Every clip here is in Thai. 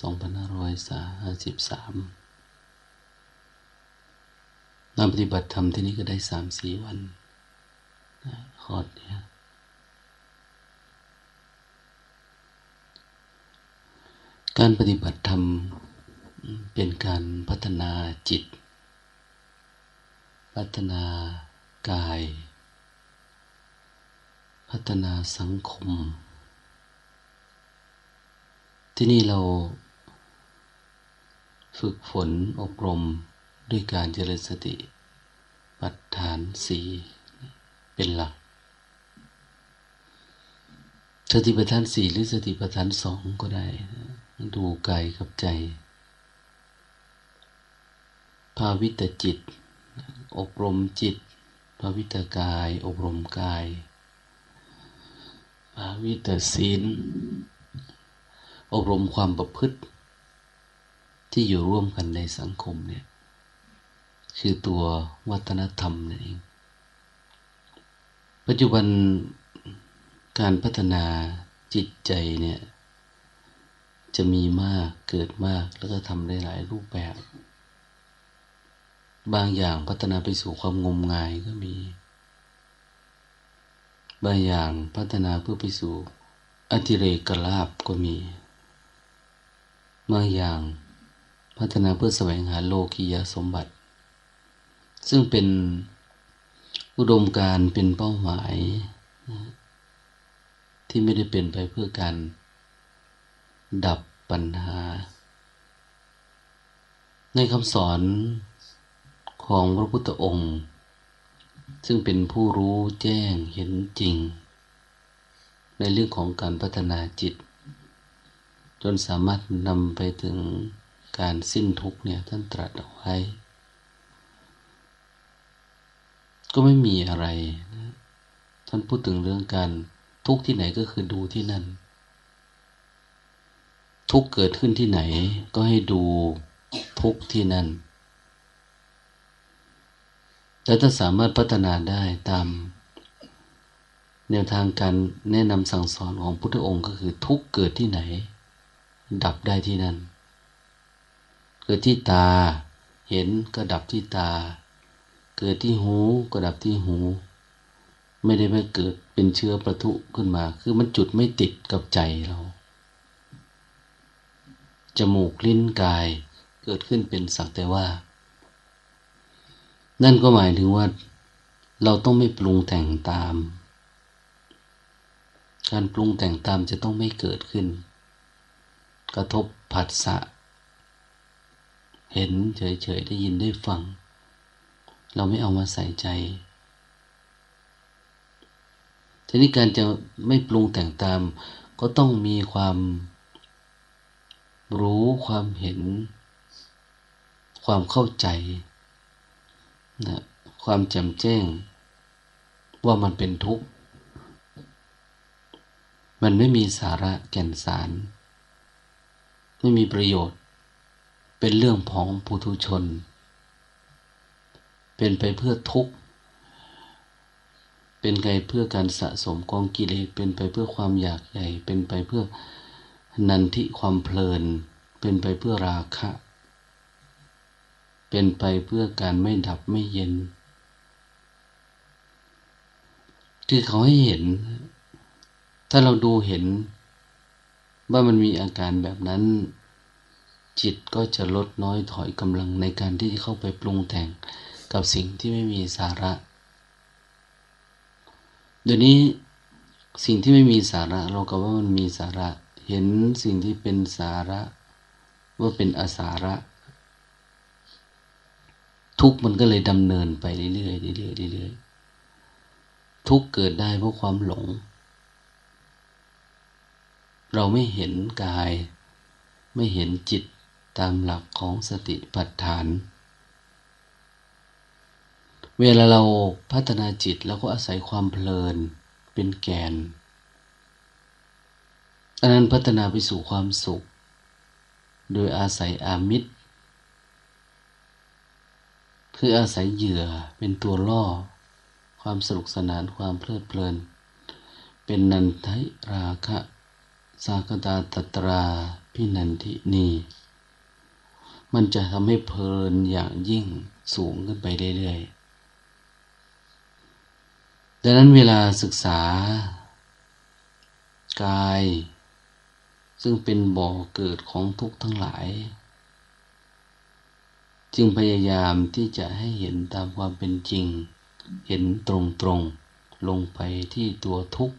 ส2553นั่งปฏิบัติธรรมที่นี่ก็ได้สามสี่วันคอดเนี่ยการปฏิบัติธรรมเป็นการพัฒนาจิต พัฒนากาย พัฒนาสังคม ที่นี่เราฝึกฝนอบรมด้วยการเจริญสติปัฏฐานสีเป็นหลัก สติปัฏฐานสี่หรือสติปัฏฐานสองก็ได้ ดูกายกับใจ ภาวิตจิต อบรมจิต ภาวิตกาย อบรมกาย ภาวิตศีล อบรมความประพฤติ ที่อยู่ร่วมกันในสังคมเนี่ย คือตัววัฒนธรรมนั่นเอง ปัจจุบันการพัฒนาจิตใจเนี่ย จะมีมากเกิดมากแล้วก็ทำได้หลายรูปแบบ บางอย่างพัฒนาไปสู่ความงมงายก็มี บางอย่างพัฒนาเพื่อไปสู่อธิเรกลาบก็มี บางอย่างพัฒนาเพื่อแสวงหาโลกียสมบัติ ซึ่งเป็นอุดมการเป็นเป้าหมาย ที่ไม่ได้เป็นไปเพื่อการดับปัญหา ในคำสอนของพระพุทธองค์ ซึ่งเป็นผู้รู้แจ้งเห็นจริง ในเรื่องของการพัฒนาจิต จนสามารถนำไปถึงการสิ้นทุกเนี่ยท่านตรัสเอาไว้ ก็ไม่มีอะไรนะท่านพูดถึงเรื่องการทุกที่ไหนก็คือดูที่นั่น ทุกเกิดขึ้นที่ไหนก็ให้ดูทุกที่นั่นแต่ถ้าสามารถพัฒนาได้ตาม แนวทางการแนะนำสั่งสอนของพุทธองค์ก็คือทุกเกิดที่ไหน ดับได้ที่นั่นเกิดที่ตา เห็นก็ดับที่ตา เกิดที่หูก็ดับที่หู ไม่ได้มาเกิดเป็นเชื้อประทุขึ้นมา คือมันจุดไม่ติดกับใจเรา จมูกลิ้นกาย เกิดขึ้นเป็นสักแต่ว่า นั่นก็หมายถึงว่า เราต้องไม่ปรุงแต่งตาม การปรุงแต่งตามจะต้องไม่เกิดขึ้น กระทบผัสสะ เห็นเฉยๆได้ยินได้ฟัง เราไม่เอามาใส่ใจ ทีนี้การจะไม่ปรุงแต่งตาม ก็ต้องมีความรู้ความเห็น ความเข้าใจนะความแจ่มแจ้ง ว่ามันเป็นทุกข์ มันไม่มีสาระแก่นสาร ไม่มีประโยชน์ เป็นเรื่องของปุถุชน เป็นไปเพื่อทุกข์ เป็นไปเพื่อการสะสมกองกิเลส เป็นไปเพื่อความอยากใหญ่ เป็นไปเพื่อนันทิความเพลิน เป็นไปเพื่อราคะ เป็นไปเพื่อการไม่ดับไม่เย็น คือเขาให้เห็น ถ้าเราดูเห็น ว่ามันมีอาการแบบนั้น จิตก็จะลดน้อยถอยกำลังในการที่จะเข้าไปปรุงแต่งกับสิ่งที่ไม่มีสาระ เดี๋ยวนี้สิ่งที่ไม่มีสาระ เราก็ว่ามันมีสาระ เห็นสิ่งที่เป็นสาระ ว่าเป็นอสาระ ทุกมันก็เลยดำเนินไปเรื่อยๆเรื่อยๆเรื่อยๆทุกเกิดได้เพราะความหลง เราไม่เห็นกาย ไม่เห็นจิตตามหลักของสติปัฏฐาน เวลาเราพัฒนาจิตแล้วก็อาศัยความเพลินเป็นแกน อันนั้นพัฒนาไปสู่ความสุข โดยอาศัยอามิตร คืออาศัยเหยื่อเป็นตัวล่อ ความสนุกสนานความเพลิดเพลิน เป็นนันทิราคะ สากตาตตราพินันทินี มันจะทำให้เพลินอย่างยิ่งสูงขึ้นไปเรื่อยๆ ดังนั้นเวลาศึกษา กาย ซึ่งเป็นบ่อเกิดของทุกข์ทั้งหลาย จึงพยายามที่จะให้เห็นตามความเป็นจริง เห็นตรงๆ ลงไปที่ตัวทุกข์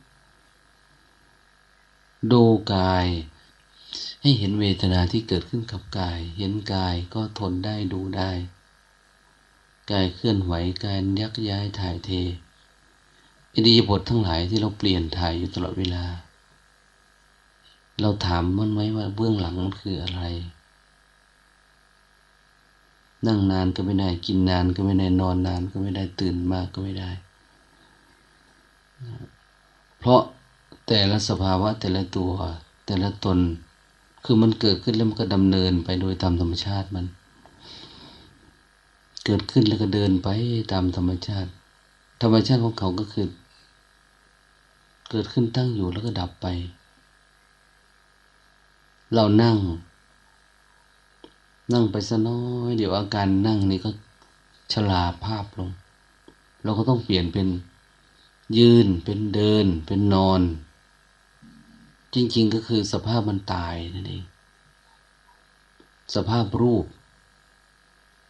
ดูกาย ให้เห็นเวทนาที่เกิดขึ้นกับกาย เห็นกายก็ทนได้ดูได้ กายเคลื่อนไหวกายยักย้ายถ่ายเทอิริยาบถทั้งหลายที่เราเปลี่ยนถ่ายอยู่ตลอดเวลา เราถามมันไหมว่าเบื้องหลังมันคืออะไร นั่งนานก็ไม่ได้กินนานก็ไม่ได้นอนนานก็ไม่ได้ตื่นมากก็ไม่ได้ เพราะ แต่ละสภาวะแต่ละตัว แต่ละตน คือมันเกิดขึ้นแล้วมันก็ดำเนินไปโดยตามธรรมชาติมัน เกิดขึ้นแล้วก็เดินไปตามธรรมชาติ ธรรมชาติของเขาก็คือ เกิดขึ้นตั้งอยู่แล้วก็ดับไป เรานั่ง นั่งไปซะน้อย เดี๋ยวอาการนั่งนี่ก็ชราภาพลง เราก็ต้องเปลี่ยนเป็นยืนเป็นเดินเป็นนอน จริง ๆ ก็คือสภาพมันตายนั่นเอง สภาพรูป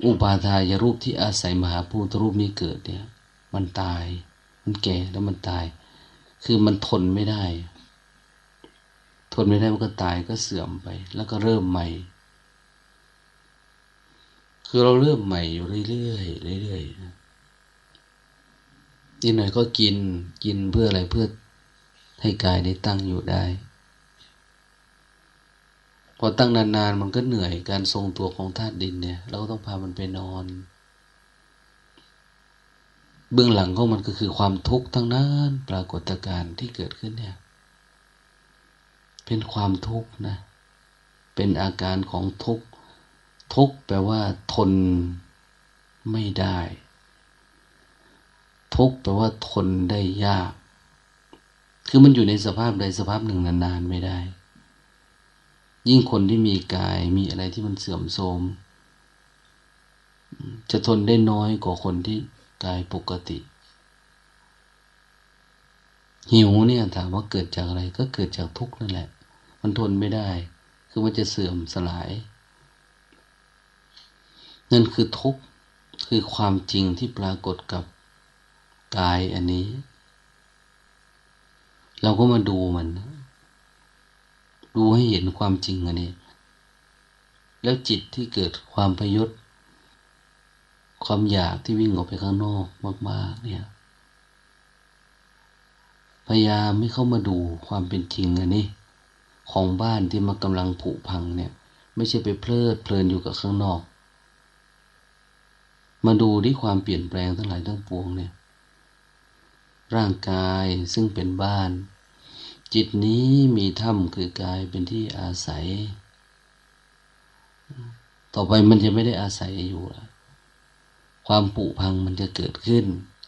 อุปาทายรูปที่อาศัยมหาภูตรูปนี้เกิดเนี่ย มันตาย มันแก่แล้วมันตาย คือมันทนไม่ได้ ทนไม่ได้มันก็ตายก็เสื่อมไป แล้วก็เริ่มใหม่ คือเราเริ่มใหม่อยู่เรื่อยๆเรื่อยๆนิดหน่อยก็กินกินเพื่ออะไรเพื่อให้กายได้ตั้งอยู่ได้ พอตั้งนานๆมันก็เหนื่อยการทรงตัวของธาตุดินเนี่ย เราก็ต้องพามันไปนอน เบื้องหลังของมันก็คือความทุกข์ทั้งนั้นปรากฏการณ์ที่เกิดขึ้นเนี่ย เป็นความทุกข์นะ เป็นอาการของทุกข์ทุกข์แปลว่า ทนไม่ได้ ทุกข์แปลว่า ทนได้ยาก คือมันอยู่ในสภาพใดสภาพหนึ่งนานๆไม่ได้ ยิ่งคนที่มีกายมีอะไรที่มันเสื่อมโทรมจะทนได้น้อยกว่าคนที่กายปกติ หิวเนี่ยถามว่าเกิดจากอะไรก็เกิดจากทุกข์นั่นแหละ มันทนไม่ได้ คือมันจะเสื่อมสลาย นั่นคือทุกข์คือความจริงที่ปรากฏกับกายอันนี้ เราก็มาดูมัน ดูให้เห็นความจริงอันนี้ แล้วจิตที่เกิดความพยศ ความอยากที่วิ่งออกไปข้างนอกมาก ๆ เนี่ย พยายามไม่เข้ามาดูความเป็นจริงอันนี้ ของบ้านที่มากำลังผุพังเนี่ย ไม่ใช่ไปเพลิดเพลินอยู่กับข้างนอก มาดูที่ความเปลี่ยนแปลงทั้งหลายทั้งปวงเนี่ย ร่างกายซึ่งเป็นบ้าน จิตนี้มีถ้ำคือกายเป็นที่อาศัย ต่อไปมันจะไม่ได้อาศัยอยู่ความปุพังมันจะเกิดขึ้น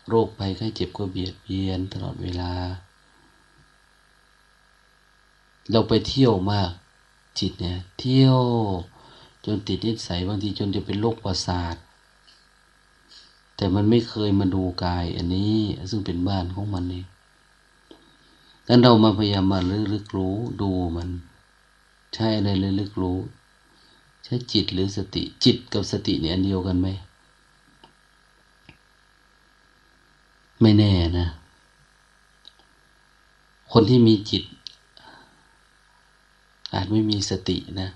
โรคภัยไข้เจ็บก็เบียดเบียนตลอดเวลา เราไปเที่ยวมาก จิตเนี่ย เที่ยวจนติดนิสัยบางทีจนจะเป็นโรคประสาท แต่มันไม่เคยมาดูกายอันนี้ ซึ่งเป็นบ้านของมันเอง งั้นเรามาพยายามมาลึกรู้ดูมัน ใช่อะไรเลยลึกรู้ ใช้จิตหรือสติ จิตกับสติเนี่ยอันเดียวกันไหม ไม่แน่นะ คนที่มีจิต อาจไม่มีสตินะ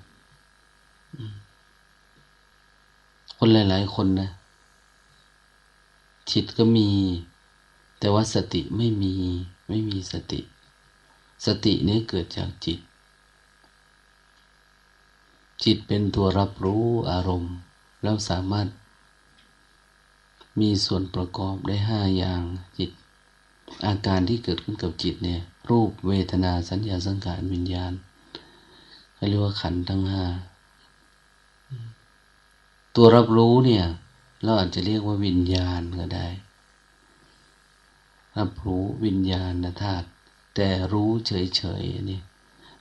คนหลาย ๆ คนนะ จิตก็มี แต่ว่าสติไม่มี ไม่มีสติ สตินี้เกิดจากจิต จิตเป็นตัวรับรู้อารมณ์ แล้วสามารถ มีส่วนประกอบได้ห้าอย่างจิต อาการที่เกิดขึ้นกับจิตเนี่ย รูปเวทนาสัญญาสังขารวิญญาณเขาเรียกว่าขันธ์ทั้งห้าตัวรับรู้เนี่ย เราอาจจะเรียกว่าวิญญาณก็ได้ รับรู้วิญญาณธาตุ แต่รู้เฉยๆนี่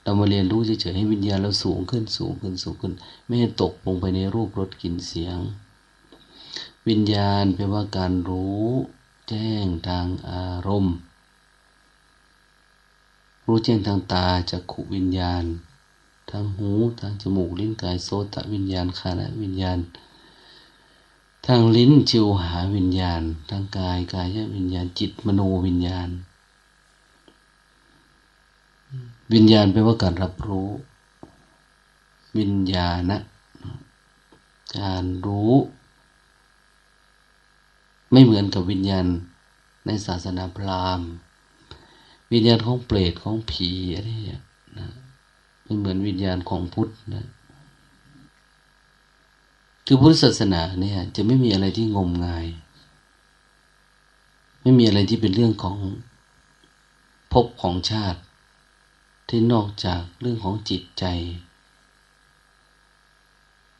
เรามาเรียนรู้เฉยๆให้วิญญาณเราสูงขึ้นสูงขึ้นสูงขึ้น ไม่ให้ตกลงไปในรูปรสกลิ่นเสียง วิญญาณแปลว่าการรู้แจ้งทางอารมณ์ รู้แจ้งทางตาจักขุวิญญาณ ทางหูทางจมูกลิ้นกายโสตวิญญาณคานะวิญญาณ ทางลิ้นจิวหาวิญญาณ ทางกายกายวิญญาณจิตมโนวิญญาณ วิญญาณแปลว่าการรับรู้ วิญญาณะการรู้ ไม่เหมือนกับวิญญาณในศาสนาพราหมณ์ วิญญาณของเปรตของผีอะไรเนี่ยนะไม่เหมือนวิญญาณของพุทธนะคือพุทธศาสนาเนี่ยจะไม่มีอะไรที่งมงาย ไม่มีอะไรที่เป็นเรื่องของภพของชาติ ที่นอกจากเรื่องของจิตใจ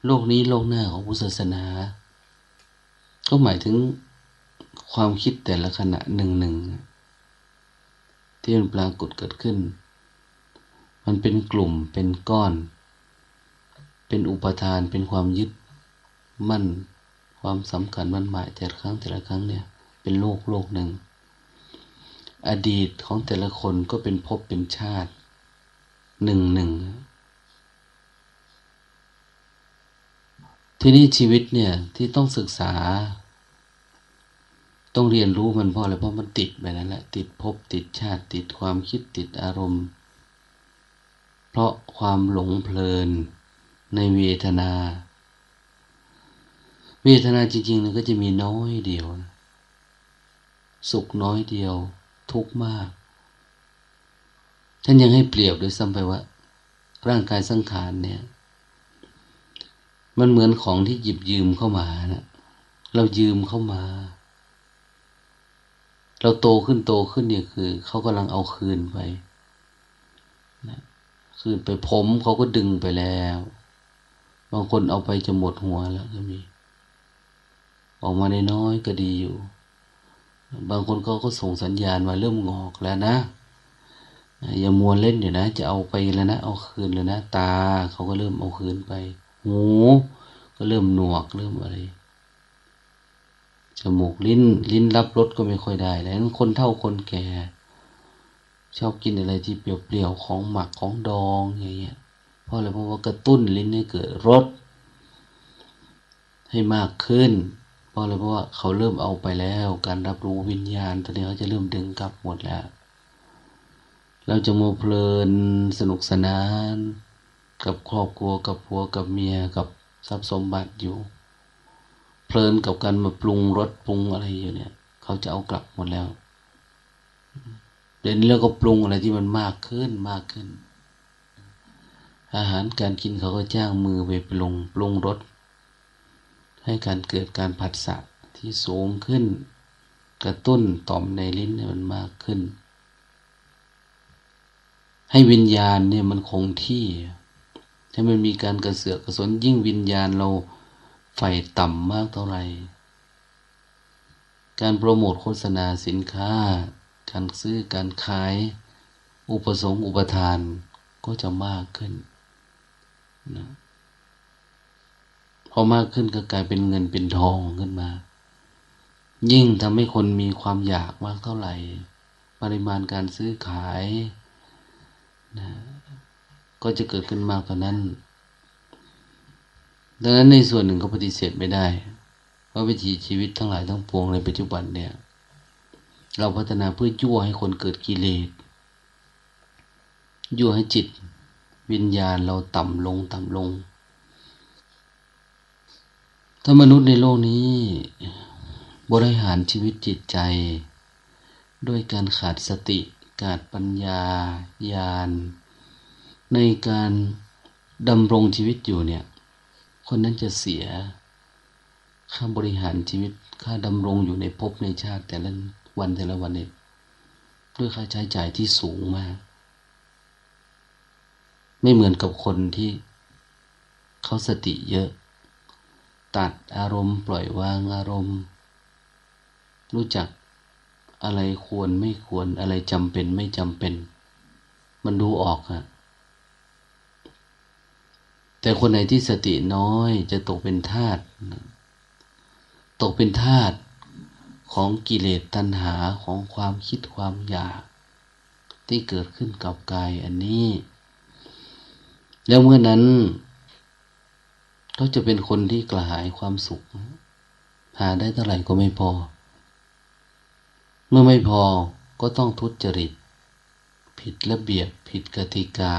โลกนี้โลกหน้าของพุทธศาสนา ก็หมายถึงความคิดแต่ละขณะหนึ่งหนึ่งที่มันปรากฏเกิดขึ้น มันเป็นกลุ่มเป็นก้อน เป็นอุปทานเป็นความยึดมั่น ความสำคัญมั่นหมายแต่ละครั้งแต่ละครั้งเนี่ย เป็นโลกโลกหนึ่งอดีตของแต่ละคนก็เป็นภพเป็นชาติ หนึ่งหนึ่งที่นี่ชีวิตเนี่ยที่ต้องศึกษา ต้องเรียนรู้มันเพราะอะไรเพราะมันติดไปนั่นแหละติดภพติดชาติติดความคิดติดอารมณ์ เพราะความหลงเพลินในเวทนา เวทนาจริงๆเนี่ยก็จะมีน้อยเดียว สุขน้อยเดียว ทุกมาก ท่านยังให้เปรียบโดยซ้ำไปว่า ร่างกายสังขารเนี่ย มันเหมือนของที่หยิบยืมเข้ามานะเรายืมเข้ามา เราโตขึ้นโตขึ้นเนี่ยคือเขากำลังเอาคืนไปนะคืนไปผมเขาก็ดึงไปแล้ว บางคนเอาไปจะหมดหัวแล้วก็มี ออกมาในน้อยก็ดีอยู่ บางคนเขาก็ส่งสัญญาณมาเริ่มงอกแล้วนะ อย่ามัวเล่นอยู่นะ จะเอาไปแล้วนะ เอาคืนแล้วนะ ตาเขาก็เริ่มเอาคืนไป หู ก็เริ่มหนวกเริ่มอะไร จมูกลิ้น ลิ้นรับรสก็ไม่ค่อยได้ แล้วคนเท่าคนแก่ ชอบกินอะไรที่เปรี้ยวๆ ของหมักของดองอย่างเงี้ย เพราะอะไร เพราะว่ากระตุ้นลิ้นให้เกิดรสให้มากขึ้น เพราะอะไร เพราะว่าเขาเริ่มเอาไปแล้ว การรับรู้วิญญาณตอนนี้เขาจะเริ่มดึงกลับหมดแล้ว เราจะมาเพลินสนุกสนาน กับครอบครัวกับผัวกับเมียกับทรัพย์สมบัติอยู่ เพลินกับการมาปรุงรสปรุงอะไรอยู่เนี่ย เขาจะเอากลับหมดแล้วเดี๋ยวนี้เราก็ปรุงอะไรที่มันมากขึ้นมากขึ้น อาหารการกินเขาก็จ้างมือไปปรุงปรุงรสให้การเกิดการผัสสะที่สูงขึ้น กระตุ้นต่อมในลิ้นมันมากขึ้น ให้วิญญาณเนี่ยมันคงที่ให้มันมีการกระเสือกกระสนยิ่งวิญญาณเราไฟต่ำมากเท่าไหร่ การโปรโมทโฆษณาสินค้า การซื้อการขาย อุปสงค์อุปทานก็จะมากขึ้นนะพอมากขึ้นก็กลายเป็นเงินเป็นทองขึ้นมา ยิ่งทำให้คนมีความอยากมากเท่าไหร่ ปริมาณการซื้อขาย นะก็จะเกิดขึ้นมากกว่านั้น ดังนั้นในส่วนหนึ่งก็ปฏิเสธไม่ได้ ว่าวิถีชีวิตทั้งหลายทั้งปวงในปัจจุบันเนี่ย เราพัฒนาเพื่อยั่วให้คนเกิดกิเลส ยั่วให้จิตวิญญาณเราต่ำลงต่ำลง ถ้ามนุษย์ในโลกนี้ บริหารชีวิตจิตใจ ด้วยการขาดสติ ขาดปัญญาญาณในการดำรงชีวิตอยู่เนี่ย คนนั้นจะเสียค่าบริหารชีวิตค่าดำรงอยู่ในภพในชาติ แต่ละวันแต่ละวันเนี่ยด้วยค่าใช้จ่ายที่สูงมาก ไม่เหมือนกับคนที่เขาสติเยอะ ตัดอารมณ์ปล่อยวางอารมณ์ รู้จัก อะไรควรไม่ควรอะไรจำเป็นไม่จำเป็น มันดูออกอะแต่คนไหนที่สติน้อยจะตกเป็นทาสตกเป็นทาสของกิเลสตัณหาของความคิดความอยาก ที่เกิดขึ้นกับกายอันนี้ แล้วเมื่อนั้นก็จะเป็นคนที่กระหายความสุข หาได้เท่าไหร่ก็ไม่พอ เมื่อไม่พอก็ต้องทุจริต ผิดระเบียบผิดกติกา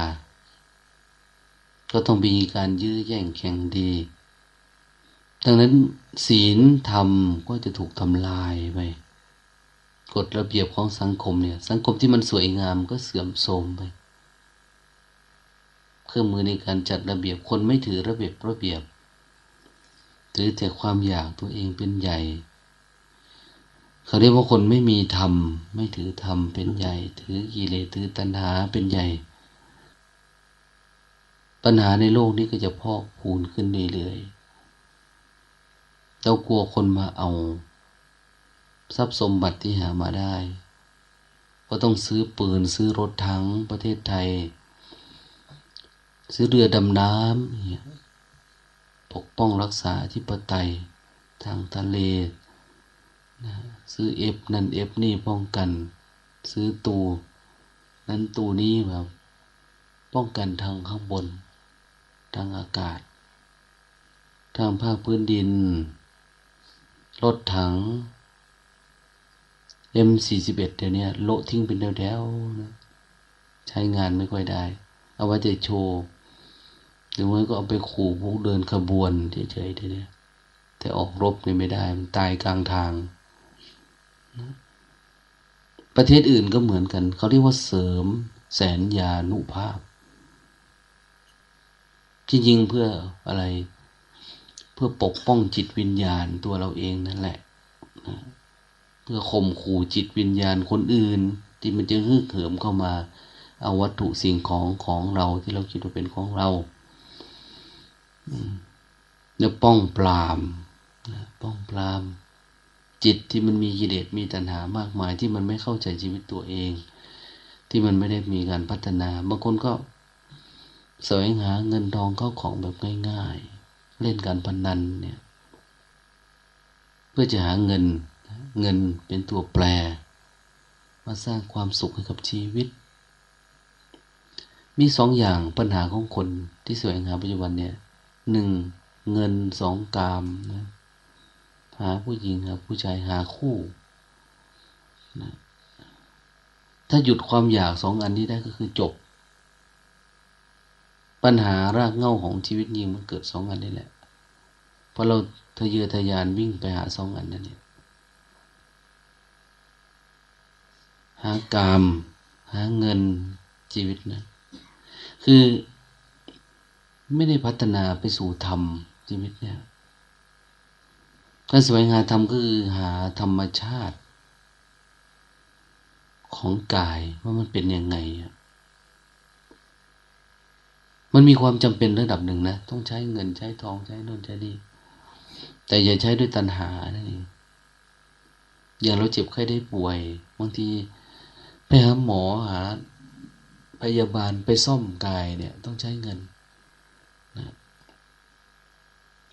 ก็ต้องมีการยื้อแย่งแข่งดี ดังนั้นศีลธรรมก็จะถูกทำลายไปกฎระเบียบของสังคมเนี่ย สังคมที่มันสวยงามก็เสื่อมโทรมไป เครื่องมือในการจัดระเบียบคนไม่ถือระเบียบระเบียบ ถือแต่ความอยากตัวเองเป็นใหญ่ เขาเรียกว่าคนไม่มีธรรม ไม่ถือธรรมเป็นใหญ่ ถือกิเลสถือตัณหาเป็นใหญ่ ปัญหาในโลกนี้ก็จะพอกพูนขึ้นเรื่อยๆเรากลัวคนมาเอา ทรัพย์สมบัติที่หามาได้ ก็ต้องซื้อปืนซื้อรถทั้งประเทศไทย ซื้อเรือดำน้ำปกป้องรักษาที่ปไตยทางทะเล นะซื้อเอฟนั่นเอฟนี่ป้องกัน ซื้อตูนั้นตูนี้แบบป้องกันทางข้างบน ทางอากาศ ทางภาคพื้นดิน รถถัง M41 เดี๋ยวนี้โละทิ้งเป็นแถวๆนะใช้งานไม่ค่อยได้ เอาไว้จะโชว์หรือไม่ก็เอาไปขู่พวกเดินขบวนเฉยๆทีนี้แต่ออกรบนี่ไม่ได้ มันตายกลางทาง ประเทศอื่นก็เหมือนกัน เขาเรียกว่าเสริมแสนยานุภาพ จริงๆเพื่ออะไร เพื่อปกป้องจิตวิญญาณตัวเราเองนั่นแหละเพื่อข่มขู่จิตวิญญาณคนอื่น ที่มันจะฮึกเหิมเข้ามา เอาวัตถุสิ่งของของเราที่เราคิดว่าเป็นของเราเนี่ยป้องปรามป้องปราม จิตที่มันมีกิเลสมีตัณหามากมายที่มันไม่เข้าใจชีวิตตัวเอง ที่มันไม่ได้มีการพัฒนาบางคนก็แสวงหาเงินทองเข้าของแบบง่ายๆ เล่นการพนนันเนี่ย เพื่อจะหาเงินเงินเป็นตัวแปร มาสร้างความสุขให้กับชีวิต มีสองอย่างปัญหาของคนที่แสวงหาปัจจุบันเนี่ยหนึ่งเงินสองกามนะ หาผู้หญิงหาผู้ชายหาคู่นะถ้าหยุดความอยากสองอันนี้ได้ก็คือจบ ปัญหารากเง่าของชีวิตยิงมันเกิดสองอันนี้แหละเพราะเราทะเยอทะยานวิ่งไปหาสองอันนั่นเนี่ยหากาม หาเงินชีวิตนะคือไม่ได้พัฒนาไปสู่ธรรมชีวิตเนี่ย การแสวงหาธรรมก็คือหาธรรมชาติ ของกายว่ามันเป็นยังไง มันมีความจำเป็นระดับหนึ่งนะ ต้องใช้เงินใช้ทองใช้นนใช้นี่แต่อย่าใช้ด้วยตัณหานั่นเองอย่างเราเจ็บไข้ได้ป่วยบางทีไปหาหมอหาพยาบาลไปซ่อมกายเนี่ย ต้องใช้เงิน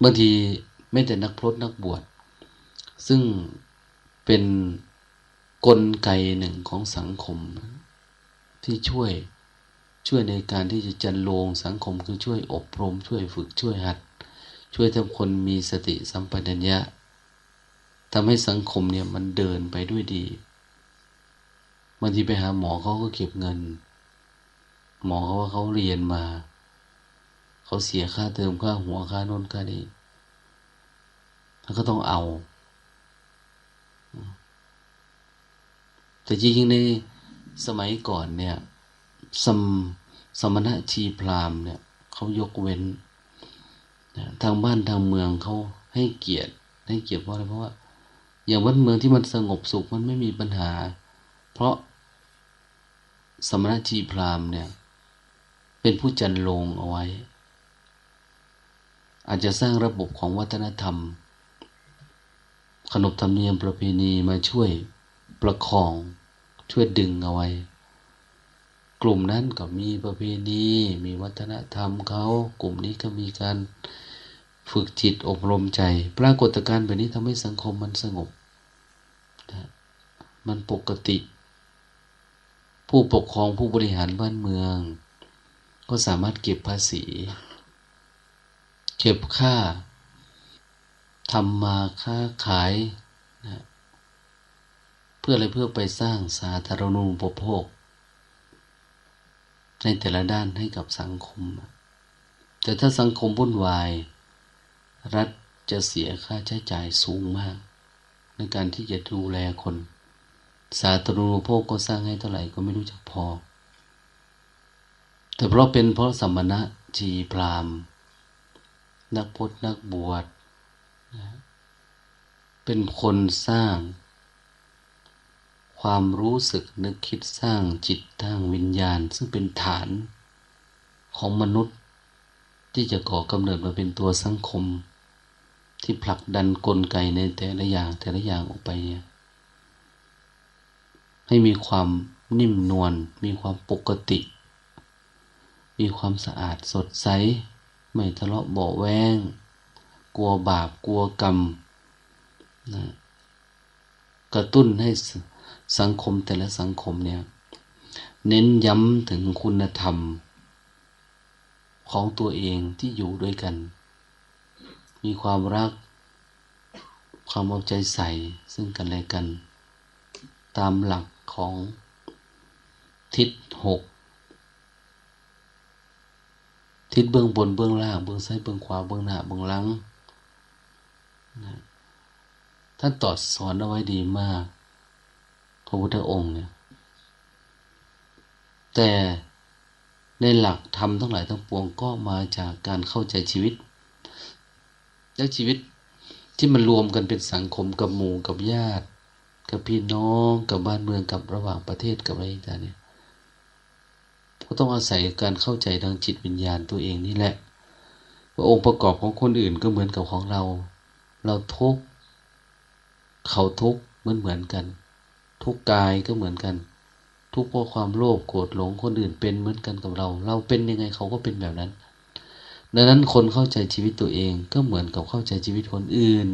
บางที ไม่แต่นักพรตนักบวช ซึ่งเป็นกลไกหนึ่งของสังคม ที่ช่วยช่วยในการที่จะจันโลงสังคมคือช่วยอบรม ช่วยฝึกช่วยหัด ช่วยทำคนมีสติสัมปชัญญะทำให้สังคมเนี่ยมันเดินไปด้วยดีบางทีไปหาหมอเขาก็เก็บเงิน หมอเขาว่าเขาเรียนมา เขาเสียค่าเติมค่าหัวค่าน้นค่านี้ แล้วก็ต้องเอา แต่จริงๆในสมัยก่อนเนี่ย สมสมณะชีพรามเนี่ยเขายกเว้น ทางบ้านทางเมืองเขาให้เกียรติ ให้เกียรติเพราะอะไรเพราะว่า อย่างวัดเมืองที่มันสงบสุขมันไม่มีปัญหา เพราะสมณะชีพรามเนี่ย เป็นผู้จันลงเอาไว้ อาจจะสร้างระบบของวัฒนธรรม ขนบธรรมเนียมประเพณีมาช่วยประคองช่วยดึงเอาไว้ กลุ่มนั้นก็มีประเพณี มีวัฒนธรรมเขา กลุ่มนี้ก็มีการฝึกจิตอบรมใจ ปรากฏการณ์แบบนี้ทำให้สังคมมันสงบนะมันปกติ ผู้ปกครองผู้บริหารบ้านเมือง ก็สามารถเก็บภาษี เก็บค่า ทำมาค้าขายนะเพื่ออะไรเพื่อไปสร้างสาธารณูปโภค ในแต่ละด้านให้กับสังคม แต่ถ้าสังคมวุ่นวาย รัฐจะเสียค่าใช้จ่ายสูงมาก ในการที่จะดูแลคน สาธารณูปโภคก็สร้างให้เท่าไหร่ก็ไม่รู้จักพอ แต่เพราะเป็นเพราะสมณะจีพรามนักพจนักบวช เป็นคนสร้าง ความรู้สึกนึกคิดสร้างจิตทางวิญญาณ ซึ่งเป็นฐานของมนุษย์ ที่จะก่อกำเนิดมาเป็นตัวสังคม ที่ผลักดันกลไกในแต่ละอย่างแต่ละอย่างออกไปเนี่ยให้มีความนิ่มนวลมีความปกติ มีความสะอาดสดใส ไม่ทะเลาะเบาแวงกลัวบาปกลัวกรรม นะกระตุ้นให้สังคมแต่ละสังคมเนี่ย เน้นย้ำถึงคุณธรรม ของตัวเองที่อยู่ด้วยกัน มีความรัก ความเอาใจใส่ ซึ่งกันและกัน ตามหลักของทิศหกทิศเบื้องบนเบื้องล่าง เบื้องซ้ายเบื้องขวาเบื้องหน้าเบื้องหลังนะ ท่านตอดสอนเอาไว้ดีมาก พระพุทธองค์เนี่ย แต่ในหลักธรรมทั้งหลายทั้งปวงก็มาจากการเข้าใจชีวิต และชีวิตที่มันรวมกันเป็นสังคมกับหมู่กับญาติ กับพี่น้องกับบ้านเมืองกับระหว่างประเทศกับอะไรต่างเนี่ยก็ต้องอาศัยการเข้าใจทางจิตวิญญาณตัวเองนี่แหละว่าองค์ประกอบของคนอื่นก็เหมือนกับของเรา เราทุกข์ เขาทุกเหมือนเหมือนกัน ทุกกายก็เหมือนกัน ทุกเพราะความโลภโกรธหลงคนอื่นเป็นเหมือนกันกับเรา เราเป็นยังไงเขาก็เป็นแบบนั้น ดังนั้นคนเข้าใจชีวิตตัวเองก็เหมือนกับเข้าใจชีวิตคนอื่น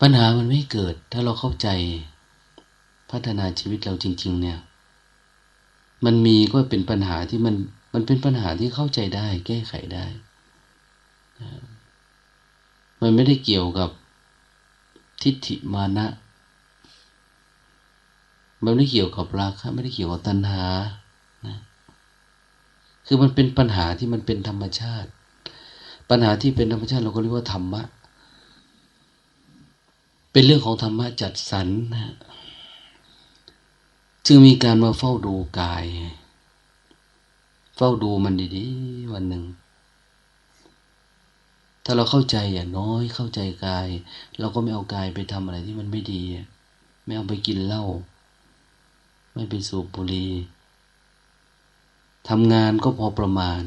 ปัญหามันไม่เกิดถ้าเราเข้าใจพัฒนาชีวิตเราจริง ๆ เนี่ย มันมีก็เป็นปัญหาที่มันมันเป็นปัญหาที่เข้าใจได้ แก้ไขได้ มันไม่ได้เกี่ยวกับ ทิฏฐิมานะ มันไม่ได้เกี่ยวกับราคะไม่ได้เกี่ยวกับตัณหานะคือมันเป็นปัญหาที่มันเป็นธรรมชาติ ปัญหาที่เป็นธรรมชาติเราก็เรียกว่าธรรมะ เป็นเรื่องของธรรมะจัดสรรนะจึงมีการมาเฝ้าดูกาย เฝ้าดูมันดีๆ วันหนึ่ง ถ้าเราเข้าใจอย่างน้อยเข้าใจกาย เราก็ไม่เอากายไปทำอะไรที่มันไม่ดี ไม่เอาไปกินเหล้าไม่ไปสูบบุหรี่ทำงานก็พอประมาณ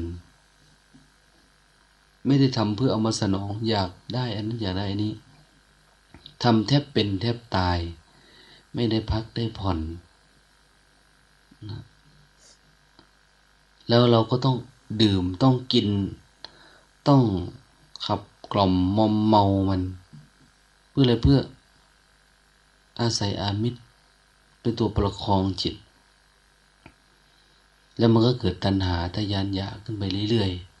ไม่ได้ทำเพื่อเอามาสนองอยากได้อันนั้นอยากได้อันนี้ทำแทบเป็นแทบตาย ไม่ได้พักได้ผ่อนนะแล้วเราก็ต้องดื่มต้องกินต้อง ขับกล่อมมอมเมามัน เพื่ออะไรเพื่อ อาศัยอามิตรเป็นตัวประคองจิต แล้วมันก็เกิดตัณหาทยานอยากขึ้นไปเรื่อยๆ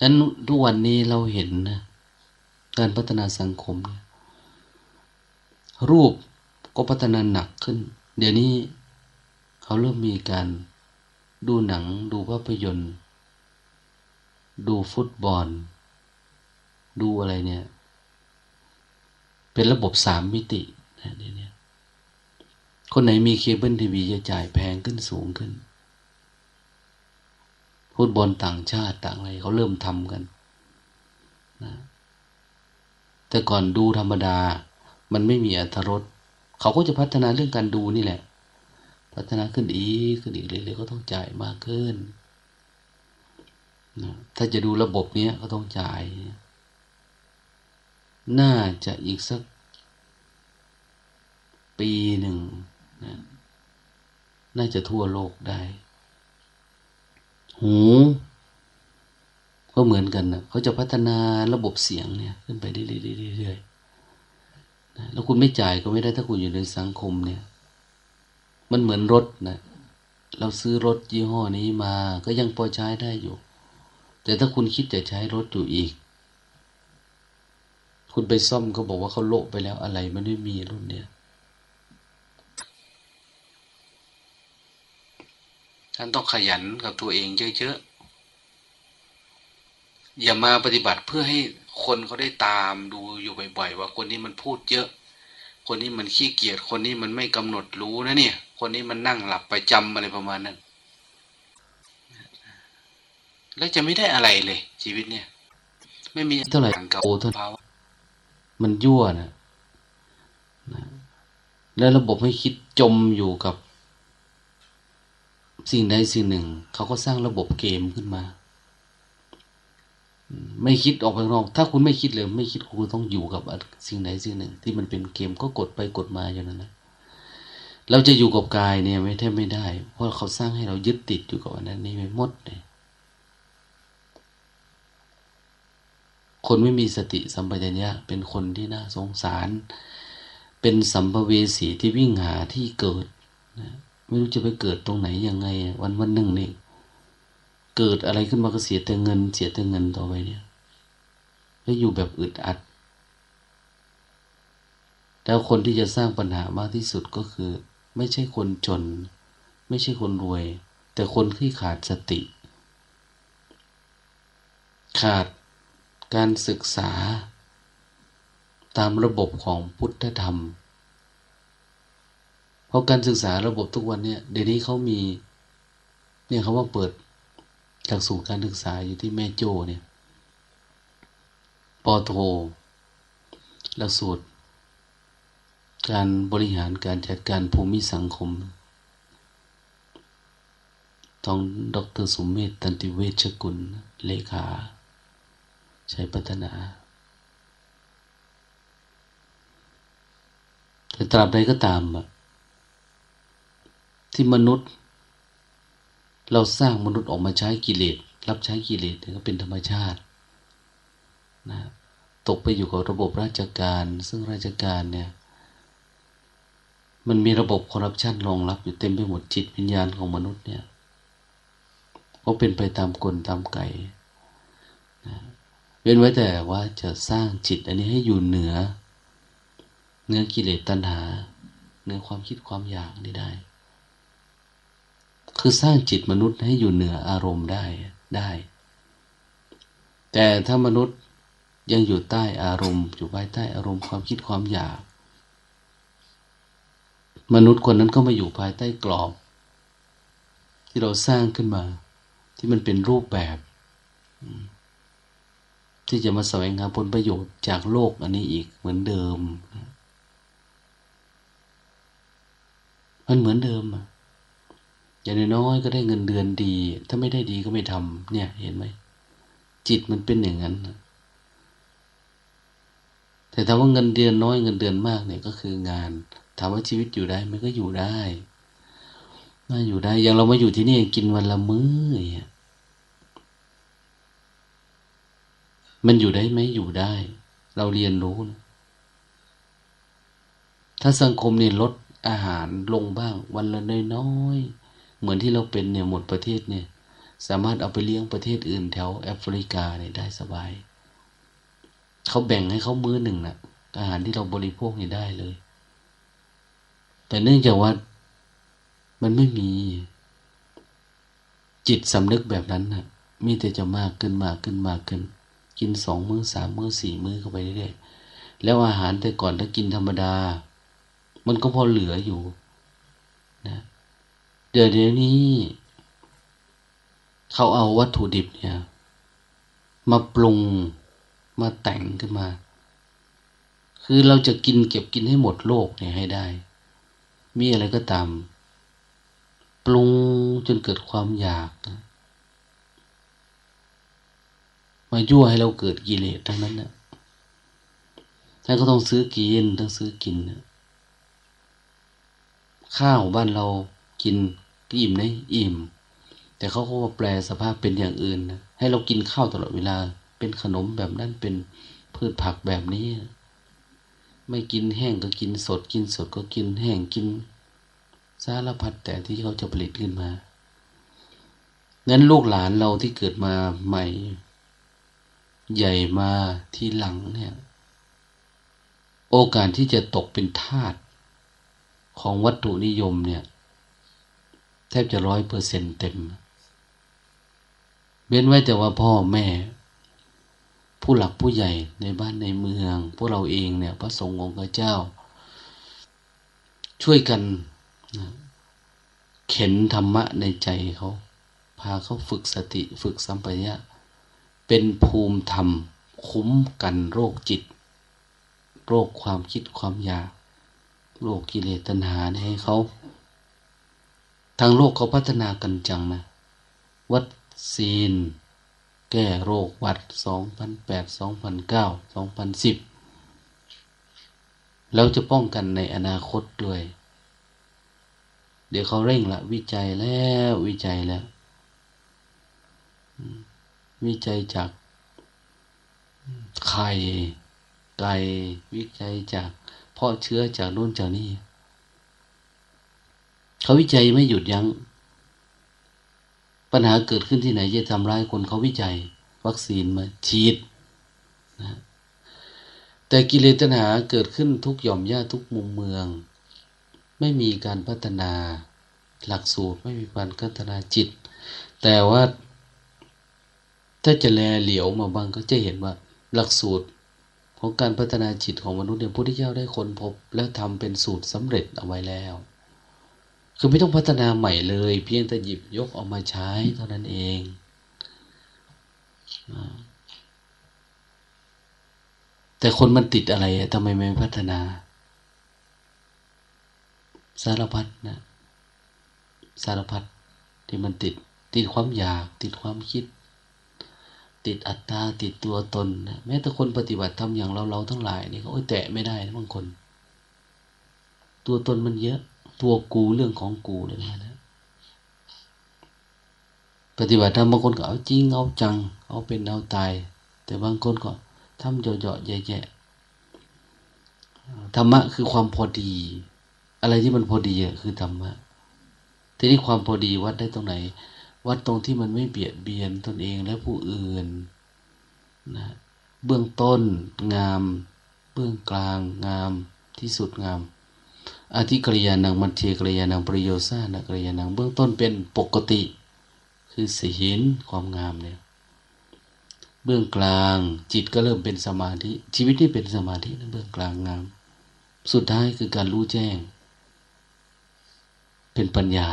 นั้นทุกวันนี้เราเห็นนะการพัฒนาสังคมเนี่ยรูปก็พัฒนาหนักขึ้น เดี๋ยวนี้เขาเริ่มมีการดูหนังดูภาพยนตร์ ดูฟุตบอล ดูอะไรเนี่ย เป็นระบบสามมิตินะเนี่ยคนไหนมีเคเบิลทีวีจะจ่ายแพงขึ้นสูงขึ้น ฟุตบอลต่างชาติต่างอะไรเขาเริ่มทำกันนะแต่ก่อนดูธรรมดา มันไม่มีอรรถรสเขาก็จะพัฒนาเรื่องการดูนี่แหละ พัฒนาขึ้นอีกขึ้นอีกเรื่อยๆก็ต้องจ่ายมากขึ้น ถ้าจะดูระบบเนี้ยก็ต้องจ่าย น่าจะอีกสัก ปีหนึ่งนะน่าจะทั่วโลกได้ หูก็เหมือนกันนะเขาจะพัฒนาระบบเสียงเนี่ย ขึ้นไปเรื่อยๆนะแล้วคุณไม่จ่ายก็ไม่ได้ถ้าคุณอยู่ในสังคมเนี่ย มันเหมือนรถนะ เราซื้อรถยี่ห้อนี้มา ก็ยังพอใช้ได้อยู่ แต่ถ้าคุณคิดจะใช้รถอยู่อีก คุณไปซ่อมเขาบอกว่าเขาโละไปแล้วอะไรมันไม่มีรุ่นเนี้ยท่านต้องขยันกับตัวเองเยอะๆ อย่ามาปฏิบัติเพื่อให้คนเขาได้ตามดูอยู่บ่อยๆ ว่าคนนี้มันพูดเยอะ คนนี้มันขี้เกียจ คนนี้มันไม่กำหนดรู้นะเนี่ย คนนี้มันนั่งหลับไปจำอะไรประมาณนั้น แล้วจะไม่ได้อะไรเลย ชีวิตเนี่ย ไม่มีเท่าไหร่เก่าเท่าภาวะมันยั่วนะนะแล้วระบบให้คิดจมอยู่กับ สิ่งใดสิ่งหนึ่ง เขาก็สร้างระบบเกมขึ้นมา ไม่คิดออกไปนอก ถ้าคุณไม่คิดเลย ไม่คิดคุณต้องอยู่กับสิ่งใดสิ่งหนึ่ง ที่มันเป็นเกมก็กดไปกดมาอย่างนั้นนะเราจะอยู่กับกายเนี่ยไม่แทบไม่ได้ เพราะเขาสร้างให้เรายึดติดอยู่กับอันนั้นนี่ไม่หมดเลย คนไม่มีสติสัมปชัญญะเป็นคนที่น่าสงสาร เป็นสัมภเวสีที่วิ่งหาที่เกิดนะไม่รู้จะไปเกิดตรงไหนยังไง วันวันหนึ่งนี่เกิดอะไรขึ้นมาก็เสียแต่เงิน เสียแต่เงินต่อไปเนี่ยแล้วอยู่แบบอึดอัด แล้วคนที่จะสร้างปัญหามากที่สุดก็คือ ไม่ใช่คนจน ไม่ใช่คนรวย แต่คนที่ขาดสติ ขาด การศึกษา ตามระบบของพุทธธรรม เพราะการศึกษาระบบทุกวันเนี่ยเดี๋ยวนี้เขามี เนี่ยเขาว่าเปิดหลักสูตรการศึกษาอยู่ที่แม่โจ้เนี่ยปอโทหลักสูตร การบริหารการจัดการภูมิสังคมต้องดรสุมเมธตันติเวชกุลเลขา ใช้พัฒนาแต่ตราบใดก็ตามที่มนุษย์ เราสร้างมนุษย์ออกมาใช้กิเลสรับใช้กิเลสก็เป็นธรรมชาตินะตกไปอยู่กับระบบราชการ ซึ่งราชการเนี่ย มันมีระบบคอร์รัปชันรองรับอยู่เต็มไปหมดจิตวิญญาณของมนุษย์เนี่ยก็เป็นไปตามกลตามไก่ เว้นไว้แต่ว่าจะสร้างจิตอันนี้ให้อยู่เหนือ เนื้อกิเลสตัณหา เนื้อความคิดความอยากนี่ได้ คือสร้างจิตมนุษย์ให้อยู่เหนืออารมณ์ได้ได้ แต่ถ้ามนุษย์ยังอยู่ใต้อารมณ์ อยู่ภายใต้อารมณ์ความคิดความอยาก มนุษย์คนนั้นก็มาอยู่ภายใต้กรอบ ที่เราสร้างขึ้นมา ที่มันเป็นรูปแบบ ที่จะมาแสวงหาผลประโยชน์จากโลกอันนี้อีกเหมือนเดิม มันเหมือนเดิมอะอย่างน้อยก็ได้เงินเดือนดี ถ้าไม่ได้ดีก็ไม่ทำเนี่ย เห็นไหมจิตมันเป็นอย่างนั้นแต่ถ้าว่าเงินเดือนน้อยเงินเดือนมากเนี่ยก็คืองานถามว่าชีวิตอยู่ได้มันก็อยู่ได้น่าอยู่ได้อย่างเรามาอยู่ที่นี่กินวันละมื้อเนี่ย มันอยู่ได้ไหมอยู่ได้ เราเรียนรู้นะถ้าสังคมเนี่ยลดอาหารลงบ้าง วันละน้อยๆเหมือนที่เราเป็นเนี่ยหมดประเทศเนี่ย สามารถเอาไปเลี้ยงประเทศอื่นแถวแอฟริกาเนี่ยได้สบาย เขาแบ่งให้เขามื้อหนึ่งนะ่ะ อาหารที่เราบริโภคนี่ได้เลย แต่เนื่องจากว่ามันไม่มีจิตสำนึกแบบนั้นนะ่ะ มีแต่จะมากขึ้นมากขึ้นมากขึ้น กินสองมือ้อสามมือ้อสี่มื้อเข้าไปเรื่อยๆแล้วอาหารแต่ก่อนถ้ากินธรรมดา มันก็พอเหลืออยู่นะเดี๋ยวนี้ เขาเอาวัตถุดิบเนี่ย มาปรุงมาแต่งขึ้นมา คือเราจะกินเก็บกินให้หมดโลกเนี่ยให้ได้ มีอะไรก็ตาม ปรุงจนเกิดความอยากนะ มายั่วให้เราเกิดกิเลสทั้งนั้นนะท่านก็ต้องซื้อกินต้องซื้อกินนะข้าวบ้านเรากินอิ่มได้อิ่ม แต่เขาก็แปลสภาพเป็นอย่างอื่นนะให้เรากินข้าวตลอดเวลา เป็นขนมแบบนั้นเป็นพืชผักแบบนี้ ไม่กินแห้งก็กินสด กินสดก็กินแห้งกินสารพัดแต่ที่เขาจะผลิตขึ้นมานั้นลูกหลานเราที่เกิดมาใหม่ ใหญ่มาทีหลังเนี่ย โอกาสที่จะตกเป็นทาสของวัตถุนิยมเนี่ย แทบจะร้อยเปอร์เซ็นเต็ม เว้นไว้แต่ว่าพ่อแม่ ผู้หลักผู้ใหญ่ในบ้านในเมือง พวกเราเองเนี่ยพระสงฆ์องค์เจ้า ช่วยกันนะเข็นธรรมะในใจเขา พาเขาฝึกสติฝึกสัมปชัญญะ เป็นภูมิธรรม คุ้มกันโรคจิต โรคความคิดความอยากโรคกิเลสตัณหาให้เขา ทางโลกเขาพัฒนากันจังนะ วัดซีน แก้โรควัด 2008 2009 2010เราจะป้องกันในอนาคตด้วย เดี๋ยวเขาเร่งละ วิจัยแล้ววิจัยแล้ว วิจัยจากไข่ไก่วิจัยจากเพาะเชื้อจากนู่นจากนี่เขาวิจัยไม่หยุดยัง้ง ปัญหาเกิดขึ้นที่ไหนจะทำร้ายคนเขาวิจัย วัคซีนมาฉีดนะแต่กิเลสตัณหาเกิดขึ้นทุกหย่อมย่าทุกมุมเมือง ไม่มีการพัฒนาหลักสูตรไม่มีการพัฒนาจิต แต่ว่า ถ้าจะแลเหลียวมาบางก็จะเห็นว่าหลักสูตรของการพัฒนาจิตของมนุษย์เนี่ยพระพุทธเจ้าได้ค้นพบ แล้วทำเป็นสูตรสำเร็จเอาไว้แล้ว คือไม่ต้องพัฒนาใหม่เลย เพียงแต่หยิบยกออกมาใช้เท่านั้นเองแต่คนมันติดอะไรทำไมไม่พัฒนา สารพัดนะสารพัดที่มันติด ติดความอยาก ติดความคิด ติดอัตตาติดตัวตนนะแม้แต่คนปฏิบัติทำอย่างเราเราทั้งหลายนี่ก็แตะไม่ได้นะบางคน ตัวตนมันเยอะ ตัวกูเรื่องของกูเลยนะ ปฏิบัติทำบางคนก็เอาจริงเอาจัง เอาเป็นเอาตาย แต่บางคนก็ทำเจาะๆแย่ๆธรรมะคือความพอดี อะไรที่มันพอดีคือธรรมะทีนี้ความพอดีวัดได้ตรงไหน วัดตรงที่มันไม่เบียดเบียนตนเองและผู้อื่นนะเบื้องต้นงาม เบื้องกลางงามที่สุดงามอธิกริยานังมันเทกริยานังปริโยซานะกริยานังเบื้องต้นเป็นปกติ คือศีลความงามเนี่ยเบื้องกลางจิตก็เริ่มเป็นสมาธิ ชีวิตนี่เป็นสมาธินะเบื้องกลางงาม สุดท้ายคือการรู้แจ้ง เป็นปัญญา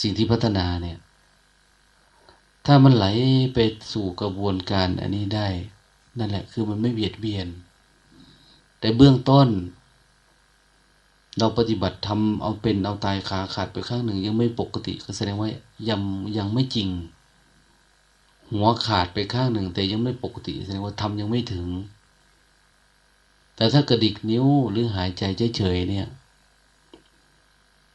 สิ่งที่พัฒนาเนี่ย ถ้ามันไหลไปสู่กระบวนการอันนี้ได้ นั่นแหละ คือมันไม่เบียดเบียน แต่เบื้องต้น เราปฏิบัติทำเอาเป็นเอาตายขาขาดไปข้างหนึ่ง ยังไม่ปกติก็แสดงว่ายังยังไม่จริง หัวขาดไปข้างหนึ่ง แต่ยังไม่ปกติแสดงว่าทำยังไม่ถึง แต่ถ้ากระดิกนิ้วหรือหายใจเฉยๆเนี่ย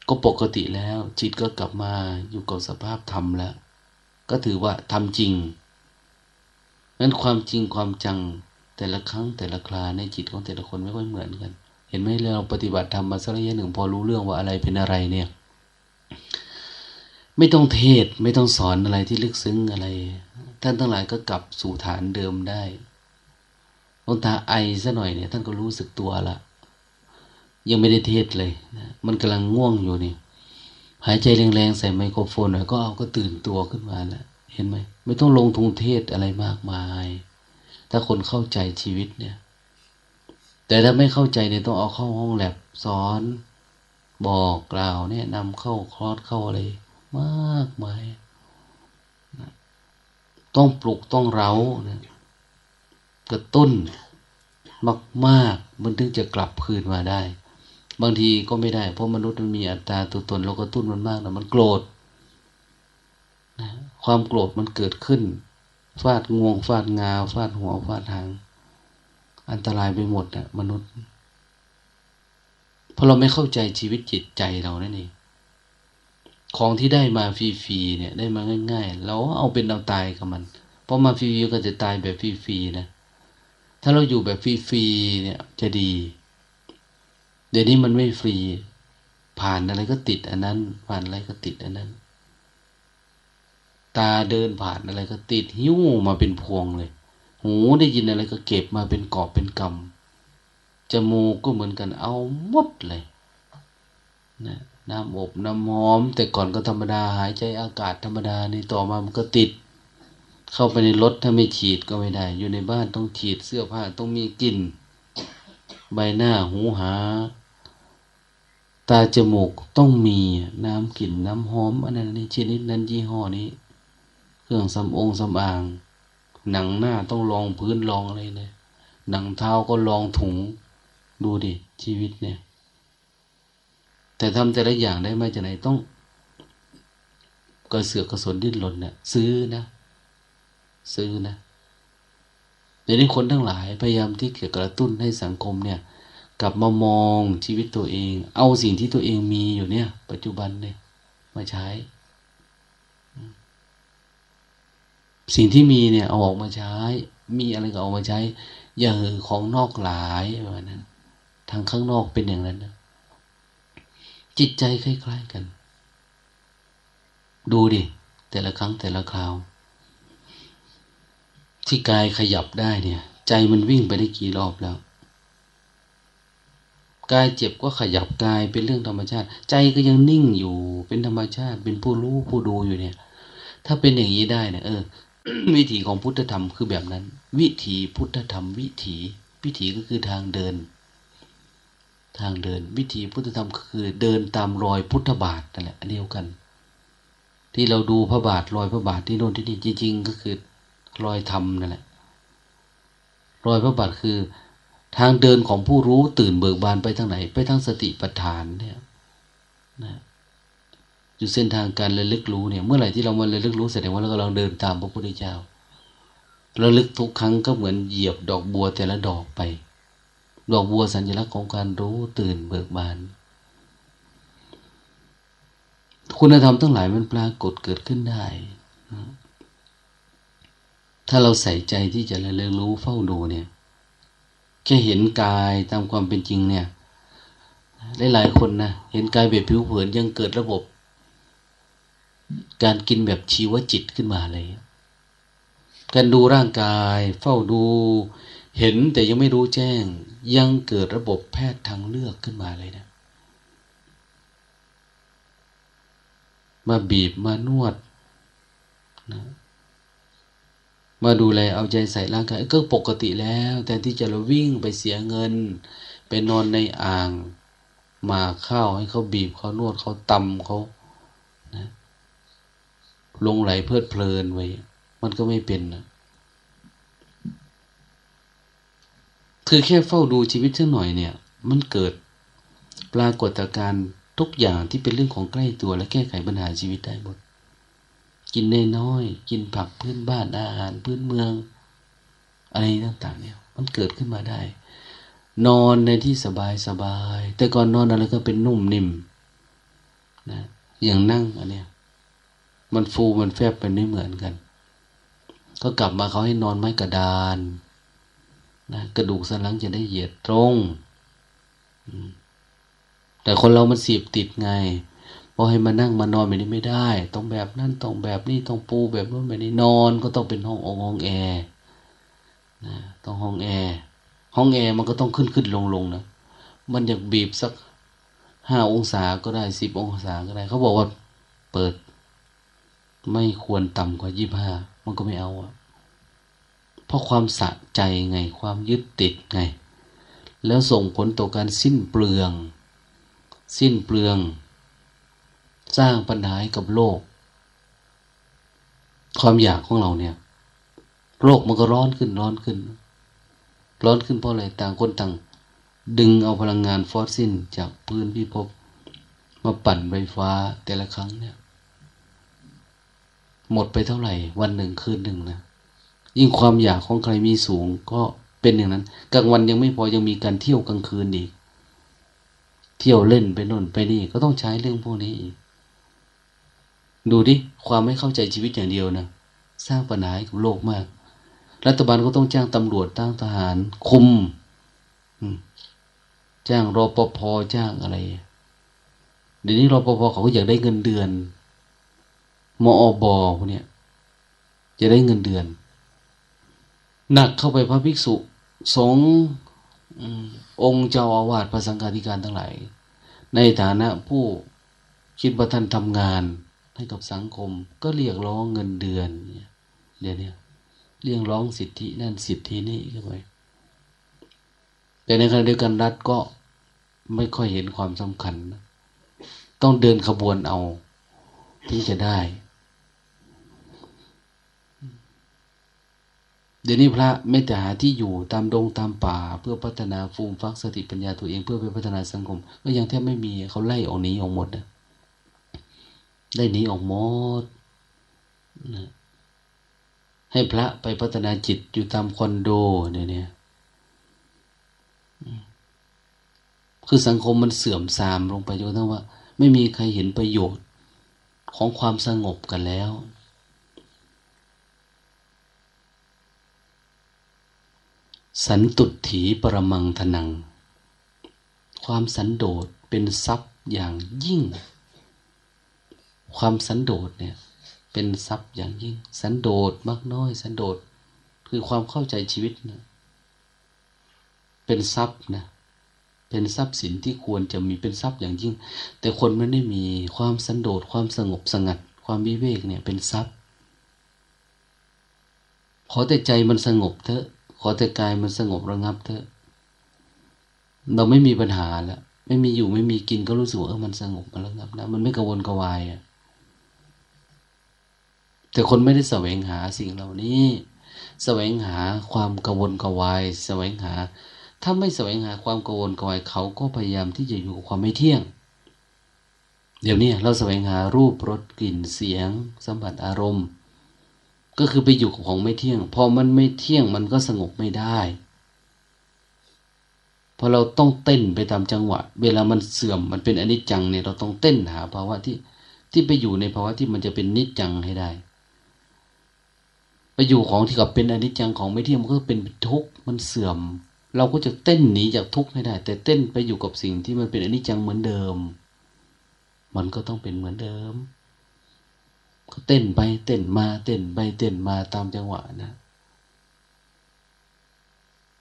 ก็ปกติแล้ว จิตก็กลับมาอยู่กับสภาพธรรมแล้ว ก็ถือว่าทำจริงนั้นความจริงความจังแต่ละครั้งแต่ละคราในจิตของแต่ละคนไม่ค่อยเหมือนกัน เห็นไหมเราปฏิบัติธรรมมาสักระยะหนึ่งพอรู้เรื่องว่าอะไรเป็นอะไรเนี่ย ไม่ต้องเทศไม่ต้องสอนอะไรที่ลึกซึ้งอะไร ท่านทั้งหลายก็กลับสู่ฐานเดิมได้ลงตาไอซะหน่อยเนี่ย ท่านก็รู้สึกตัวละ ยังไม่ได้เทศเลยนะมันกำลังง่วงอยู่นี่หายใจแรงๆใส่ไมโครโฟนหน่อยก็เอาก็ตื่นตัวขึ้นมาแล้วเห็นไหมไม่ต้องลงทุนเทศอะไรมากมาย ถ้าคนเข้าใจชีวิตเนี่ย แต่ถ้าไม่เข้าใจเนี่ยต้องเอาเข้าห้องแลบสอน บอกกล่าวแนะนำเข้าคลอดเข้าอะไรมากมายต้องปลุกต้องเร้านะกระตุ้นมากๆ มันถึงจะกลับคืนมาได้ บางทีก็ไม่ได้ เพราะมนุษย์มันมีอัตตาตัวตนเราก็ตุ้นมันมากนะมันโกรธนะความโกรธมันเกิดขึ้น ฟาดงวง ฟาดงา ฟาดหัว ฟาดหาง อันตรายไปหมดนะมนุษย์ เพราะเราไม่เข้าใจชีวิตจิตใจเรานั่นเองของที่ได้มาฟรีๆเนี่ย ได้มาง่าย ๆ เราเอาเป็นเอาตายกับมัน เพราะมาฟรีๆก็จะตายแบบฟรีๆนะ ถ้าเราอยู่แบบฟรีๆเนี่ยจะดี เดี๋ยวนี้มันไม่ฟรี ผ่านอะไรก็ติดอันนั้น ผ่านอะไรก็ติดอันนั้น ตาเดินผ่านอะไรก็ติดหิ้วมาเป็นพวงเลย หูได้ยินอะไรก็เก็บมาเป็นกอบเป็นกำจมูกก็เหมือนกันเอาหมดเลยนะน้ำอบน้ำหอม แต่ก่อนก็ธรรมดาหายใจอากาศธรรมดาในต่อมามันก็ติด เข้าไปในรถถ้าไม่ฉีดก็ไม่ได้ อยู่ในบ้านต้องฉีดเสื้อผ้าต้องมีกลิ่น ใบหน้าหูหา ตาจมูกต้องมีน้ำกลิ่นน้ำหอมอันนั้นนี่ชนิดนั้นยี่ห้อนี้ เครื่องสำองสำอาง หนังหน้าต้องลองพื้นลองอะไรเนี่ยหนังเท้าก็ลองถุง ดูดิชีวิตเนี่ย แต่ทำแต่ละอย่างได้มาจากไหนต้องกระเสือกกระสนดิ้นรนเนะ่ยซื้อนะ ซื้อนะเดี๋ยวนี้คนทั้งหลายพยายามที่เกี่ยวกระตุ้นให้สังคมเนี่ย กลับมามองชีวิตตัวเอง เอาสิ่งที่ตัวเองมีอยู่เนี่ย ปัจจุบันเนี่ยมาใช้ สิ่งที่มีเนี่ย เอาออกมาใช้ มีอะไรก็เอามาใช้ อย่าหือของนอกหลายแบบนั้นทางข้างนอกเป็นอย่างนั้นนะจิตใจคล้าย ๆกัน ดูดิ แต่ละครั้งแต่ละคราว ที่กายขยับได้เนี่ย ใจมันวิ่งไปได้กี่รอบแล้ว กายเจ็บก็ขยับกายเป็นเรื่องธรรมชาติ ใจก็ยังนิ่งอยู่เป็นธรรมชาติ เป็นผู้รู้ผู้ดูอยู่เนี่ย ถ้าเป็นอย่างนี้ได้เนี่ยเออ วิถีของพุทธธรรมคือแบบนั้น วิถีพุทธธรรม วิถีวิถีก็คือทางเดิน ทางเดิน วิธีพุทธธรรมคือเดินตามรอยพุทธบาทนั่นแหละเดียวกัน ที่เราดูพระบาทรอยพระบาทที่โน่นที่นี่จริงๆก็คือรอยธรรมนั่นแหละรอยพระบาทคือ ทางเดินของผู้รู้ตื่นเบิกบานไปทางไหน ไปทางสติปัฏฐานเนี่ยนะอยู่เส้นทางการระลึกรู้เนี่ย เมื่อไหร่ที่เรามาระลึกรู้แสดงว่าเรากำลังเดินตามพระพุทธเจ้าระลึกทุกครั้งก็เหมือนเหยียบดอกบัวแต่ละดอกไป ดอกบัวสัญลักษณ์ของการรู้ตื่นเบิกบาน คุณธรรมทั้งหลายมันปรากฏเกิดขึ้นได้ ถ้าเราใส่ใจที่จะเรียนรู้เฝ้าดูเนี่ย แค่เห็นกายตามความเป็นจริงเนี่ยหลายๆคนนะเห็นกายแบบผิวเผินยังเกิดระบบ การกินแบบชีวจิตขึ้นมาเลย การดูร่างกายเฝ้าดูเห็นแต่ยังไม่รู้แจ้ง ยังเกิดระบบแพทย์ทางเลือกขึ้นมาเลยนะ มาบีบมานวดนะ มาดูแลเอาใจใส่ร่างกายก็ปกติแล้วแต่ที่จะเราวิ่งไปเสียเงิน ไปนอนในอ่าง มาข้าวให้เขาบีบเขานวดเขาตำเขานะลงไหลเพลิดเพลินไว้ มันก็ไม่เป็นนะคือแค่เฝ้าดูชีวิตสักหน่อยเนี่ย มันเกิดปรากฏการณ์ทุกอย่างที่เป็นเรื่องของใกล้ตัวและแก้ไขปัญหาชีวิตได้หมด กินน้อยๆกินผักพื้นบ้านอาหารพื้นเมือง อะไรต่างๆ เนี่ย มันเกิดขึ้นมาได้ นอนในที่สบายสบาย แต่ก่อนนอนอะไรก็เป็นนุ่มนิ่มนะอย่างนั่งอันเนี้ยมันฟูมันแฟบเป็นไม่เหมือนกัน ก็กลับมาเขาให้นอนไม้กระดานนะกระดูกสันหลังจะได้เหยียดตรง แต่คนเรามันสีบติดไง พอให้มานั่งมานอนแบบนี้ไม่ได้ ต้องแบบนั่นต้องแบบนี้ต้องปูแบบนู้นแบบนี้นอนก็ต้องเป็นห้ององห้องแอร์นะต้องห้องแอร์ห้องแอร์มันก็ต้องขึ้นขึ้นลงลงนะมันอยากบีบสักห้าองศาก็ได้สิบองศาก็ได้ เขาบอกว่าเปิด ไม่ควรต่ำกว่ายี่ห้ามันก็ไม่เอาอะเพราะความสะใจไงความยึดติดไง แล้วส่งผลต่อการสิ้นเปลือง สิ้นเปลือง สร้างปัญหาให้กับโลก ความอยากของเราเนี่ย โลกมันก็ร้อนขึ้นร้อนขึ้น ร้อนขึ้นเพราะอะไรต่างคนต่าง ดึงเอาพลังงานฟอสซิลจากพื้นพิภพมาปั่นไฟฟ้าแต่ละครั้งเนี่ย หมดไปเท่าไหร่ วันหนึ่งคืนหนึ่งนะยิ่งความอยากของใครมีสูงก็เป็นอย่างนั้นกลางวันยังไม่พอยังมีการเที่ยวกลางคืนอีก เที่ยวเล่นไปน่นไปนี่ก็ต้องใช้เรื่องพวกนี้อีก ดูดิความไม่เข้าใจชีวิตอย่างเดียวนะสร้างปัญหาให้กับโลกมาก รัฐบาลก็ต้องจ้างตำรวจตั้งทหารคุมจ้างรปภจ้างอะไร เดี๋ยวนี้รปภเขาก็อยากได้เงินเดือน มอบอพวกนี้จะได้เงินเดือน หนักเข้าไปพระภิกษุสงฆ์องค์เจ้าอาวาสพระสังฆาธิการทั้งหลาย ในฐานะผู้คิดว่าท่านทำงาน ให้กับสังคม ก็เรียกร้องเงินเดือนเนี่ยเดี๋ยวนี้เรียกร้องสิทธินั่นสิทธินี่เข้าไปแต่ในขณะเดียวกันรัฐก็ไม่ค่อยเห็นความสำคัญ ต้องเดินขบวนเอาที่จะได้ เดี๋ยวนี้พระไม่แต่หาที่อยู่ตามดงตามป่า เพื่อพัฒนาฟูมฟักสติปัญญาตัวเองเพื่อไปพัฒนาสังคม ก็ยังแทบไม่มีเขาไล่ออกนี้ออกหมดนะ ได้หนีออกหมดนะให้พระไปพัฒนาจิตอยู่ตามคอนโดเนี่ยเนี่ยคือสังคมมันเสื่อมทรามลงไปจนกระทั่งว่า ไม่มีใครเห็นประโยชน์ของความสงบกันแล้ว สันตุถีปรมังทนัง ความสันโดษเป็นทรัพย์อย่างยิ่ง ความสันโดษเนี่ย เป็นทรัพย์อย่างยิ่ง สันโดษมากน้อย สันโดษคือความเข้าใจชีวิตนะเป็นทรัพย์นะเป็นทรัพย์สินที่ควรจะมีเป็นทรัพย์อย่างยิ่ง แต่คนไม่ได้มีความสันโดษความสงบสงัด ความวิเวกเนี่ยเป็นทรัพย์ ขอแต่ใจมันสงบเถอะขอแต่กายมันสงบระงับเถอะเราไม่มีปัญหาแล้วไม่มีอยู่ไม่มีกินก็รู้สึกว่าเออมันสงบมันระงับนะมันไม่กระวนกระวายอะ แต่คนไม่ได้แสวงหาสิ่งเหล่านี้แสวงหาความกระวนกระวายแสวงหา ถ้าไม่แสวงหาความกระวนกระวายเขาก็พยายามที่จะอยู่กับความไม่เที่ยง เดี๋ยวนี้เราแสวงหารูปรสกลิ่นเสียง สัมผัสอารมณ์ ก็คือไปอยู่กับของไม่เที่ยง พอมันไม่เที่ยงมันก็สงบไม่ได้พอเราต้องเต้นไปตามจังหวะ เวลามันเสื่อมมันเป็นอนิจจังเนี่ยเราต้องเต้นหาภาวะที่ที่ไปอยู่ในภาวะที่มันจะเป็นนิจจังให้ได้ ไปอยู่ของที่กับเป็นอนิจจังของไม่เที่ยงมันก็เป็นทุกข์มันเสื่อม เราก็จะเต้นหนีจากทุกข์ให้ได้ แต่เต้นไปอยู่กับสิ่งที่มันเป็นอนิจจังเหมือนเดิม มันก็ต้องเป็นเหมือนเดิม ก็เต้นไปเต้นมาเต้นไปเต้นมาตามจังหวะนะ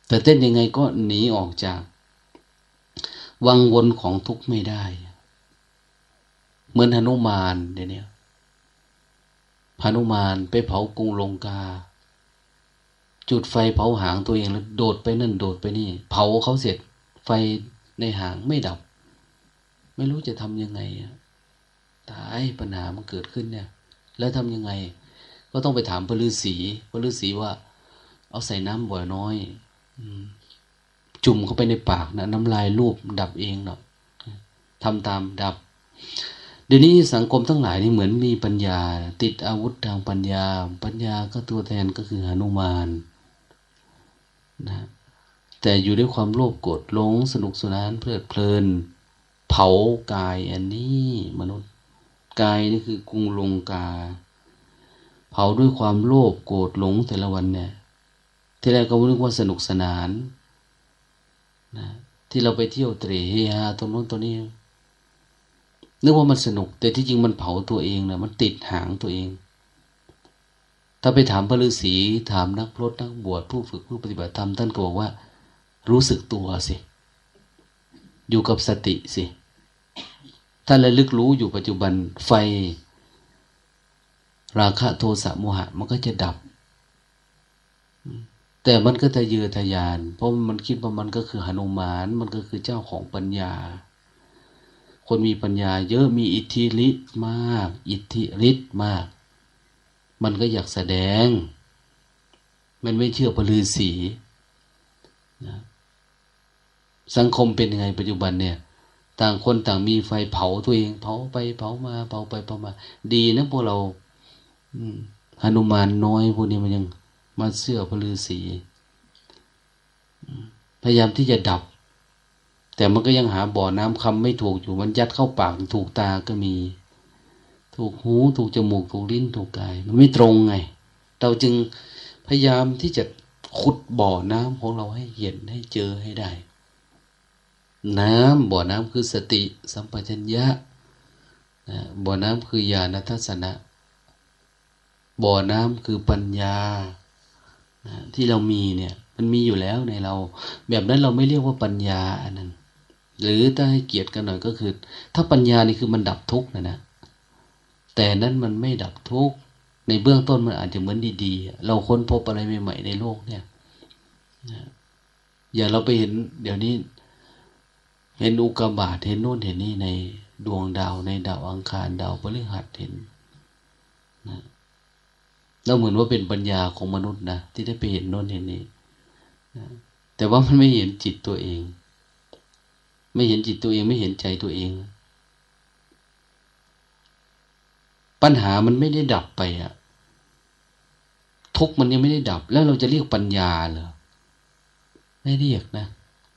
แต่เต้นยังไงก็หนีออกจาก วังวนของทุกข์ไม่ได้ เหมือนหนุมานเดี๋ยวนี้ พนุมานไปเผากรุงลงกา จุดไฟเผาหางตัวเองแล้วโดดไปนั่นโดดไปนี่ เผาเขาเสร็จ ไฟในหางไม่ดับ ไม่รู้จะทำยังไงตายปัญหามันเกิดขึ้นเนี่ย แล้วทำยังไง ก็ต้องไปถามพระฤาษีพระฤาษีว่า เอาใส่น้ำบ่อยน้อยจุ่มเข้าไปในปากนะน้ำลายรูปดับเองเนาะทำตามดับ ดี๋ยวนี้สังคมทั้งหลายนี่เหมือนมีปัญญา ติดอาวุธทางปัญญา ปัญญาก็ตัวแทนก็คือหนุมานนะแต่อยู่ด้วยความโลภโกรธหลงสนุกสนานเพลิดเพลิน เผากายอันนี้มนุษย์กายนี่คือกรุงลงกา เผาด้วยความโลภโกรธหลงแต่ละวันเนี่ย ที่แรกก็นึกว่าสนุกสนานนะที่เราไปเที่ยวเตะเฮฮาตรงโน้นตรงนี้ นึกว่ามันสนุก แต่ที่จริงมันเผาตัวเองนะมันติดหางตัวเอง ถ้าไปถามพระฤาษีถามนักพรตนักบวชผู้ฝึกผู้ปฏิบัติธรรมท่านก็บอกว่า รู้สึกตัวสิ อยู่กับสติสิถ้าระลึกรู้อยู่ปัจจุบันไฟ ราคะโทสะโมหะ มันก็จะดับ แต่มันก็จะเยือทยาน เพราะมันคิดว่ามันก็คือหนุมาน มันก็คือเจ้าของปัญญา คนมีปัญญาเยอะมีอิทธิฤทธิ์มาก อิทธิฤทธิ์มาก มันก็อยากแสดง มันไม่เชื่อปลือสีนะสังคมเป็นยังไงปัจจุบันเนี่ย ต่างคนต่างมีไฟเผาตัวเอง เผาไปเผามา เผาไปเผามา ดีนะพวกเราหนุมานน้อยพวกนี้มันยังมาเสื้อพลือสี พยายามที่จะดับ แต่มันก็ยังหาบ่อน้ำคำไม่ถูกอยู่มันยัดเข้าปากถูกตาก็มี ถูกหูถูกจมูกถูกลิ้นถูกกาย มันไม่ตรงไง เราจึงพยายามที่จะขุดบ่อน้ำของเราให้เห็นให้เจอให้ได้ น้ำบ่อน้ำคือสติ สัมปชัญญะบ่อน้ำคือญาณทัศนะบ่อน้ำคือปัญญาที่เรามีเนี่ย มันมีอยู่แล้วในเรา แบบนั้นเราไม่เรียกว่าปัญญาอันนั้น หรือถ้าให้เกียรติกันหน่อยก็คือ ถ้าปัญญานี่คือมันดับทุกข์นะนะ แต่นั้นมันไม่ดับทุกข์ในเบื้องต้นมันอาจจะเหมือนดีๆ เราค้นพบอะไรใหม่ๆในโลกเนี่ยอย่างเราไปเห็น เดี๋ยวนี้ เห็นอุกกาบาตเห็นโน่นเห็นนี่ในดวงดาวในดาวอังคารดาวพฤหัสเห็นนะเราเหมือนว่าเป็นปัญญาของมนุษย์นะที่ได้ไปเห็นโน่นเห็นนี่นะแต่ว่ามันไม่เห็นจิตตัวเอง ไม่เห็นจิตตัวเองไม่เห็นใจตัวเอง ปัญหามันไม่ได้ดับไปอะทุกมันยังไม่ได้ดับ แล้วเราจะเรียกปัญญาเหรอไม่เรียกนะ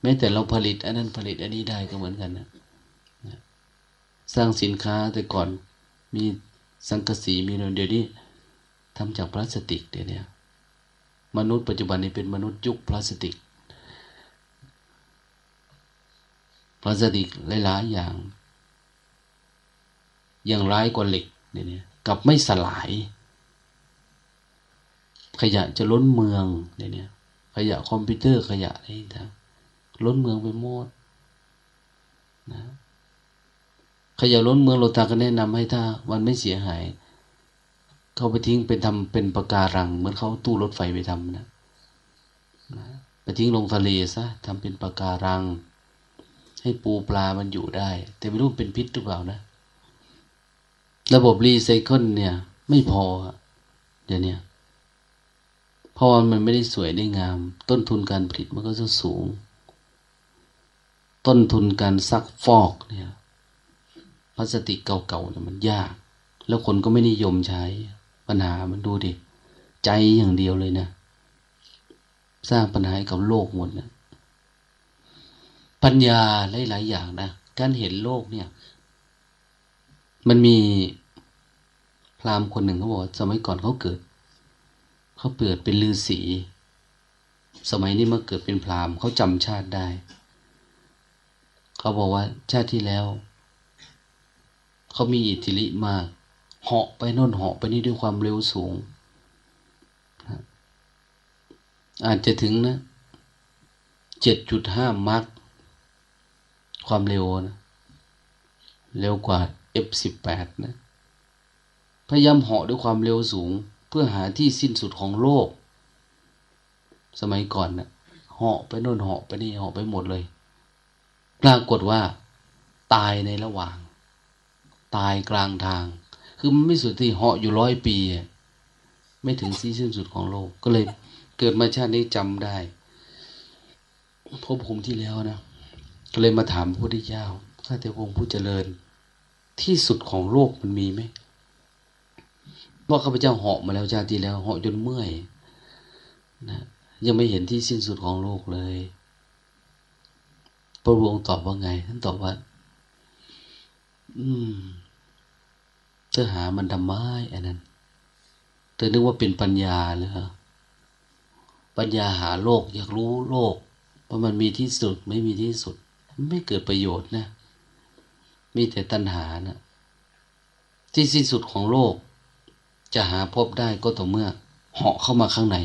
แม้แต่เราผลิตอันนั้นผลิตอันนี้ได้ก็เหมือนกันนะสร้างสินค้าแต่ก่อนมีสังกสีมีเดี๋ยวนี้ทำจากพลาสติกเดี๋ยวนี้มนุษย์ปัจจุบันนี้เป็นมนุษย์ยุคพลาสติก พลาสติกหลายๆอย่างอย่างร้ายกว่าเหล็กเดี๋ยกับไม่สลาย ขยะจะล้นเมืองเดี๋ยขยะคอมพิวเตอร์ขยะอะไรต่างล้นเมืองไปหมดนะขยะล้นเมืองเราตาก็แนะนำให้ถ้ามันไม่เสียหาย เขาไปทิ้งเป็นทำเป็นปะการัง เหมือนเขาตู้รถไฟไปทำนะนะไปทิ้งลงทะเลซะทำเป็นปะการัง ให้ปูปลามันอยู่ได้ แต่ไม่รู้เป็นพิษหรือเปล่านะ ระบบรีไซเคิลเนี่ย ไม่พอเดี๋ยวนี้เพราะมันไม่ได้สวยได้งาม ต้นทุนการผลิตมันก็จะสูง ต้นทุนการซักฟอกเนี่ยพลาสติกเก่าๆเนี่ยมันยาก แล้วคนก็ไม่นิยมใช้ปัญหามันดูดิ ใจอย่างเดียวเลยนะ สร้างปัญหากับโลกหมดนะ ปัญญาหลาย ๆ อย่างนะการเห็นโลกเนี่ย มันมีพราหมณ์คนหนึ่งเขาบอกสมัยก่อนเขาเกิดเขาเปิดเป็นลือสีสมัยนี้มาเกิดเป็นพราหมณ์เขาจำชาติได้ เขาบอกว่าชาติที่แล้ว เขามีอิทธิฤทธิ์มากเหาะไปโน่นเหาะไปนี่ด้วยความเร็วสูง อาจจะถึงนะเจ็ดจุดห้ามัก ความเร็วนะเร็วกว่า F18 นะพยายามเหาะด้วยความเร็วสูง เพื่อหาที่สิ้นสุดของโลก สมัยก่อนนะ่ะเหาะไปโน่นเหาะไปนี่เหาะไปหมดเลย ปรากฏว่า ตายในระหว่าง ตายกลางทาง คือมันไม่สุดที่เหาะอยู่ร้อยปี ไม่ถึงที่สิ้นสุดของโลก ก็เลยเกิดมาชาตินี้จำได้พบภูมิที่แล้วนะ ก็เลยมาถามพระพุทธเจ้าข้าแต่พงผู้เจริญ ที่สุดของโลกมันมีไหมว่าข้าพเจ้าเหาะมาแล้วชาติแล้วเหาะจนเมื่อยนะยังไม่เห็นที่สิ้นสุดของโลกเลย พระองค์ตอบว่าไง ท่านตอบว่า อืมเธอหามันทำไมอันนั้นเธอนึกว่าเป็นปัญญาหรือปัญญาหาโลก อยากรู้โลกว่ามันมีที่สุดไม่มีที่สุด ไม่เกิดประโยชน์นะ มีแต่ตัณหานะที่สิ้นสุดของโลก จะหาพบได้ก็ต่อเมื่อเหาะเข้ามาข้างใน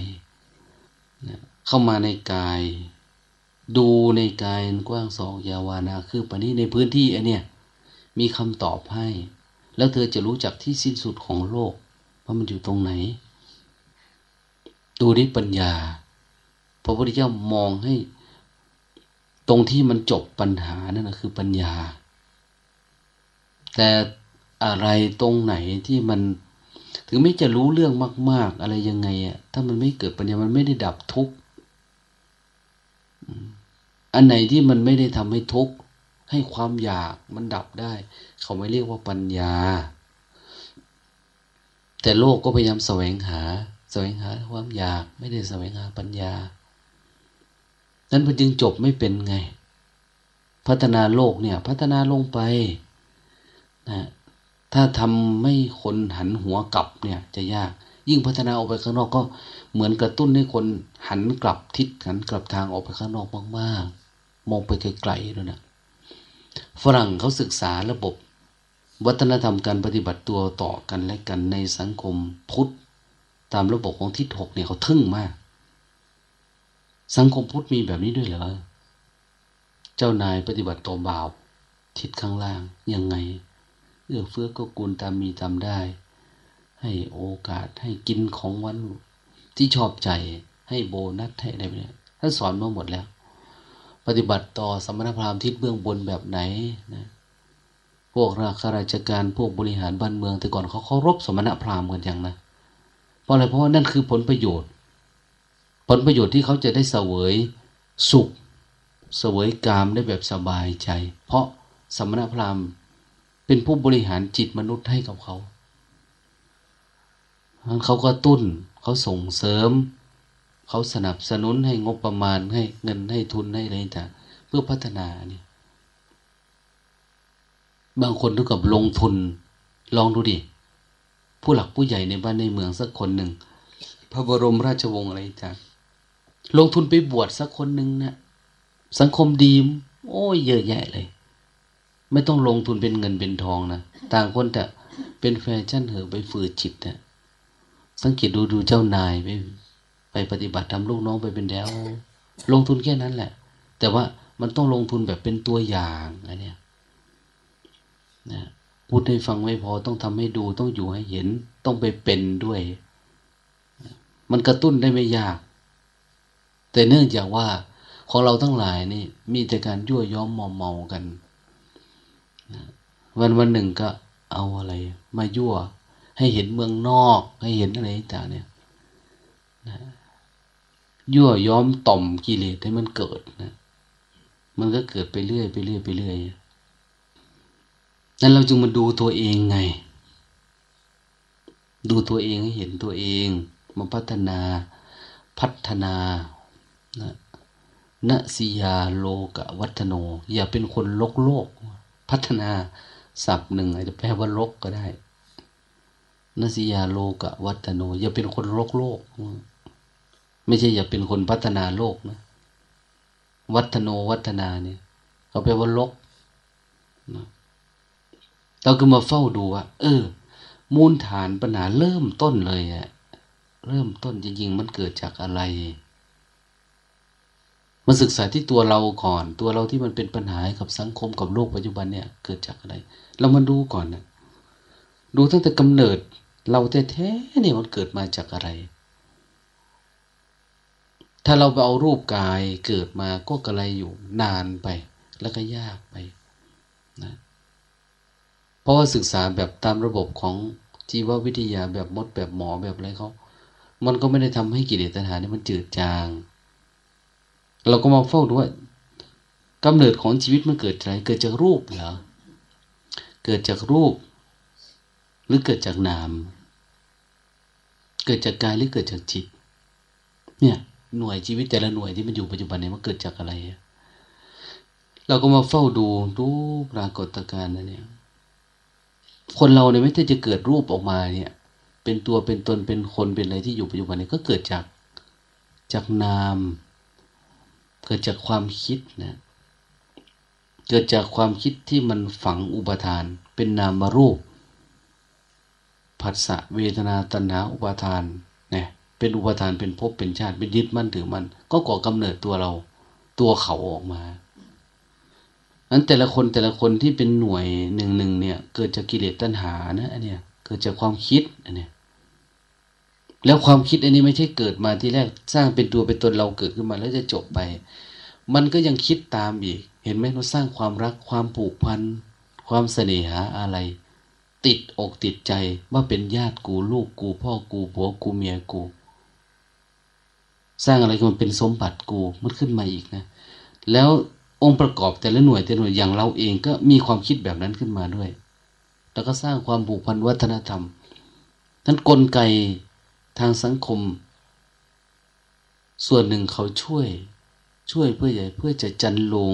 เข้ามาในกาย ดูในกายกว้างสองยาวานาคือปนี้ในพื้นที่อันเนี้ยมีคำตอบให้ แล้วเธอจะรู้จักที่สิ้นสุดของโลกว่ามันอยู่ตรงไหน ดูนี้ปัญญาพระพุทธเจ้ามองให้ ตรงที่มันจบปัญหานั่นนะคือปัญญา แต่อะไรตรงไหนที่มัน ถึงไม่จะรู้เรื่องมาก ๆ อะไรยังไงอะถ้ามันไม่เกิดปัญญามันไม่ได้ดับทุกข์อันไหนที่มันไม่ได้ทำให้ทุกข์ให้ความอยากมันดับได้ เขาไม่เรียกว่าปัญญา แต่โลกก็พยายามแสวงหา แสวงหาความอยากไม่ได้แสวงหาปัญญา นั้นมันจึงจบไม่เป็นไง พัฒนาโลกเนี่ย พัฒนาลงไปนะถ้าทำไม่คนหันหัวกลับเนี่ย จะยาก ยิ่งพัฒนาออกไปข้างนอกก็เหมือนกระตุ้นให้คนหันกลับทิศหันกลับทางออกไปข้างนอกมากๆ มองไปไกลๆด้วยนะฝรั่งเขาศึกษาระบบ วัฒนธรรมการปฏิบัติตัวต่อกันและกันในสังคมพุทธตามระบบของทิศหกเนี่ยเขาทึ่งมาก สังคมพุทธมีแบบนี้ด้วยเหรอ เจ้านายปฏิบัติต่อบ่าวทิศข้างล่างยังไง เอื้อเฟื้อก็กุลตามมีตามได้ ให้โอกาสให้กินของวันที่ชอบใจให้โบนัสให้อะไรเนี่ยท่านสอนมาหมดแล้ว ปฏิบัติต่อสมณพราหมณ์ทิศเบื้องบนแบบไหนนะพวกราชราชการพวกบริหารบ้านเมืองแต่ก่อนเขาเคารพสมณพราหมณ์กันอย่างนะเพราะอะไรเพราะว่านั่นคือผลประโยชน์ ผลประโยชน์ที่เขาจะได้เสวยสุข เสวยกามได้แบบสบายใจ เพราะสมณพราหมณ์เป็นผู้บริหารจิตมนุษย์ให้กับเขาเขาก็ตุ้นเขาส่งเสริม เขาสนับสนุนให้งบประมาณให้เงินให้ทุนให้อะไรต่างเพื่อพัฒนาเนี่ยบางคนถึงกับลงทุน ลองดูดิ ผู้หลักผู้ใหญ่ในบ้านในเมืองสักคนหนึ่ง พระบรมราชวงศ์อะไรจ้ะ ลงทุนไปบวชสักคนหนึ่งนะสังคมดีม โอ้ยเยอะแยะเลย ไม่ต้องลงทุนเป็นเงินเป็นทองนะต่างคนแต่เป็นแฟชั่นเหอะไปฝืดจิตนะสังเกตดูดูเจ้านายไปไปปฏิบัติทำลูกน้องไปเป็นแล้ว ลงทุนแค่นั้นแหละ แต่ว่ามันต้องลงทุนแบบเป็นตัวอย่างอันเนี้ยนะพูดให้ฟังไม่พอต้องทำให้ดูต้องอยู่ให้เห็น ต้องไปเป็นด้วย มันกระตุ้นได้ไม่ยาก แต่เนื่องจากว่าของเราทั้งหลายนี่ มีแต่การยั่วย้อมมอมเมากันวันวันหนึ่งก็เอาอะไร มายั่ว ให้เห็นเมืองนอก ให้เห็นอะไรต่างเนี่ยนะยั่วย้อมต่อมกิเลสให้มันเกิดนะ มันก็เกิดไปเรื่อยไปเรื่อยไปเรื่อยนั้นเราจึงมาดูตัวเองไง ดูตัวเองให้เห็นตัวเอง มาพัฒนา พัฒนา นะนสิยาโลกวัฒโน อย่าเป็นคนโลกโลก พัฒนาศัพท์หนึ่งอาจจะแปลว่าลกก็ได้นสิยาโลกวัฒโน อย่าเป็นคนโลกโลก ไม่ใช่อย่าเป็นคนพัฒนาโลกนะ วัฒโนวัฒนาเนี่ยเขาแปลว่าลกนะเราก็มาเฝ้าดูว่า เออ มูลฐานปัญหาเริ่มต้นเลยอะเริ่มต้นจริงๆมันเกิดจากอะไร มาศึกษาที่ตัวเราก่อน ตัวเราที่มันเป็นปัญหากับสังคมกับโลกปัจจุบันเนี่ย เกิดจากอะไร เรามาดูก่อนนะดูตั้งแต่กำเนิด เราแท้ๆเนี่ยมันเกิดมาจากอะไร ถ้าเราไปเอารูปกายเกิดมาก็กระไรอยู่นานไป แล้วก็ยากไปนะเพราะว่าศึกษาแบบตามระบบของจีววิทยาแบบมดแบบหมอแบบอะไรเขา มันก็ไม่ได้ทำให้กิเลสตัณหาเนี่ยมันจืดจาง เราก็มาเฝ้าดูว่ากำเนิดของชีวิตมันเกิดจากอะไรเกิดจากรูปเหรอ เกิดจากรูป หรือเกิดจากนาม เกิดจากกายหรือเกิดจากจิต เนี่ย หน่วยชีวิตแต่ละหน่วยที่มันอยู่ปัจจุบันเนี่ยมันเกิดจากอะไร เราก็มาเฝ้าดูดูปรากฏการณ์นั่นเนี่ย คนเราเนี่ยไม่ได้จะเกิดรูปออกมาเนี่ย เป็นตัวเป็นตนเป็นคนเป็นอะไรที่อยู่ปัจจุบันนี้ก็เกิดจากจากนาม เกิดจากความคิดนะเกิดจากความคิดที่มันฝังอุปทาน เป็นนามรูปผัสสะเวทนาตัณหาอุปทานเนี่ยเป็นอุปทานเป็นภพเป็นชาติเป็นยึดมั่นถือมัน ก็ก่อกำเนิดตัวเรา ตัวเขาออกมานั้นแต่ละคนแต่ละคนที่เป็นหน่วยหนึ่งหนึ่งเนี่ย เกิดจากกิเลสตัณหานะอันเนี้ยเกิดจากความคิดอันเนี้ย แล้วความคิดอันนี้ไม่ใช่เกิดมาที่แรกสร้างเป็นตัวเป็นตนเราเกิดขึ้นมาแล้วจะจบไป มันก็ยังคิดตามอีก เห็นไหมเราสร้างความรักความผูกพัน ความเสน่หาอะไร ติดอกติดใจว่าเป็นญาติกูลูกกู พ่อกูผัวกูเมียกู สร้างอะไรมันเป็นสมบัติกูมันขึ้นมาอีกนะ แล้วองค์ประกอบแต่ละหน่วยแต่ละหน่วยอย่างเราเองก็มีความคิดแบบนั้นขึ้นมาด้วย แล้วก็สร้างความผูกพันวัฒนธรรมนั้นกลไก ทางสังคม ส่วนหนึ่งเขาช่วย ช่วยเพื่อใหญ่เพื่อจะจันลง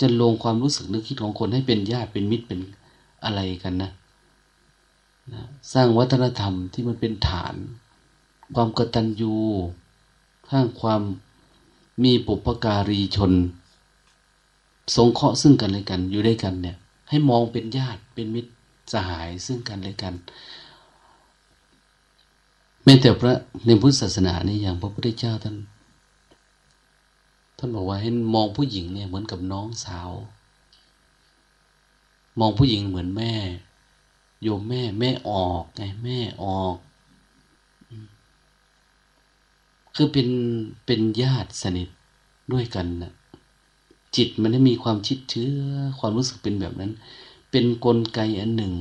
จะลงความรู้สึกนึกคิดของคนให้เป็นญาติเป็นมิตรเป็นอะไรกันนะนะสร้างวัฒนธรรมที่มันเป็นฐาน ความกตัญญูสร้างความมีปุพการีชน สงเคราะห์ซึ่งกันและกันอยู่ด้วยกันเนี่ย ให้มองเป็นญาติเป็นมิตรสหายซึ่งกันและกัน แม้แต่พระในพุทธศาสนานี่อย่างพระพุทธเจ้าท่านท่านบอกว่าให้มองผู้หญิงเนี่ยเหมือนกับน้องสาว มองผู้หญิงเหมือนแม่ โยมแม่แม่ออกไงแม่ออก คือเป็นเป็นญาติสนิทด้วยกันนะจิตมันได้มีความชิดเชื้อความรู้สึกเป็นแบบนั้น เป็นนกลไกอันหนึ่ง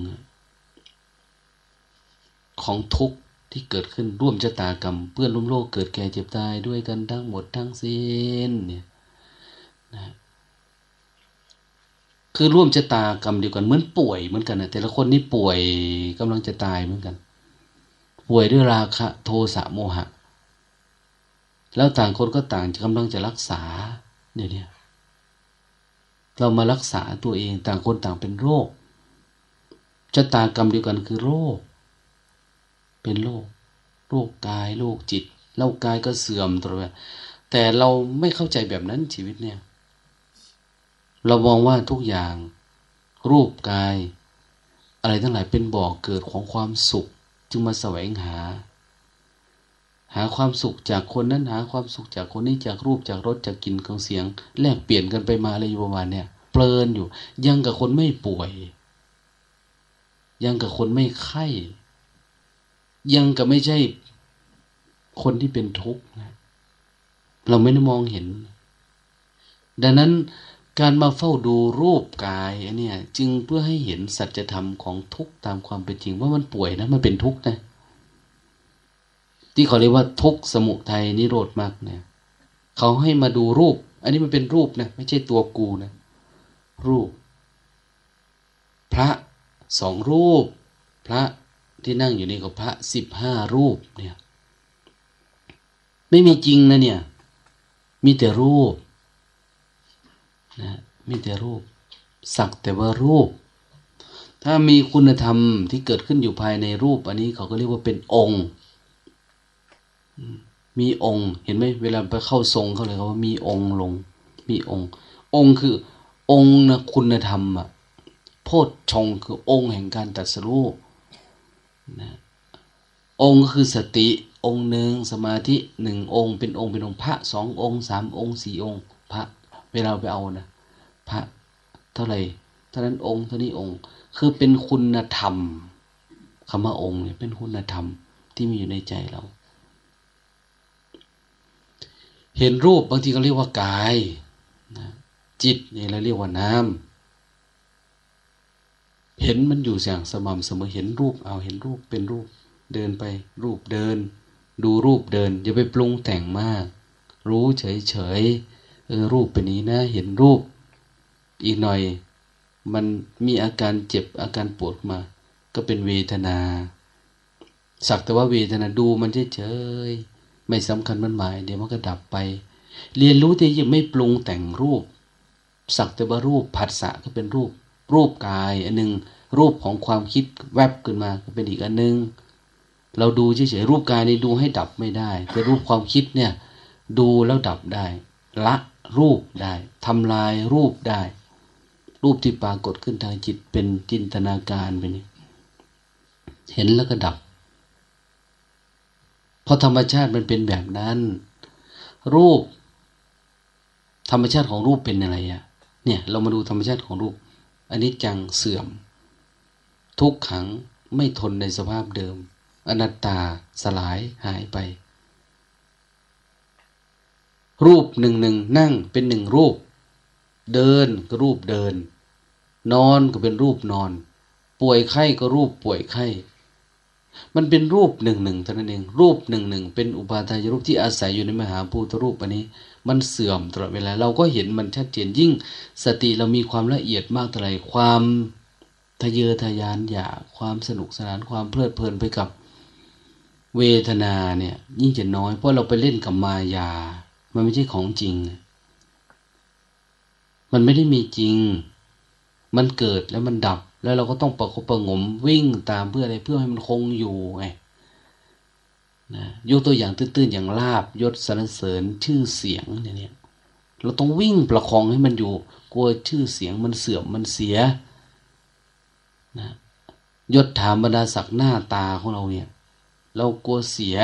ของทุกข์ ที่เกิดขึ้นร่วมชะตากรรม เพื่อนร่วมโลกเกิดแก่เจ็บตายด้วยกันทั้งหมดทั้งสิ้นเนี่ยนะคือร่วมชะตากรรมเดียวกันเหมือนป่วยเหมือนกันนะแต่ละคนนี่ป่วยกำลังจะตายเหมือนกัน ป่วยด้วยราคะโทสะโมหะ แล้วต่างคนก็ต่างกำลังจะรักษาเนี่ยเนี่ยเรามารักษาตัวเองต่างคนต่างเป็นโรคชะตากรรมเดียวกันคือโรค เป็นโรคโรคกายโรคจิตแล้วกายก็เสื่อมตัวไปแต่เราไม่เข้าใจแบบนั้นชีวิตเนี่ย เรามองว่าทุกอย่าง รูปกาย อะไรทั้งหลายเป็นบ่อกเกิดของความสุข จึงมาแสวงหา หาความสุขจากคนนั้นหาความสุขจากคนนี้จากรูปจากรสจากกลิ่นของเสียง แลกเปลี่ยนกันไปมาอะไรอยู่ประมาณเนี่ยเพลินอยู่ ยังกับคนไม่ป่วย ยังกับคนไม่ไข้ ยังกับไม่ใช่คนที่เป็นทุกข์นะ เราไม่ได้มองเห็น ดังนั้นการมาเฝ้าดูรูปกายอันนี้จึงเพื่อให้เห็นสัจธรรมของทุกข์ตามความเป็นจริงว่ามันป่วยนะมันเป็นทุกข์นะที่เขาเรียกว่าทุกข์สมุทัยนิโรธมากเนี่ยเขาให้มาดูรูป อันนี้มันเป็นรูปนะไม่ใช่ตัวกูนะรูป พระสองรูป พระ ที่นั่งอยู่นี่ก็พระสิบห้ารูปเนี่ย ไม่มีจริงนะเนี่ย มีแต่รูปนะมีแต่รูป สักแต่ว่ารูป ถ้ามีคุณธรรมที่เกิดขึ้นอยู่ภายในรูป อันนี้เขาก็เรียกว่าเป็นองค์ มีองค์ เห็นไหมเวลาไปเข้าทรงเขาเลยเขาว่ามีองค์ลง มีองค์ องค์คือองค์นะคุณธรรมอะโพชฌงคือองค์แห่งการตัดสู้ นะองค์คือสติองค์หนึ่งสมาธิหนึ่งองค์เป็นองค์เป็นองค์พระสององค์สามองค์สี่องค์พระเวลาไปเอานะพระเท่าไหร่เท่านั้นองค์เท่านี้องค์ คือเป็นคุณธรรมคำว่าองค์เนี่ยเป็นคุณธรรมที่มีอยู่ในใจเรา เห็นรูปบางทีก็เรียกว่ากายนะจิตนี่เราเรียกว่าน้ำ เห็นมันอยู่อย่างสม่ำเสมอเห็นรูปเอาเห็นรูปเป็นรูปเดินไป รูปเดิน ดูรูปเดินอย่าไปปรุงแต่งมาก รู้เฉยเฉยเออรูปเป็นนี้นะ เห็นรูป อีกหน่อย มันมีอาการเจ็บอาการปวดมา ก็เป็นเวทนา สักแต่ว่าเวทนาดูมันเฉยเฉยไม่สำคัญมันหมาย เดี๋ยวมันก็ดับไป เรียนรู้ที่ยังไม่ปรุงแต่งรูป สักแต่ว่ารูปผัสสะก็เป็นรูป รูปกายอันหนึ่งรูปของความคิดแวบขึ้นมาก็เป็นอีกอันหนึ่งเราดูเฉยๆรูปกายนี่ดูให้ดับไม่ได้ แต่รูปความคิดเนี่ยดูแล้วดับได้ ละรูปได้ทำลายรูปได้ รูปที่ปรากฏขึ้นทางจิตเป็นจินตนาการไปนี่เห็นแล้วก็ดับ เพราะธรรมชาติมันเป็นแบบนั้น รูป ธรรมชาติของรูปเป็นอะไรอะเนี่ย เรามาดูธรรมชาติของรูป อันนี้จังเสื่อม ทุกขังไม่ทนในสภาพเดิม อนัตตาสลายหายไป รูปหนึ่งหนึ่งนั่งเป็นหนึ่งรูป เดินก็รูปเดิน นอนก็เป็นรูปนอน ป่วยไข้ก็รูปป่วยไข้มันเป็นรูปหนึ่งหนึ่งเท่านั้นเอง รูปหนึ่งหนึ่งเป็นอุปาทายรูปที่อาศัยอยู่ในมหาภูตรูปอันนี้ มันเสื่อมตลอดเวลาเราก็เห็นมันชัดเจนยิ่ง สติเรามีความละเอียดมากเท่าไรความทะเยอทะยานอยากความสนุกสนานความเพลิดเพลินไปกับเวทนาเนี่ย ยิ่งจะน้อยเพราะเราไปเล่นกับมายา มันไม่ใช่ของจริง มันไม่ได้มีจริง มันเกิดแล้วมันดับ แล้วเราก็ต้องประคบประงมวิ่งตามเพื่ออะไรเพื่อให้มันคงอยู่ไง นะยกตัวอย่างตื้นๆอย่างลาบยศสรรเสริญชื่อเสียงเนี่ยเราต้องวิ่งประคองให้มันอยู่กลัวชื่อเสียงมันเสื่อมมันเสียนะยศถามบรรดาศักดิ์หน้าตาของเราเนี่ย เรากลัวเสีย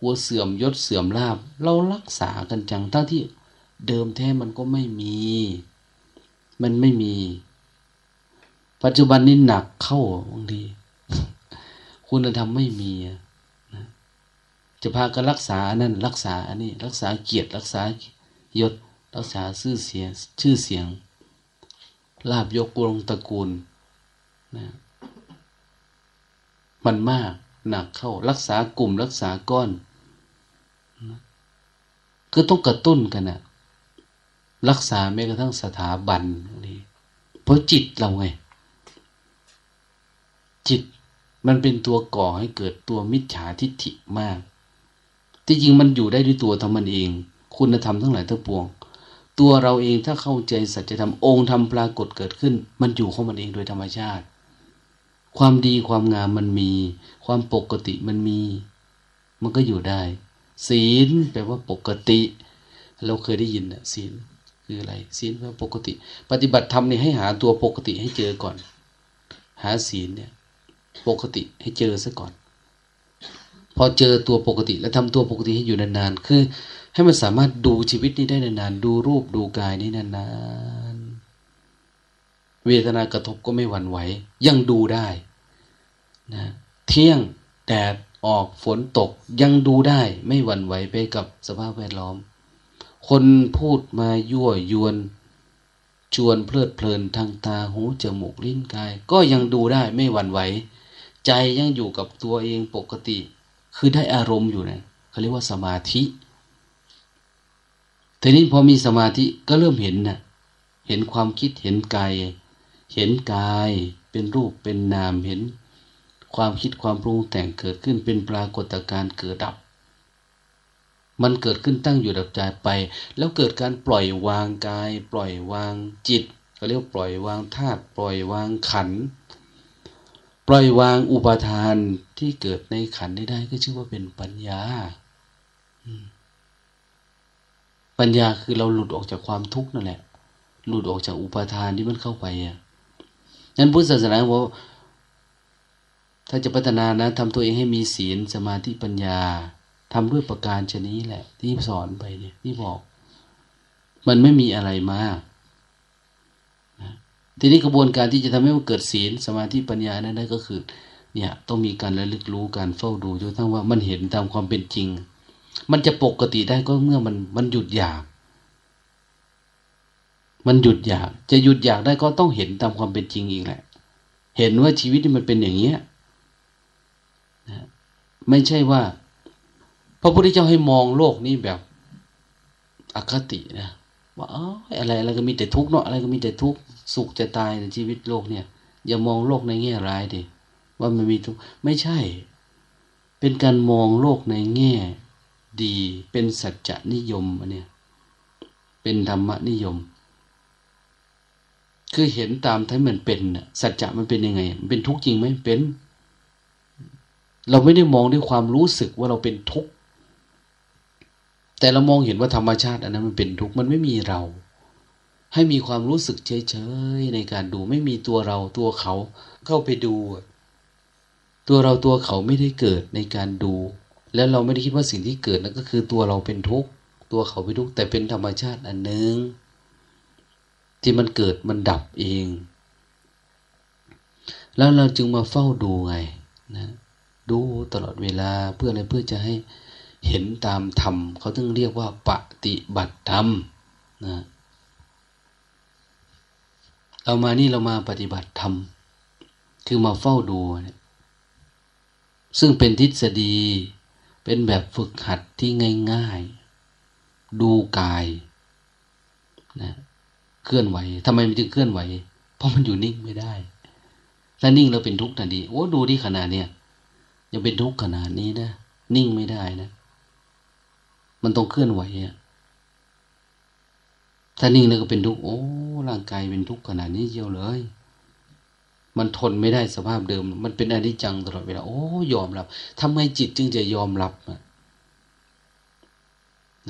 กลัวเสื่อมยศเสื่อมลาบ เรารักษากันจังทั้งที่เดิมแท้มันก็ไม่มี มันไม่มี ปัจจุบันนี้หนักเข้าบางทีคุณธรรมไม่มีนะ จะพากันรักษาอันนั้นรักษาอันนี้รักษาเกียรติรักษายศรักษาชื่อเสียงชื่อเสียง ลาบยกกรงตระกูลนะมันมากหนักเข้ารักษากลุ่มรักษาก้อนคือต้องกระตุ้นกันนะรักษาแม้กระทั่งสถาบันนี่เพราะจิตเราไง จิตมันเป็นตัวก่อให้เกิดตัวมิจฉาทิฏฐิมาก ที่จริงมันอยู่ได้ด้วยตัวทำมันเอง คุณธรรมทั้งหลายทั้งปวง ตัวเราเองถ้าเข้าใจสัจธรรมองค์ธรรมปรากฏเกิดขึ้น มันอยู่ของมันเองโดยธรรมชาติ ความดีความงามมันมี ความปกติมันมี มันก็อยู่ได้ ศีลแปลว่าปกติ เราเคยได้ยินนะศีลคืออะไรศีลแปลว่าปกติ ปฏิบัติธรรมนี่ให้หาตัวปกติให้เจอก่อน หาศีลเนี่ย ปกติให้เจอซะก่อน พอเจอตัวปกติแล้วทำตัวปกติให้อยู่นานๆ คือ ให้มันสามารถดูชีวิตนี้ได้นานๆ ดูรูปดูกายนี้นานๆ เวทนากระทบก็ไม่หวั่นไหว ยังดูได้นะเที่ยงแดดออกฝนตกยังดูได้ไม่หวั่นไหวไปกับสภาพแวดล้อม คนพูดมายั่วยวน ชวนเพลิดเพลินทางตาหูจมูกลิ้นกาย ก็ยังดูได้ไม่หวั่นไหว ใจยังอยู่กับตัวเองปกติ คือได้อารมณ์อยู่นะเขาเรียกว่าสมาธิทีนี้พอมีสมาธิก็เริ่มเห็นนะ่ะเห็นความคิดเห็นกายเห็นกายเป็นรูปเป็นนามเห็น ความคิดความปรุงแต่งเกิดขึ้นเป็นปรากฏการณ์เกิดดับ มันเกิดขึ้นตั้งอยู่ดับใจไป แล้วเกิดการปล่อยวางกาย ปล่อยวางจิตเขาเรียกปล่อยวางธาตุปล่อยวางขันธ์ ปล่อยวางอุปทานที่เกิดในขันได้ได้ก็ชื่อว่าเป็นปัญญา ปัญญาคือเราหลุดออกจากความทุกข์นั่นแหละ หลุดออกจากอุปทานที่มันเข้าไปอะนั้นพุทธศาสนาบอกถ้าจะพัฒนานะทำตัวเองให้มีศีลสมาธิปัญญาทำด้วยประการชนี้แหละ ที่สอนไปเนี่ยที่บอก มันไม่มีอะไรมาก ทีนี้กระบวนการที่จะทำให้มันเกิดศีลสมาธิปัญญานั้นได้ก็คือ เนี่ยต้องมีการระลึกรู้การเฝ้าดูจนทั้งว่ามันเห็นตามความเป็นจริง มันจะปกติได้ก็เมื่อมันมันหยุดอยาก มันหยุดอยาก จะหยุดอยากได้ก็ต้องเห็นตามความเป็นจริงอีกแหละ เห็นว่าชีวิตที่มันเป็นอย่างเนี้ยนะไม่ใช่ว่า พระพุทธเจ้าให้มองโลกนี้แบบอคตินะว่าอออะไรอะไรก็มีแต่ทุกข์เนาะอะไรก็มีแต่ทุกข์ สุขจะตายในชีวิตโลกเนี่ย อย่ามองโลกในแง่ร้ายดิว่ามันมีทุกข์ไม่ใช่ เป็นการมองโลกในแง่ดี เป็นสัจจนิยมอันเนี้ยเป็นธรรมนิยม คือเห็นตามที่มันเป็นสัจจะมันเป็นยังไง มันเป็นทุกข์จริงไหมเป็น เราไม่ได้มองด้วยความรู้สึกว่าเราเป็นทุกข์แต่เรามองเห็นว่าธรรมชาติอันนั้นมันเป็นทุกข์มันไม่มีเรา ให้มีความรู้สึกเฉยๆในการดูไม่มีตัวเราตัวเขาเข้าไปดู ตัวเราตัวเขาไม่ได้เกิดในการดู แล้วเราไม่ได้คิดว่าสิ่งที่เกิดนั่นก็คือตัวเราเป็นทุกข์ตัวเขาเป็นทุกข์แต่เป็นธรรมชาติอันหนึ่งที่มันเกิดมันดับเอง แล้วเราจึงมาเฝ้าดูไงนะดูตลอดเวลาเพื่ออะไรเพื่อจะให้เห็นตามธรรมเขาต้องเรียกว่าปฏิบัติธรรมนะ เรามานี่เรามาปฏิบัติธรรม คือมาเฝ้าดูเนี่ยซึ่งเป็นทฤษฎี เป็นแบบฝึกหัดที่ง่าย ๆ ดูกายนะเคลื่อนไหวทำไมมันจึงเคลื่อนไหว เพราะมันอยู่นิ่งไม่ได้ ถ้านิ่งเราเป็นทุกข์ทันทีโอ้ดูที่ขนาดเนี้ยยังเป็นทุกข์ขนาดนี้นะ นิ่งไม่ได้นะ มันต้องเคลื่อนไหว ถ้านิ่งแล้วก็เป็นทุกข์โอ้ร่างกายเป็นทุกข์ขนาดนี้เยียวเลย มันทนไม่ได้สภาพเดิม มันเป็นอนิจจังตลอดเวลาโอ้ยอมรับทำไมจิตจึงจะยอมรับ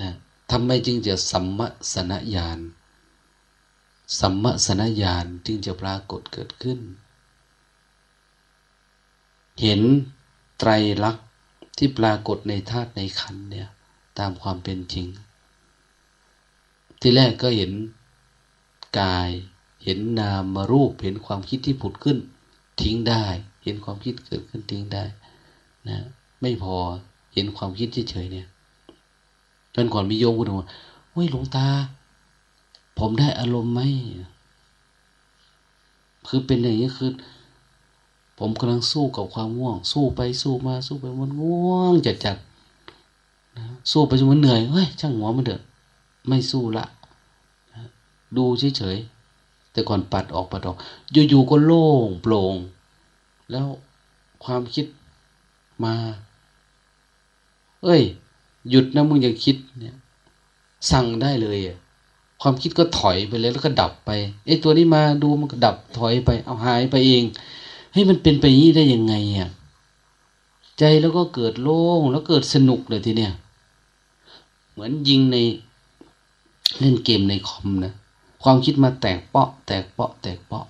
นะทำไมจึงจะสัมมสนญาณสัมมสนญาณจึงจะปรากฏเกิดขึ้น เห็นไตรลักษณ์ที่ปรากฏในธาตุในขันเนี่ย ตามความเป็นจริง ที่แรกก็เห็นกาย เห็นนามมารูป เห็นความคิดที่ผุดขึ้น ทิ้งได้ เห็นความคิดเกิดขึ้นทิ้งได้ นะ ไม่พอเห็นความคิดเฉยเนี่ยจนก่อนมีโยมพูดว่าเฮ้ยหลวงตา ผมได้อารมณ์ไหมคือเป็นอย่างนี้คือ ผมกำลังสู้กับความง่วง สู้ไปสู้มาสู้ไปมันง่วงจัดจัดนะสู้ไปจนมันเหนื่อยเฮ้ยช่างหัวมันเถอะ ไม่สู้ละ ดูเฉยๆแต่ก่อนปัดออกปัดออกอยู่ๆก็โล่งโปร่งแล้วความคิดมา เอ้ย หยุดนะมึงอย่าคิดเนี่ย สั่งได้เลยอะความคิดก็ถอยไปเลยแล้วก็ดับไปไอ้ตัวนี้มาดูมันก็ดับถอยไป เอาหายไปเองเฮ้ยมันเป็นไปนี้ได้ยังไงอะใจแล้วก็เกิดโล่งแล้วเกิดสนุกเลยทีเนี้ยเหมือนยิงใน เล่นเกมในคอมนะ ความคิดมาแตกเปาะ แตกเปาะ แตกเปาะ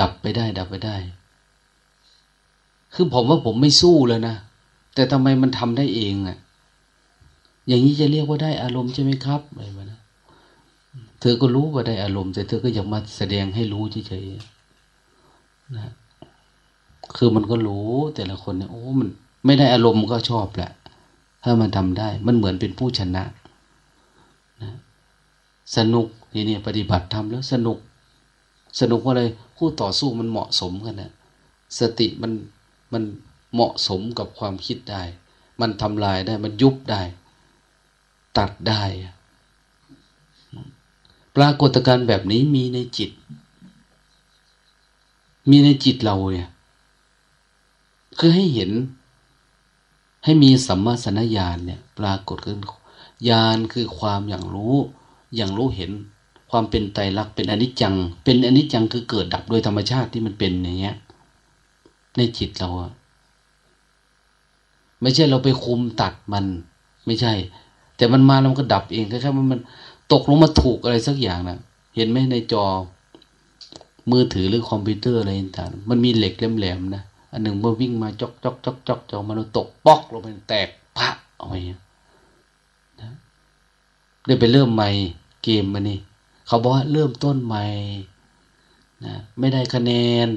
ดับไปได้ ดับไปได้ คือผมว่าผมไม่สู้เลยนะ แต่ทำไมมันทำได้เองอะ อย่างนี้จะเรียกว่าได้อารมณ์ใช่ไหมครับอะไรแบบนั้นเธอก็รู้ว่าได้อารมณ์แต่เธอก็อยากมาแสดงให้รู้เฉยๆนะคือมันก็รู้แต่ละคนเนี่ยโอ้มัน ไม่ได้อารมณ์ก็ชอบแหละ ถ้ามันทำได้ มันเหมือนเป็นผู้ชนะ สนุกนี่เนี่ยปฏิบัติทำแล้วสนุก สนุกว่าอะไรคู่ต่อสู้มันเหมาะสมกันนะสติมันมันเหมาะสมกับความคิดได้ มันทำลายได้มันยุบได้ ตัดได้ ปรากฏการณ์แบบนี้มีในจิต มีในจิตเราเนี่ยคือให้เห็น ให้มีสัมมาสัญญาณเนี่ย ปรากฏขึ้นญาณคือความอย่างรู้ อย่างรู้เห็นความเป็นไตรลักษณ์เป็นอนิจจัง เป็นอนิจจังคือเกิดดับโดยธรรมชาติที่มันเป็นอย่างเงี้ย ในจิตเราอะไม่ใช่เราไปคุมตัดมัน ไม่ใช่ แต่มันมาแล้วมันก็ดับเองแค่ๆมันมันตกลงมาถูกอะไรสักอย่างนะเห็นไหมในจอ มือถือหรือคอมพิวเตอร์อะไรต่างมันมีเหล็กแหลมๆนะอันหนึ่งมื่อวิ่งมาจอกจอกจอกจอกจอกมันตกปอกลงไปแตกพะเอาไว้นะได้ไปเริ่มใหม่ เกมมานี่เขาบอกว่าเริ่มต้นใหม่นะไม่ได้คะแนน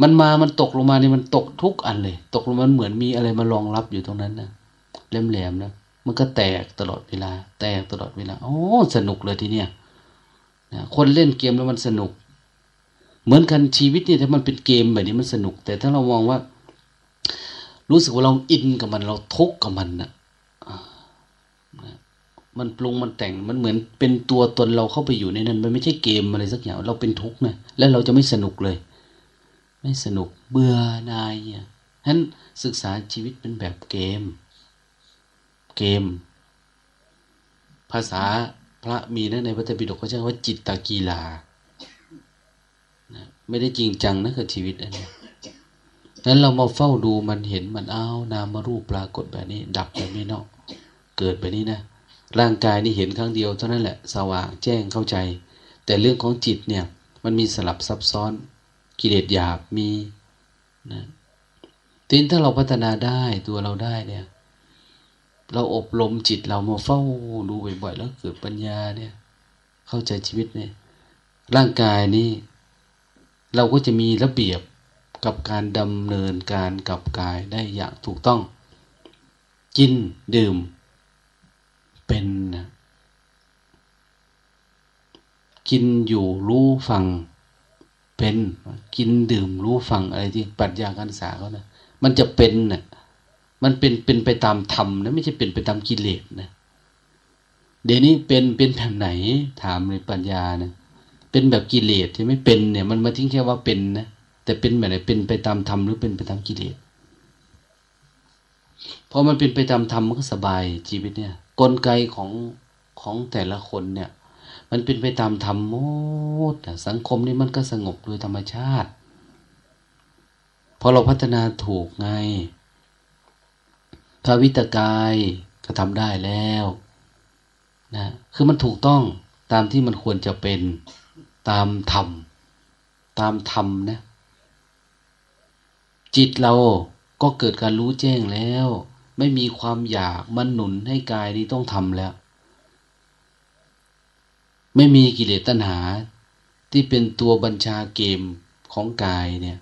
มันมามันตกลงมานี่มันตกทุกอันเลย ตกลงมันเหมือนมีอะไรมารองรับอยู่ตรงนั้นนะแหลมๆนะมันก็แตกตลอดเวลา แตกตลอดเวลาโอ้สนุกเลยทีเนี้ยนะคนเล่นเกมแล้วมันสนุก เหมือนกันชีวิตเนี่ยถ้ามันเป็นเกมแบบนี้มันสนุก แต่ถ้าเรามองว่า รู้สึกว่าเราอินกับมันเราทุกข์กับมันนะ มันปรุงมันแต่งมันเหมือนเป็นตัวตนเราเข้าไปอยู่ในนั้น มันไม่ใช่เกมอะไรสักอย่าง เราเป็นทุกข์นะแล้วเราจะไม่สนุกเลย ไม่สนุกเบื่อนายเนี่ยฉะนั้นศึกษาชีวิตเป็นแบบเกม เกม ภาษาพระมีนะในพระธรรมปิฎกเขาใช้ว่าจิตตกีฬาไม่ได้จริงจังนะกับชีวิตอันนี้นั้นเรามาเฝ้าดูมันเห็นมันเอานามารูปปรากฏแบบนี้ ดับแบบนี้เนาะเกิดแบบนี้นะ ร่างกายนี่เห็นครั้งเดียวเท่านั้นแหละสว่างแจ้งเข้าใจ แต่เรื่องของจิตเนี่ยมันมีสลับซับซ้อนกิเลสหยาบมีนะทีนถ้าเราพัฒนาได้ตัวเราได้เนี่ย เราอบรมจิตเรามาเฝ้าดูบ่อยๆแล้วเกิดปัญญาเนี่ย เข้าใจชีวิตเนี่ย ร่างกายนี้เราก็จะมีระเบียบกับการดำเนินการกับกายได้อย่างถูกต้อง กินดื่ม เป็นนะกินอยู่รู้ฟังเป็นกินดื่มรู้ฟังอะไรที่ปรัชญาการศึกษาเขานะมันจะเป็นนะ่ะมันเป็นเป็นไปตามธรรมนะไม่ใช่เป็นไปตามกิเลสนะเดี๋ยวนี้เป็นเป็นแบบไหนถามในปัญญาเนะเป็นแบบกิเลสใช่ไหมเป็นเนี่ยมันมาทิ้งแค่ว่าเป็นนะแต่เป็นแบบไหนเป็นไปตามธรรมหรือเป็นไปตามกิเลสพอมันเป็นไปตามธรรมมันก็สบายชีวิตเนี่ย กลไกของของแต่ละคนเนี่ย มันเป็นไปตามธรรมโมดสังคมนี่มันก็สงบโดยธรรมชาติ พอเราพัฒนาถูกไงพระวิตกายก็ทำได้แล้วนะคือมันถูกต้องตามที่มันควรจะเป็นตามธรรม ตามธรรมนะ จิตเราก็เกิดการรู้แจ้งแล้ว ไม่มีความอยากมันหนุนให้กายนี้ต้องทำแล้ว ไม่มีกิเลสตัณหาที่เป็นตัวบัญชาเกมของกายเนี่ย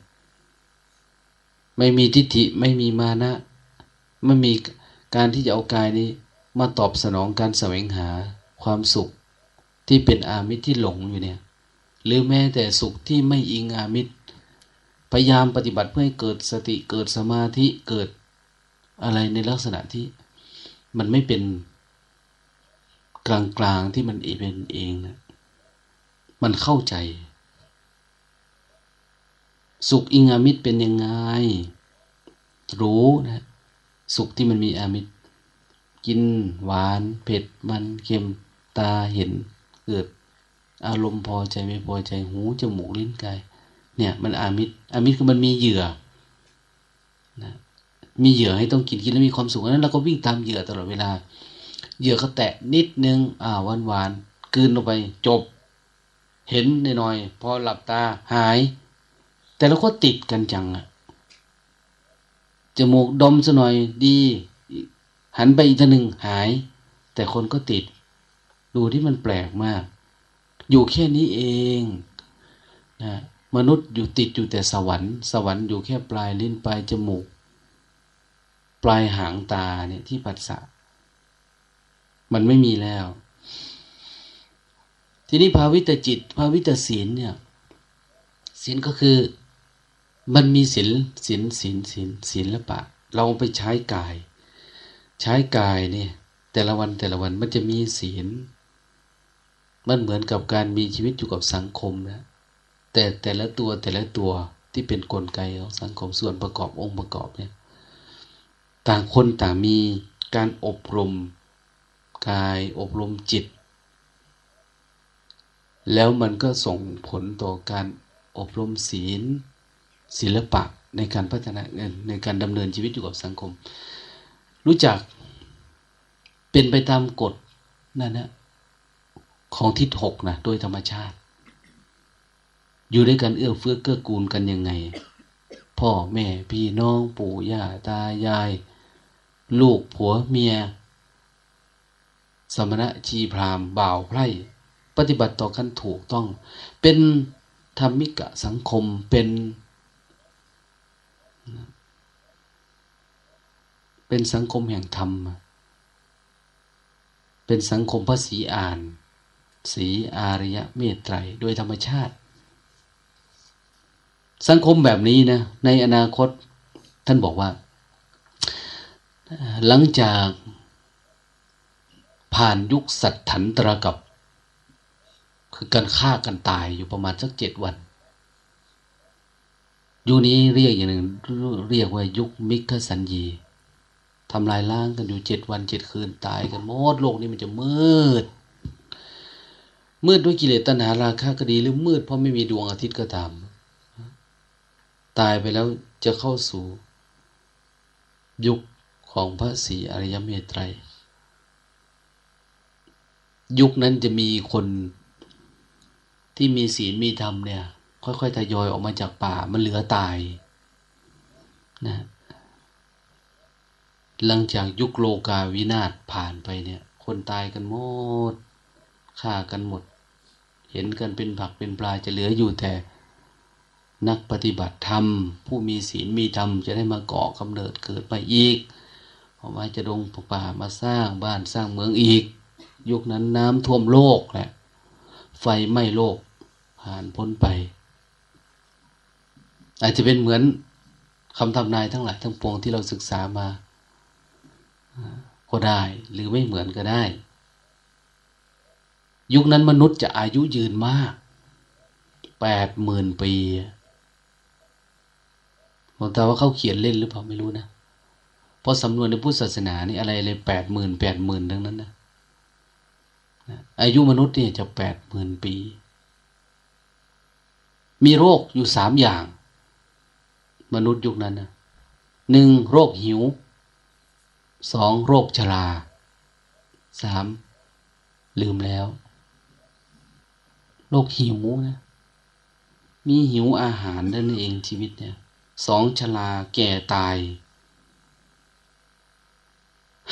ไม่มีทิฏฐิไม่มีมานะไม่มีการที่จะเอากายนี้ มาตอบสนองการแสวงหาความสุขที่เป็นอามิตรที่หลงอยู่เนี่ย หรือแม้แต่สุขที่ไม่อิงอามิตร พยายามปฏิบัติเพื่อให้เกิดสติเกิดสมาธิเกิด อะไรในลักษณะที่มันไม่เป็นกลางๆที่มันเป็นเองนะมันเข้าใจ สุขอิงอามิตรเป็นยังไง รู้นะ สุขที่มันมีอามิตร กินหวาน เผ็ดมันเค็มตาเห็น เกิด อารมณ์พอใจไม่พอใจหูจมูกลิ้นกายเนี่ย มันอามิตรอามิตรคือมันมีเหยื่อ มีเหยื่อให้ต้องกินกินแล้วมีความสุขนั้นเราก็วิ่งตามเหยื่อตลอดเวลา เหยื่อก็แตะนิดนึง อ่าหวานหวานกืนลงไปจบ เห็นหน่อยพอหลับตาหาย แต่เราก็ติดกันจังอะจมูกดมซะหน่อยดี หันไปอีกทีหนึ่งหาย แต่คนก็ติด ดูที่มันแปลกมาก อยู่แค่นี้เองนะมนุษย์อยู่ติดอยู่แต่สวรรค์ สวรรค์อยู่แค่ปลายลิ้นปลายจมูก ปลายหางตาเนี่ยที่ปัสสะมันไม่มีแล้ว ทีนี้ภาวิตจิต ภาวิตศีลเนี่ยศีลก็คือมันมีศีลศีลศีลศีลศีลละปะ เราไปใช้กาย ใช้กายเนี่ยแต่ละวันแต่ละวันมันจะมีศีล มันเหมือนกับการมีชีวิตอยู่กับสังคมนะ แต่แต่ละตัวแต่ละตัวที่เป็นนกลไกของสังคมส่วนประกอบองค์ประกอบเนี่ย ต่างคนต่างมีการอบรมกายอบรมจิต แล้วมันก็ส่งผลต่อการอบรมศีล ศิลปะในการพัฒนาในการดำเนินชีวิตอยู่กับสังคม รู้จักเป็นไปตามกฎนั่นนะของทิศหกนะโดยธรรมชาติ อยู่ด้วยกันเอื้อเฟื้อเกื้อกูลกันยังไง พ่อแม่พี่น้องปู่ย่าตายาย ลูกผัวเมีย สมณะชีพรามบ่าวไพร่ ปฏิบัติต่อกันถูกต้อง เป็นธรรมิกะสังคมเป็น เป็นสังคมแห่งธรรม เป็นสังคมพระศีอาน สีอารยะเมตไตรโดยธรรมชาติ สังคมแบบนี้นะ ในอนาคตท่านบอกว่า หลังจากผ่านยุคสัตถันตรกับ คือการฆ่ากันตายอยู่ประมาณสักเจ็ดวันยุคนี้เรียกอย่างหนึ่งเรียกว่ายุคมิกสัญญีทำลายล้างกันอยู่เจ็ดวันเจ็ดคืนตายกันหมดโลกนี้มันจะมืด มืดด้วยกิเลสตัณหาราคะก็ดีหรือมืดเพราะไม่มีดวงอาทิตย์ก็ตาม ตายไปแล้วจะเข้าสู่ ยุค ของพระศรีอริยเมตไตร ยุคนั้นจะมีคนที่มีศีลมีธรรมเนี่ย ค่อยๆทยอยออกมาจากป่ามันเหลือตายนะหลังจากยุคโลกาวินาศผ่านไปเนี่ย คนตายกันหมดฆ่ากันหมด เห็นกันเป็นผักเป็นปลาจะเหลืออยู่แต่นักปฏิบัติธรรม ผู้มีศีลมีธรรมจะได้มาเกาะกำเนิดเกิดไปอีก พราะว่าจะดงป่ามาสร้างบ้านสร้างเมืองอีก ยุคนั้นน้ำท่วมโลกแหละ ไฟไหม้โลก ผ่านพ้นไป อาจจะเป็นเหมือนคำทำนายทั้งหลายทั้งปวงที่เราศึกษามาก็ได้ หรือไม่เหมือนก็ได้ ยุคนั้นมนุษย์จะอายุยืนมากแปดหมื่นปีลวงตาว่าเขาเขียนเล่นหรือเปล่าไม่รู้นะ เพราะสำนวนในพุทธศาสนานี่อะไรเลยแปดหมื่นแปดหมื่นทั้งนั้นนะอายุมนุษย์เนี่ยจะแปดหมื่นปี มีโรคอยู่สามอย่าง มนุษย์ยุคนั้นนะหนึ่งโรคหิวสองโรคชราสามลืมแล้ว โรคหิวนะมีหิวอาหารนั่นเองชีวิตเนี่ยสองชราแก่ตาย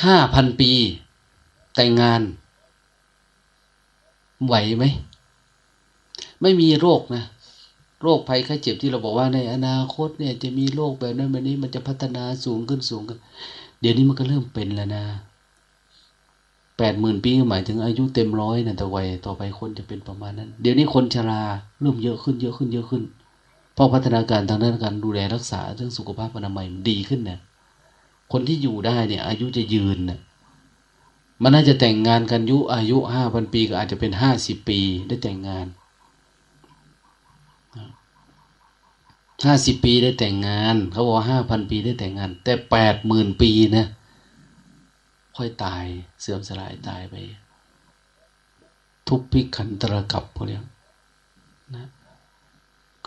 ห้าพันปี แต่งงาน ไหวไหม ไม่มีโรคนะโรคภัยไข้เจ็บที่เราบอกว่าในอนาคตเนี่ยจะมีโรคแบบนั้นแบบนี้มันจะพัฒนาสูงขึ้นสูงขึ้นเดี๋ยวนี้มันก็เริ่มเป็นแล้วนะแปดหมื่นปีหมายถึงอายุเต็มร้อยนะแต่วัยต่อไปคนจะเป็นประมาณนั้น เดี๋ยวนี้คนชราเริ่มเยอะขึ้นเยอะขึ้นเยอะขึ้นเพราะพัฒนาการทางด้านการดูแลรักษาเรื่องสุขภาพอนามัยมันดีขึ้นเนี่ย คนที่อยู่ได้เนี่ย อายุจะยืนเนี่ยมันน่าจะแต่งงานกันยุอายุห้าพันปีก็อาจจะเป็นห้าสิบปีได้แต่งงานห้าสิบปีได้แต่งงาน เขาบอกห้าพันปีได้แต่งงาน แต่แปดหมื่นปีนะค่อยตายเสื่อมสลายตายไป ทุกพิขันตรกับพวกนี้นะเ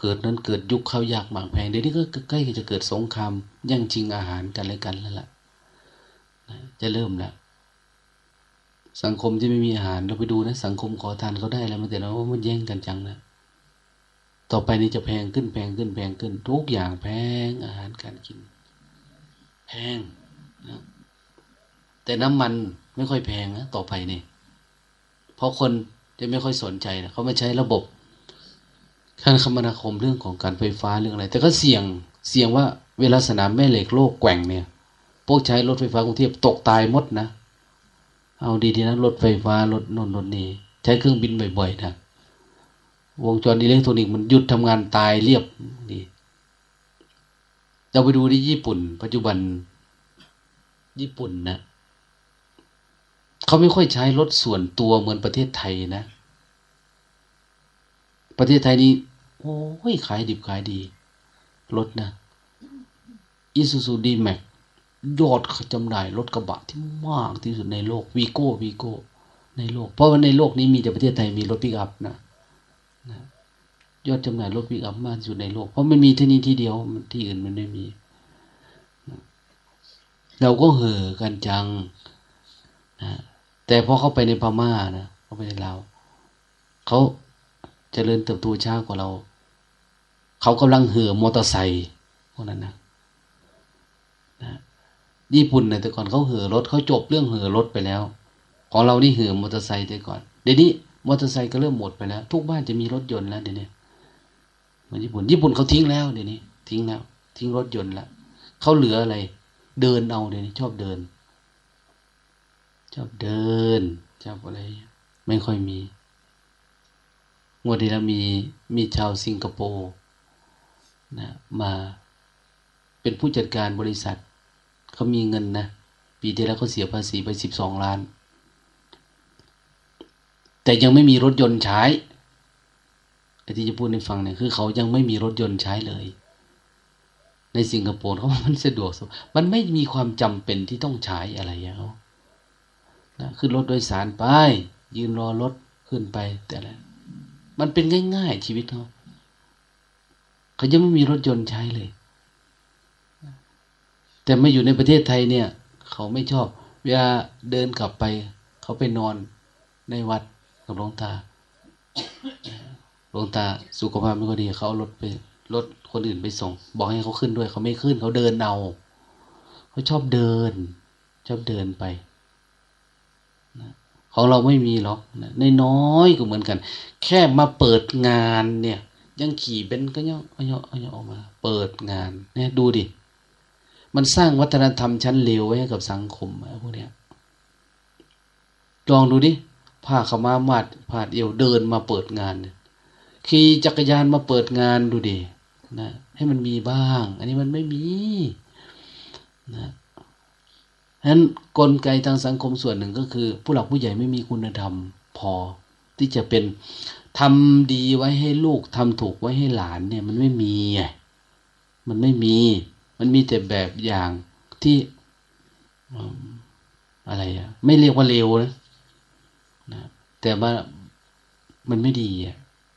กิดนั้นเกิดยุคเข้ายากหมากแพงเดี๋ยวนี้ก็ใกล้จะเกิดสงครามย่งจริงอาหารกันอะไรกันแล้วล่ะจะเริ่มแล้วสังคมที่ไม่มีอาหารเราไปดูนะสังคมขอทานเขาได้แล้วมาแต่เราว่ามันแย่งกันจังนะต่อไปนี้จะแพงขึ้นแพงขึ้นแพงขึ้น ทุกอย่างแพงอาหารการกิน แพงนะแต่น้ำมันไม่ค่อยแพงนะต่อไปนี่เพราะคนจะไม่ค่อยสนใจนะเขาไม่ใช้ระบบ การคมนาคมเรื่องของการไฟฟ้าเรื่องอะไร แต่ก็เสี่ยงเสี่ยงว่าเวลาสนามแม่เหล็กโลกแกว่งเนี่ยพวกใช้รถไฟฟ้ากรุงเทพตกตายหมดนะ เอาดีๆนะรถไฟฟ้ารถนนรถนี้ใช้เครื่องบินบ่อยๆนะวงจรอิเล็กทรอนิกส์มันหยุดทำงานตายเรียบดีเราไปดูที่ญี่ปุ่น ปัจจุบันญี่ปุ่นนะเขาไม่ค่อยใช้รถส่วนตัวเหมือนประเทศไทยนะ ประเทศไทยนี้ โอ้ยขายดิบขายดี รถนะอีซูซุ D-Max ยอดจำหน่ายรถกระบะที่มากที่สุดในโลกวีโก้วีโก้ในโลก เพราะว่าในโลกนี้มีแต่ประเทศไทยมีรถปิกอัพนะนะยอดจำหน่ายรถปิกอัพมากที่สุดในโลก เพราะมันมีที่นี้ที่เดียวที่อื่นมันไม่มีเราก็เห่อกันจังนะแต่พอเข้าไปในพม่านะเข้าไปในลาวเขา เจริญเติบโตช้ากว่าเรา เขากำลังเห่อมอเตอร์ไซค์พวกนั้นนะนะญี่ปุ่นเนี่ยแต่ก่อนเขาเห่อรถเขาจบเรื่องเห่อรถไปแล้ว ของเรานี่เห่อมอเตอร์ไซค์แต่ก่อนเดี๋ยวนี้มอเตอร์ไซค์ก็เริ่มหมดไปแล้ว ทุกบ้านจะมีรถยนต์แล้วเดี๋ยวนี้มือนญี่ปุ่น ญี่ปุ่นเขาทิ้งแล้วเดี๋ยวนี้ ทิ้งแล้ว ทิ้งรถยนต์แล้วเขาเหลืออะไร เดินเอาเดี๋ยวนี้ชอบเดิน ชอบเดินชอบอะไร ไม่ค่อยมี งวดที่แล้วมีมีชาวสิงคโปร์นะมาเป็นผู้จัดการบริษัทเขามีเงินนะ ปีที่แล้วเขาเสียภาษีไปสิบสองล้าน แต่ยังไม่มีรถยนต์ใช้ไอ้ที่จะพูดในฟังเนี่ยคือเขายังไม่มีรถยนต์ใช้เลย ในสิงคโปร์เขามันสะดวก มันไม่มีความจำเป็นที่ต้องใช้อะไรอย่างเขานะขึ้นรถโดยสารไป ยืนรอรถขึ้นไปแต่ละ มันเป็นง่ายๆชีวิตเขาเขายังไม่มีรถยนต์ใช้เลย แต่มาอยู่ในประเทศไทยเนี่ย เขาไม่ชอบ เวลาเดินกลับไป เขาไปนอนในวัดกับหลวงตาหลวงตาสุขภาพไม่ค่อยดีเขาเอารถไปรถคนอื่นไปส่ง บอกให้เขาขึ้นด้วย เขาไม่ขึ้น เขาเดินเอาเขาชอบเดิน ชอบเดินไป ของเราไม่มีหรอกในน้อยก็เหมือนกัน แค่มาเปิดงานเนี่ย ยังขี่เป็นก็ย่อเอเอาออกมา เปิดงาน เนี่ยดูดิ มันสร้างวัฒนธรรมชั้นเลวไว้ให้กับสังคมพวกเนี้ยลองดูดิผ้าขมามัดผ้าเอวเดินมาเปิดงานขี่จักรยานมาเปิดงานดูดินะให้มันมีบ้าง อันนี้มันไม่มีนะ ฉะนั้นกลไกทางสังคมส่วนหนึ่งก็คือ ผู้หลักผู้ใหญ่ไม่มีคุณธรรมพอ ที่จะเป็นทำดีไว้ให้ลูกทำถูกไว้ให้หลานเนี่ย มันไม่มีไงมันไม่มี มันมีแต่แบบอย่างที่อะไรอะไม่เรียกว่าเลวนะนะ แต่ว่ามันไม่ดีอะ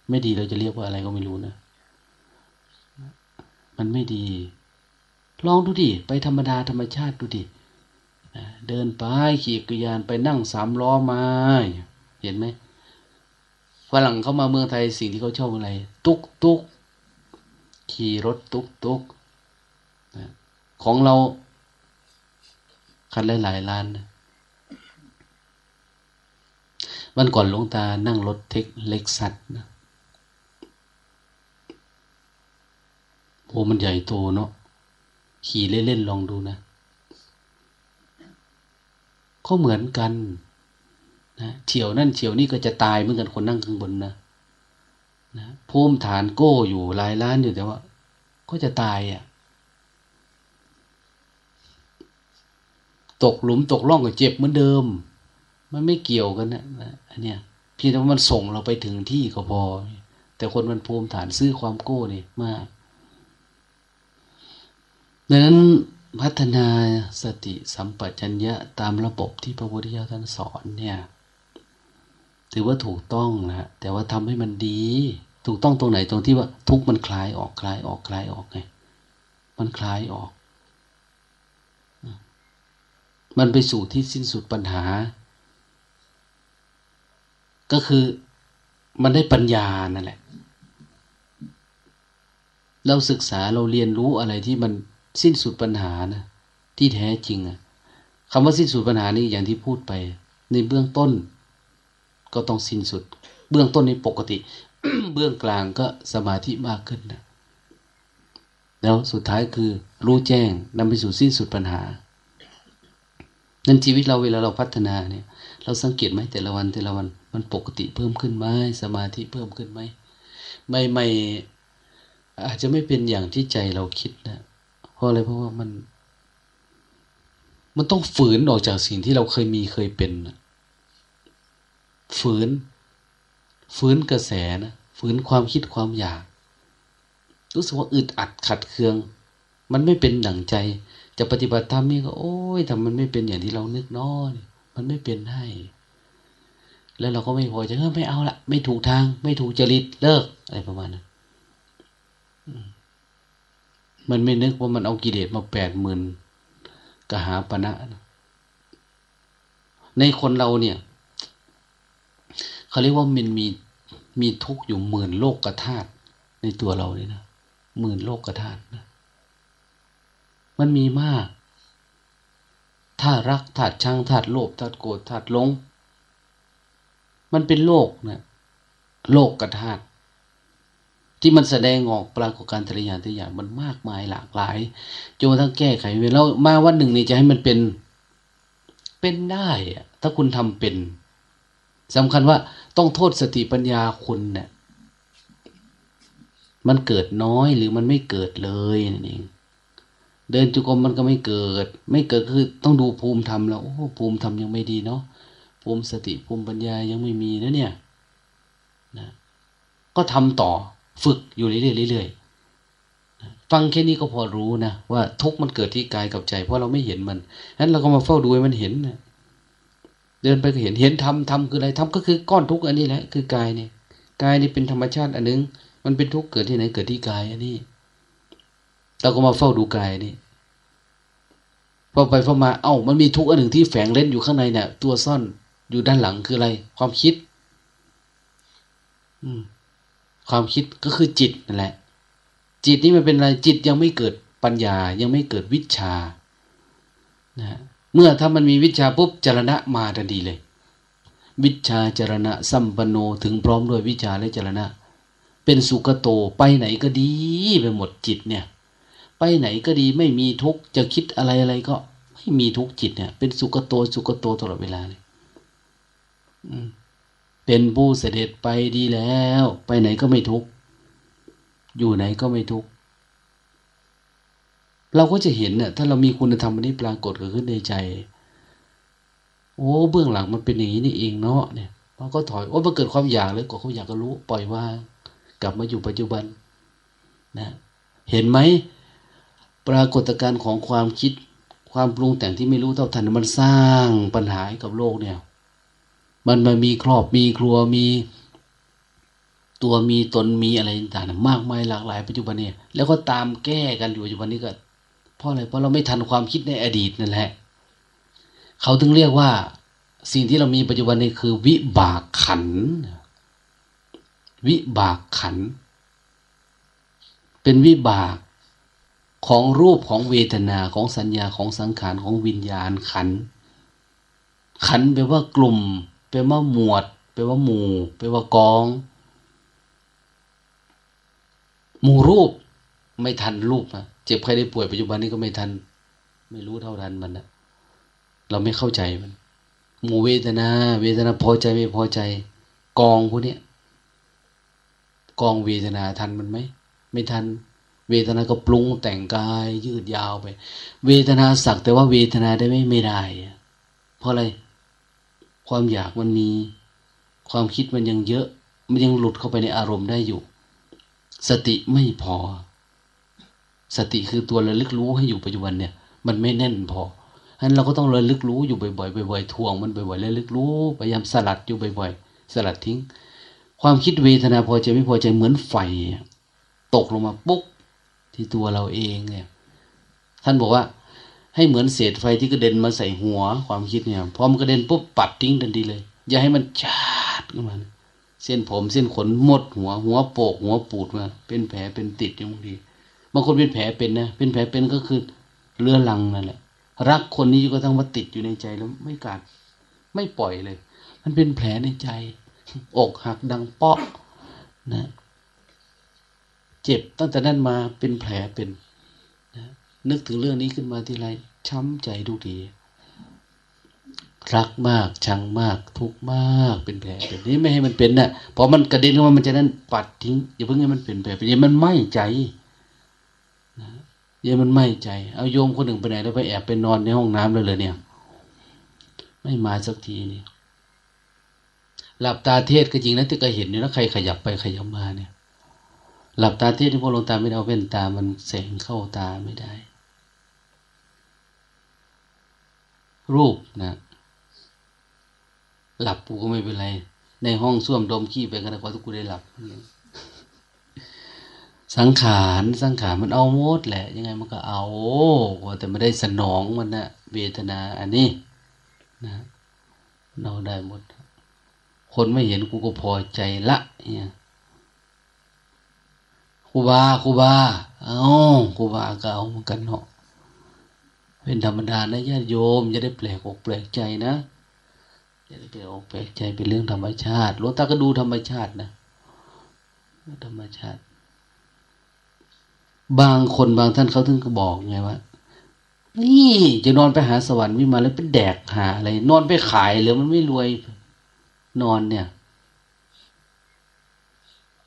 ไม่ดีเราจะเรียกว่าอะไรก็ไม่รู้นะ มันไม่ดี ลองดูดิ ไปธรรมดาธรรมชาติดูดิ เดินไปขี่กรยานไปนั่งสามล้อมา เห็นไหมฝรั่งเข้ามาเมืองไทยสิ่งที่เขาชอบอะไร ตุกตุกขี่รถตุกตุกของเราคันหลายๆล้านวันก่อนหลวงตานั่งรถเทคเล็กซัดนะโอ้มันใหญ่โตเนาะขี่เล่นๆลองดูนะ ก็เหมือนกันนะเฉียวนั่นเฉียวนี่ก็จะตายเหมือนกันคนนั่งข้างบนนะนะภูมิฐานโก้อยู่หลายล้านอยู่แต่ว่า ก็จะตายอะ ตกหลุมตกร่องก็เจ็บเหมือนเดิม มันไม่เกี่ยวกันนะนะอันเนี้ยเพียงแต่ว่ามันส่งเราไปถึงที่ก็พอ แต่คนมันภูมิฐานซื้อความโก้เนี่ยมากดังนั้น พัฒนาสติสัมปชัญญะตามระบบที่พระพุทธเจ้าท่านสอนเนี่ย ถือว่าถูกต้องนะแต่ว่าทำให้มันดี ถูกต้องตรงไหนตรงที่ว่าทุกมันคลายออกคลายออกคลายออกไงมันคลายออก มันไปสู่ที่สิ้นสุดปัญหา ก็คือมันได้ปัญญานั่นแหละ เราศึกษาเราเรียนรู้อะไรที่มัน สิ้นสุดปัญหานะที่แท้จริงอะคำว่าสิ้นสุดปัญหานี่อย่างที่พูดไป ในเบื้องต้น ก็ต้องสิ้นสุด เบื้องต้นในปกติ เบื้องกลางก็สมาธิมากขึ้นนะแล้วสุดท้ายคือรู้แจ้งนำไปสู่สิ้นสุดปัญหานั้นชีวิตเราเวลาเราพัฒนาเนี่ย เราสังเกตไหมแต่ละวันแต่ละวัน มันปกติเพิ่มขึ้นไหมสมาธิเพิ่มขึ้นไหมไม่ไม่อาจจะไม่เป็นอย่างที่ใจเราคิดนะ เพราะอะไรเพราะว่ามัน มันต้องฝืนออกจากสิ่งที่เราเคยมีเคยเป็นฝืน ฝืนกระแสนะฝืนความคิดความอยาก รู้สึกว่าอึดอัดขัดเคือง มันไม่เป็นดั่งใจ จะปฏิบัติธรรมนี่ก็ โอ้ยทำมันไม่เป็นอย่างที่เรานึกน้อยมันไม่เป็นให้ แล้วเราก็ไม่พอใจเออไม่เอาละไม่ถูกทาง ไม่ถูกจริตเลิกอะไรประมาณนั้น มันไม่นึกว่ามันเอากิเลสมาแปดหมื่นกหาปณะนะในคนเราเนี่ยเขาเรียกว่ามันมีมีทุกข์อยู่หมื่นโลกกระธาตุในตัวเราเนี่ยนะหมื่นโลกกระธาตุนะมันมีมากถ้ารักถาดช่างถาดโลภถาดโกรธถาดหลง มันเป็นโลกนะโลกกระธาตุ ที่มันแสดงออกปรากฏการทะอย่างทะอย่างมันมากมายหลากหลายจนทั่งแก้ไขเวลามาวันหนึ่งนี่จะให้มันเป็นเป็นได้ถ้าคุณทำเป็นสำคัญว่าต้องโทษสติปัญญาคุณเนะี่ยมันเกิดน้อยหรือมันไม่เกิดเลยนั่นเองเดินจุกรมมันก็ไม่เกิด ไม่เกิดคือต้องดูภูมิธรรมแล้วโอ้ภูมิธรรมยังไม่ดีเนาะภูมิสติภูมิปัญญายังไม่มีนะเนี่ยนะก็ทำต่อ ฝึกอยู่เรื่อยๆฟังแค่นี้ก็พอรู้นะว่าทุกมันเกิดที่กายกับใจ เพราะเราไม่เห็นมันนั้นเราก็มาเฝ้าดูให้มันเห็นนะเดินไปก็เห็นเห็นทำทำคืออะไรทำก็คือก้อนทุกอันนี้แหละคือกายเนี่ยกายนี่เป็นธรรมชาติอันนึง มันเป็นทุกเกิดที่ไหนเกิดที่กายอันนี้เราก็มาเฝ้าดูกายนี่พอไปพอมาเอ้ามันมีทุกอันหนึ่งที่แฝงเล่นอยู่ข้างในเนี่ยตัวซ่อนอยู่ด้านหลังคืออะไร ความคิด อืม ความคิดก็คือจิตนั่นแหละ จิตนี่มันเป็นอะไรจิตยังไม่เกิดปัญญายังไม่เกิดวิชานะเมื่อถ้ามันมีวิชาปุ๊บจรณะมาทันทีเลย วิชาจรณะสัมปโนถึงพร้อมด้วยวิชาและจรณะ เป็นสุกโตไปไหนก็ดีไปหมดจิตเนี่ย ไปไหนก็ดีไม่มีทุกจะคิดอะไรอะไรก็ไม่มีทุกจิตเนี่ย เป็นสุกโตสุกโตตลอดเวลาเลย อืม เป็นผู้เสด็จไปดีแล้ว ไปไหนก็ไม่ทุกข์อยู่ไหนก็ไม่ทุกข์เราก็จะเห็นเนี่ยถ้าเรามีคุณธรรมนี้ปรากฏเกิดขึ้นในใจ โอ้เบื้องหลังมันเป็นอย่างนี้นี่เองเนาะเนี่ยเราก็ถอยโอ้มันเกิดความอยากเลยก็เขาอยากก็รู้ ปล่อยวางกลับมาอยู่ปัจจุบันนะเห็นไหมปรากฏการณ์ของความคิดความปรุงแต่งที่ไม่รู้เท่าทันมันสร้างปัญหาให้กับโลกเนี่ย มันมามีครอบมีครัวมี ตัวมีตนมีอะไรต่างๆมากมายหลากหลายปัจจุบันเนี่ยแล้วก็ตามแก้กันอยู่ปัจจุบันนี้ก็เพราะอะไรเพราะเราไม่ทันความคิดในอดีตนั่นแหละ เขาถึงเรียกว่า สิ่งที่เรามีปัจจุบันนี้คือ วิบากขัน วิบากขัน เป็นวิบากของรูปของเวทนาของสัญญาของสังขารของวิญญาณขัน ขันแปลว่ากลุ่ม ลว่าหมวดแปลว่าหมู่แปลว่ากอง หมู่รูปไม่ทันรูปนะเจ็บใครได้ป่วยปัจจุบันนี้ก็ไม่ทัน ไม่รู้เท่าทันมันนะเราไม่เข้าใจมัน หมู่เวทนา เวทนาพอใจไม่พอใจ กองพวกนี้กองเวทนาทันมันไหมไม่ทันเวทนาก็ปรุงแต่งกายยืดยาวไป เวทนาสักแต่ว่าเวทนาได้ไม่ไม่ได้ เพราะอะไร ความอยากมันมี ความคิดมันยังเยอะ มันยังหลุดเข้าไปในอารมณ์ได้อยู่ สติไม่พอ สติคือตัวระลึกรู้ให้อยู่ปัจจุบันเนี่ย มันไม่แน่นพอฉะนั้นเราก็ต้องระลึกรู้อยู่บ่อยๆบ่อยๆทวงมันบ่อยๆระลึกรู้พยายามสลัดอยู่บ่อยๆสลัดทิ้ง ความคิดเวทนาพอใจไม่พอใจเหมือนไฟตกลงมาปุ๊บที่ตัวเราเองเนี่ย ท่านบอกว่า ให้เหมือนเศษไฟที่กระเด็นมาใส่หัวความคิดเนี่ยพอมันกระเด็นปุ๊บปัดทิ้งทันทีเลย อย่าให้มันชาดขึ้นมาเส้นผมเส้นขนหมดหัว หัวโปกหัวปูดมาเป็นแผลเป็นติดอย่างบางทีบางคนเป็นแผลเป็นนะเป็นแผลเป็นก็คือเลือรังนั่นแหละ รักคนนี้ก็ต้องมาติดอยู่ในใจแล้วไม่กัดไม่ปล่อยเลย มันเป็นแผลในใจ อกหักดังเปาะนะ เจ็บตั้งแต่นั้นมาเป็นแผลเป็น นึกถึงเรื่องนี้ขึ้นมาทีไรช้ำใจทุกทีรักมากชังมาก ทุกมากเป็นแผลเป็นนี้ไม่ให้มันเป็นนะ่ะพอมันกระเด็นเข้ามามันจะนั้นปัดทิ้งอย่าเพิ่งให้มันเป็นแผลเป็นอย่ามันไม่ใจนะอย่ามันไม่ใจ เอาโยมคนหนึ่งไปไหนแล้วไปแอบไปนอนในห้องน้ำเลยเลยเนี่ย ไม่มาสักทีนี่หลับตาเทศก็จริงนะที่ก็เห็นอยู่นะใครขยับไปขยับมาเนี่ย หลับตาเทศที่พวกลงตาไม่ได้เอาเว้นตามันแสงเข้าตาไม่ได้ รูปนะหลับกูก็ไม่เป็นไร ในห้องส้วมดมขี้ไปกันนะขอทุกกูได้หลับ สังขารสังขารมันเอาหมดแหละ ยังไงมันก็เอาแต่ไม่ได้สนองมันนะเวทนาอันนี้นะเราได้หมด คนไม่เห็นกูก็พอใจละเนี่ยครูบาครูบาเอาครูบาก็เอาเหมือนกันเนาะ เป็นธรรมดานะญาติโยมจะได้แปลกอกแปลกใจนะจะได้แปลกอกแปลกใจเป็นเรื่องธรรมชาติหลวงตาก็ดูธรรมชาตินะธรรมชาติ บางคนบางท่านเขาถึงก็บอกไงว่านี่จะนอนไปหาสวรรค์วิมาแล้วเป็นแดกหาอะไร นอนไปขายหรือมันไม่รวยนอนเนี่ย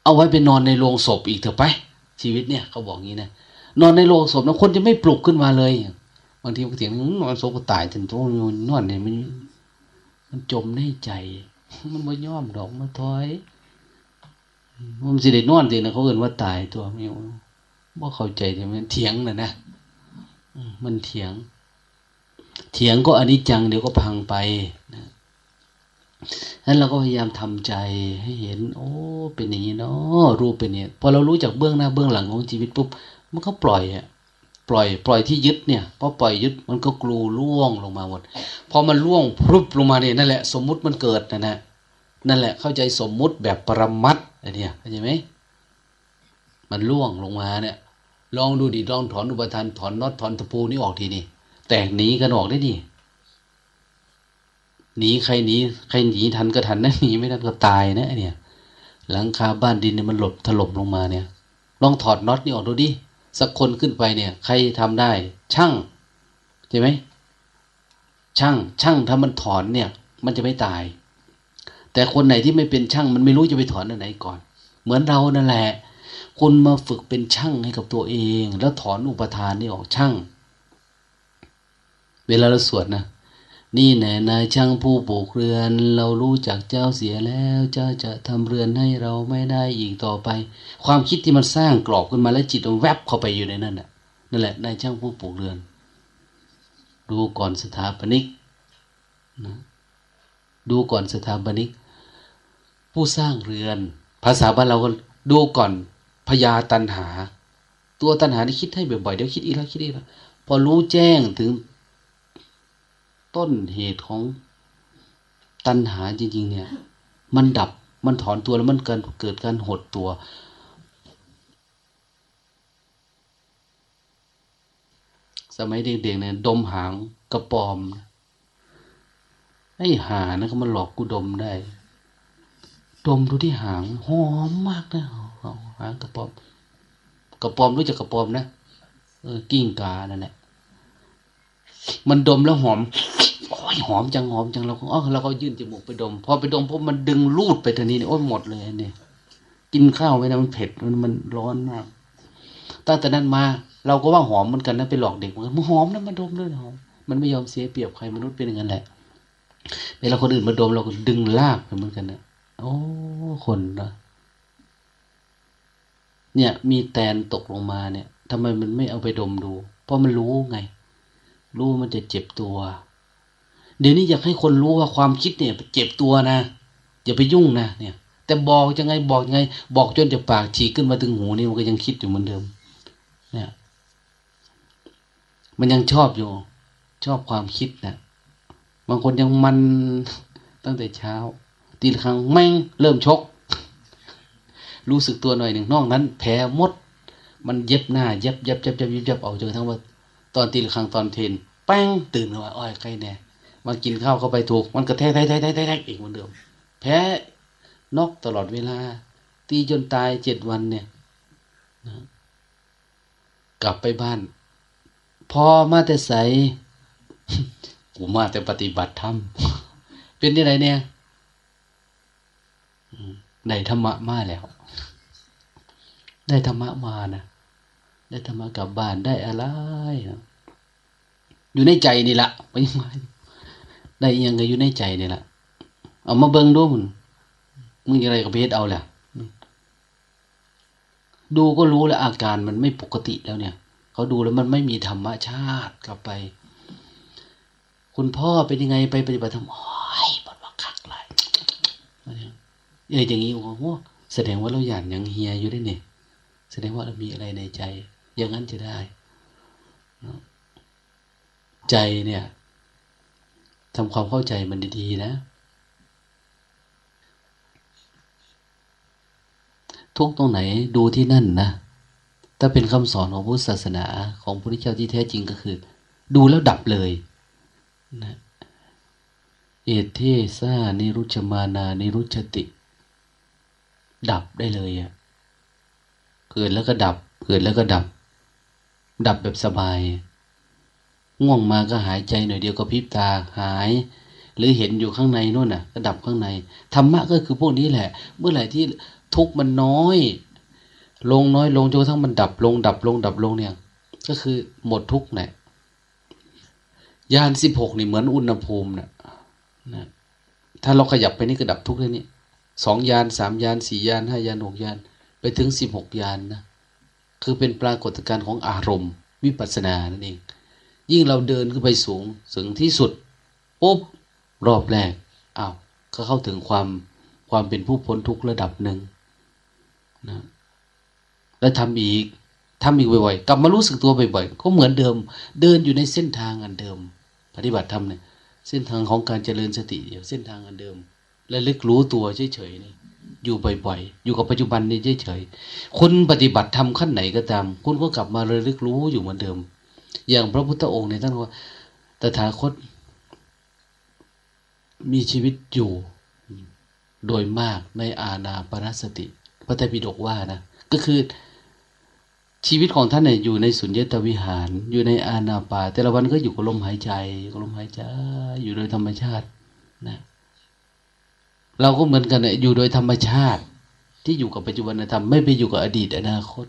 เอาไว้ไปนอนในโรงศพอีกเถอะไป ชีวิตเนี่ยเขาบอกงี้นะนอนในโรงศพนะคนจะไม่ปลุกขึ้นมาเลย บางทีเถียงนอนศพก็ตายจนตัวนอนเนี่ยมันมันจมในใจ มันไม่ย่อมดอกมาถอยมันสิได้นอนจริงนะเขาเอ่นว่าตายตัวไม่ว่าเข้าใจแต่มันเถียงนะนะมันเถียง เถียงก็อนิจจังเดี๋ยวก็พังไปนะนั้นเราก็พยายามทำใจให้เห็น โอ้ เป็นอย่างนี้เนาะรูปเป็นเนี่ยพอเรารู้จากเบื้องหน้าเบื้องหลังของชีวิตปุ๊บมันก็ปล่อยอะ ปล่อย ปล่อยที่ยึดเนี่ยพอปล่อยยึดมันก็กลูล่วงลงมาหมดพอมันล่วงพรุบลงมาเนี่ยนั่นแหละสมมุติมันเกิดนะนะนั่นแหละเข้าใจสมมุติแบบปรมัตอะไรเนี่ยเข้าใจไหมมันล่วงลงมาเนี่ย ลองดูดิลองถอนอุปทานถอนน็อตถอนตะปูนี่ออกทีนี่แตกหนีกันออกได้ดิหนีใครหนีใครหนีทันก็ทันนะหนีไม่ทันก็ตายนะเนี่ย หลังคาบ้านดินเนี่ยมันหลบถล่มลงมาเนี่ย ลองถอดน็อตนี่ออกดูดิ สักคนขึ้นไปเนี่ย ใครทำได้ ช่างใช่ไหมช่าง ช่างถ้ามันถอนเนี่ย มันจะไม่ตาย แต่คนไหนที่ไม่เป็นช่าง มันไม่รู้จะไปถอนอันไหนก่อน เหมือนเรานั่นแหละคุณมาฝึกเป็นช่างให้กับตัวเอง แล้วถอนอุปทานนี่ออกช่าง เวลาเราสวดนะ นี่แน่นายช่างผู้ปลูกเรือน เรารู้จักเจ้าเสียแล้ว เจ้าจะทำเรือนให้เราไม่ได้อีกต่อไป ความคิดที่มันสร้างกรอบขึ้นมาแล้วจิตมันแวบเข้าไปอยู่ในนั้นน่ะนั่นแหละนายช่างผู้ปลูกเรือน ดูก่อนสถาปนิกนะดูก่อนสถาปนิก ผู้สร้างเรือน ภาษาบ้านเราก็ดูก่อนพยาตันหา ตัวตันหาที่คิดให้บ่อยๆเดี๋ยวคิดอีกแล้วคิดอีกแล้วพอรู้แจ้งถึง ต้นเหตุของตันหาจริง ๆ เนี่ย มันดับมันถอนตัวแล้วมันเกิดเกิดการหดตัว สมัยเด็กๆเนี่ยดมหางกระปอม ไอ้หานะก็มันหลอกกูดมได้ ดมดูที่หางหอมมากนะหางกระปอม กระปอมรู้จักกระปอมนะเออกิ้งกานั่นแหละ มันดมแล้วหอมโอ้ยหอมจังหอมจังเราก็อ๋อเราก็ยื่นจมูกไปดม พอไปดมพบมันดึงรูดไปทีนี้เนี่ยโอ้ยหมดเลยเนี่ยกินข้าวไม่ได้มันเผ็ดมันมันร้อนมากตั้งแต่นั้นมาเราก็ว่าหอมเหมือนกันนะไปหลอกเด็กเหมือนกันมันหอมนะมันดมด้วยหอมมันไม่ยอมเสียเปรียบใครมนุษย์เป็นอย่างนั้นแหละเวลาคนอื่นมาดมเราก็ดึงลากเหมือนกันนะโอ้คนนะเนี่ย มีแตนตกลงมาเนี่ยทำไมมันไม่เอาไปดมดู เพราะมันรู้ไง รู้มันจะเจ็บตัว เดี๋ยวนี้อยากให้คนรู้ว่าความคิดเนี่ยเจ็บตัวนะอย่าไปยุ่งนะเนี่ย แต่บอกยังไงบอกยังไง บอกจนจะปากฉีกขึ้นมาถึงหูนี่มันก็ยังคิดอยู่เหมือนเดิม เนี่ย มันยังชอบอยู่ ชอบความคิดนะบางคนยังมันตั้งแต่เช้า ตีละครั้งแม่งเริ่มชก รู้สึกตัวหน่อยหนึ่งนอกนั้น แผลมด มันเย็บหน้า เย็บเย็บเย็บเย็บเย็บเอาจนทั้งว่า ตอนตีละครั้งตอนเทนแป้งตื่นมาอ้อยใกล้แน่มากินข้าวเข้าไปถูก มันกระแทกแทกแทกแทกแทกอีกเหมือนเดิม แพ้นอกตลอดเวลา ตีจนตายเจ็ดวันเนี่ยนะกลับไปบ้าน พอมาแต่ใสกูมาแต่ปฏิบัติธรรม เป็นยังไงเนี่ยได้ธรรมะมาแล้ว ได้ธรรมะมานะ ได้ธรรมะกลับบ้านได้อะไรอยู่ในใจนี่ละไปยังไงได้ยังไงอยู่ในใจนี่ละเอามาเบิ้งดูมันมึงอะไรกับเพศเอาแหละดูก็รู้แล้วอาการมันไม่ปกติแล้วเนี่ย เขาดูแล้วมันไม่มีธรรมชาติกลับไป คุณพ่อเป็นยังไงไปปฏิบัติธรรมโอ้ยบดว่าคักเลยเอออย่างนี้โอ้โหแสดงว่าเราหยาดยังเฮียอยู่ได้เนี่ยแสดงว่าเรามีอะไรในใจ อย่างนั้นจะได้ ใจเนี่ยทำความเข้าใจมันดีๆนะ ทุกตรงไหนดูที่นั่นนะ ถ้าเป็นคำสอนของพุทธศาสนาของพระพุทธเจ้าที่แท้จริงก็คือ ดูแล้วดับเลยนะเอเทสานิรุชมานา นิรุชติ ดับได้เลยอะเกิดแล้วก็ดับ เกิดแล้วก็ดับ ดับแบบสบาย ง่วงมาก็หายใจหน่อยเดียวก็พริบตาหาย หรือเห็นอยู่ข้างในนู่นน่ะ ก็ดับข้างในธรรมะก็คือพวกนี้แหละ เมื่อไหร่ที่ทุกข์มันน้อย ลงน้อยลงจนกระทั่งมันดับลง ดับลง ดับลงเนี่ย ก็คือหมดทุกข์แหละยานสิบหกนี่เหมือนอุณหภูมินะนะถ้าเราขยับไปนี่ก็ดับทุกข์เลยนี่สองยานสามยานสี่ยานห้ายานหกยาน ไปถึงสิบหกยานนะ คือเป็นปรากฏการณ์ของอารมณ์ วิปัสสนานั่นเอง ยิ่งเราเดินขึ้นไปสูงถึงที่สุดปุ๊บรอบแรกอ้าวก็เข้าถึงความความเป็นผู้พ้นทุกระดับหนึ่งนะแล้วทำอีกทำอีกบ่อยๆกลับมารู้สึกตัวบ่อยๆก็เหมือนเดิม เดินอยู่ในเส้นทางอันเดิม ปฏิบัติธรรมเนี่ยเส้นทางของการเจริญสติเดียวเส้นทางอันเดิม และลึกรู้ตัวเฉยๆนี่ อยู่บ่อยๆ อยู่กับปัจจุบันนี่เฉยๆคุณปฏิบัติทำขั้นไหนก็ตาม คุณก็กลับมาเลยลึกรู้อยู่เหมือนเดิม อย่างพระพุทธองค์เนี่ยท่านว่าตถาคต มีชีวิตอยู่โดยมากในอาณาปณสติ พระไตรปิฎกว่านะ ก็คือชีวิตของท่านเนี่ยอยู่ในสุญญตวิหาร อยู่ในอาณาปาแต่ละวันก็อยู่กับลมหายใจกับลมหายใจ อยู่โดยธรรมชาตินะ เราก็เหมือนกันเนี่ยอยู่โดยธรรมชาติ ที่อยู่กับปัจจุบันธรรมไม่ไปอยู่กับอดีตอนาคต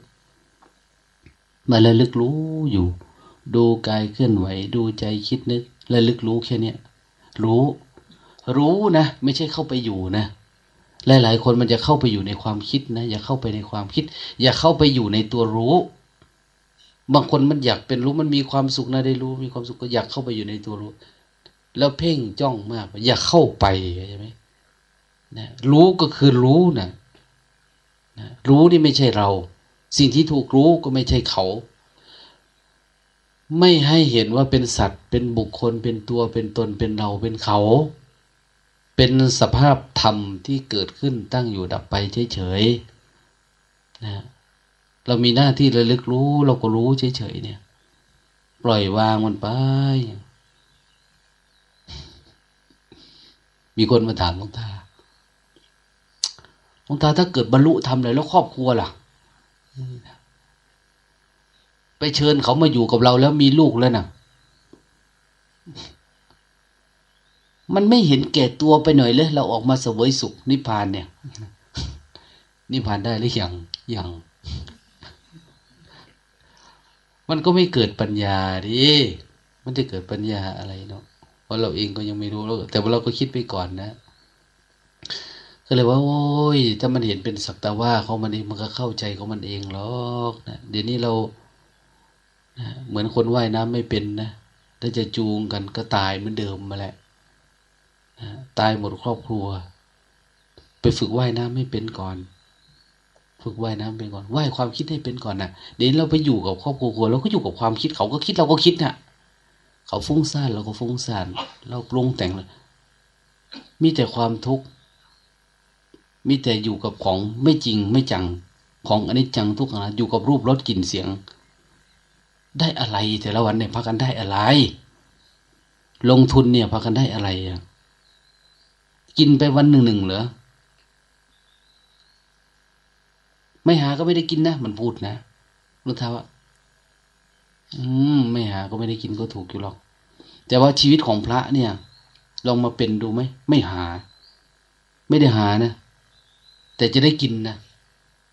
มาระลึกรู้อยู่ ดูกายเคลื่อนไหว ดูใจคิดนึกระลึกรู้แค่เนี้ยรู้ รู้นะ ไม่ใช่เข้าไปอยู่นะหลายๆ คนมันจะเข้าไปอยู่ในความคิดนะ อย่าเข้าไปในความคิด อย่าเข้าไปอยู่ในตัวรู้ บางคนมันอยากเป็นรู้มันมีความสุขนะได้รู้ มีความสุขก็อยากเข้าไปอยู่ในตัวรู้ แล้วเพ่งจ้องมาก อย่าเข้าไปใช่ไหม นะรู้ก็คือรู้นะนะรู้นี่ไม่ใช่เรา สิ่งที่ถูกรู้ก็ไม่ใช่เขา ไม่ให้เห็นว่าเป็นสัตว์ เป็นบุคคล เป็นตัว เป็นตน เป็นเรา เป็นเขา เป็นสภาพธรรมที่เกิดขึ้นตั้งอยู่ดับไปเฉยๆนะเรามีหน้าที่ระลึกรู้ เราก็รู้เฉยๆเนี่ย ปล่อยวางมันไป มีคนมาถามหลวงตา งตาถ้าเกิดบรรลุทำเลยแล้วครอบครัวล่ะ ไปเชิญเขามาอยู่กับเราแล้วมีลูกแล้วนะ่ะ มันไม่เห็นแก่ตัวไปหน่อยเลย เราออกมาสวยสุขนิพพานเนี่ย นิพพานได้หรือยังยังมันก็ไม่เกิดปัญญาดิ มันจะเกิดปัญญาอะไรเนาะ เพราะเราเองก็ยังไม่รู้แล้วแต่ว่าเราก็คิดไปก่อนนะ ก็เลยว่า โอ้ย ถ้ามันเห็นเป็นสักต่ว่าเขามันเองมันก็เข้าใจของมันเองหรอกนะเดี๋ยวนี้เรานะเหมือนคนว่ายน้ำไม่เป็นนะถ้าจะจูงกันก็ตายเหมือนเดิมมาแหละนะตายหมดครอบครัว ไปฝึกว่ายน้ำไม่เป็นก่อน ฝึกว่ายน้ำเป็นก่อนว่ายความคิดให้เป็นก่อนนะเดี๋ยวเราไปอยู่กับครอบครัวเราก็อยู่กับความคิดเขาก็คิดเราก็คิดนะ่ะเขาฟุ้งซ่านเราก็ฟุ้งซ่าน เราปรุงแต่งเลยมีแต่ความทุกข์ มีแต่อยู่กับของไม่จริงไม่จังของอันนี้จังทุกข์นอยู่กับรูปรสกลิ่นเสียง ได้อะไรแต่ละวันเนี่ยพากันได้อะไร ลงทุนเนี่ยพากันได้อะไรอะกินไปวันหนึ่งหนึ่งเหรอไม่หาก็ไม่ได้กินนะมันพูดนะรู้ท้าว่าอืมไม่หาก็ไม่ได้กินก็ถูกอยู่หรอก แต่ว่าชีวิตของพระเนี่ย ลองมาเป็นดูไหมไม่หา ไม่ได้หานะ แต่จะได้กินนะ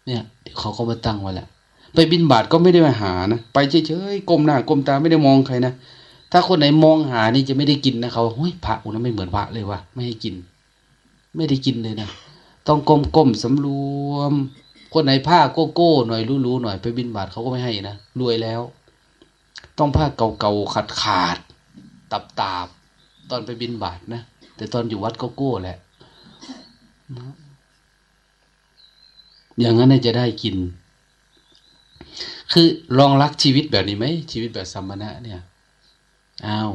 เนี่ยเขาก็มาตั้งไว้แหละไปบิณฑบาตก็ไม่ได้มาหานะไปเฉยๆก้มหน้าก้มตาไม่ได้มองใครนะถ้าคนไหนมองหานี่จะไม่ได้กินนะเขาเฮ้ยพระองค์นั้นไม่เหมือนพระเลยวะไม่ให้กิน ไม่ได้กินเลยนะต้องก้มก้มสำรวม คนไหนผ้าโก้โก้หน่อยรู้ๆหน่อยไปบิณฑบาตเขาก็ไม่ให้นะรวยแล้ว ต้องผ้าเก่าๆขาดขาดตับตาบตอนไปบิณฑบาตนะแต่ตอนอยู่วัดโก้โก้แหละ อย่างนั้นจะได้กิน คือลองรักชีวิตแบบนี้ไหมชีวิตแบบสัมมณะเนี่ยอ้าว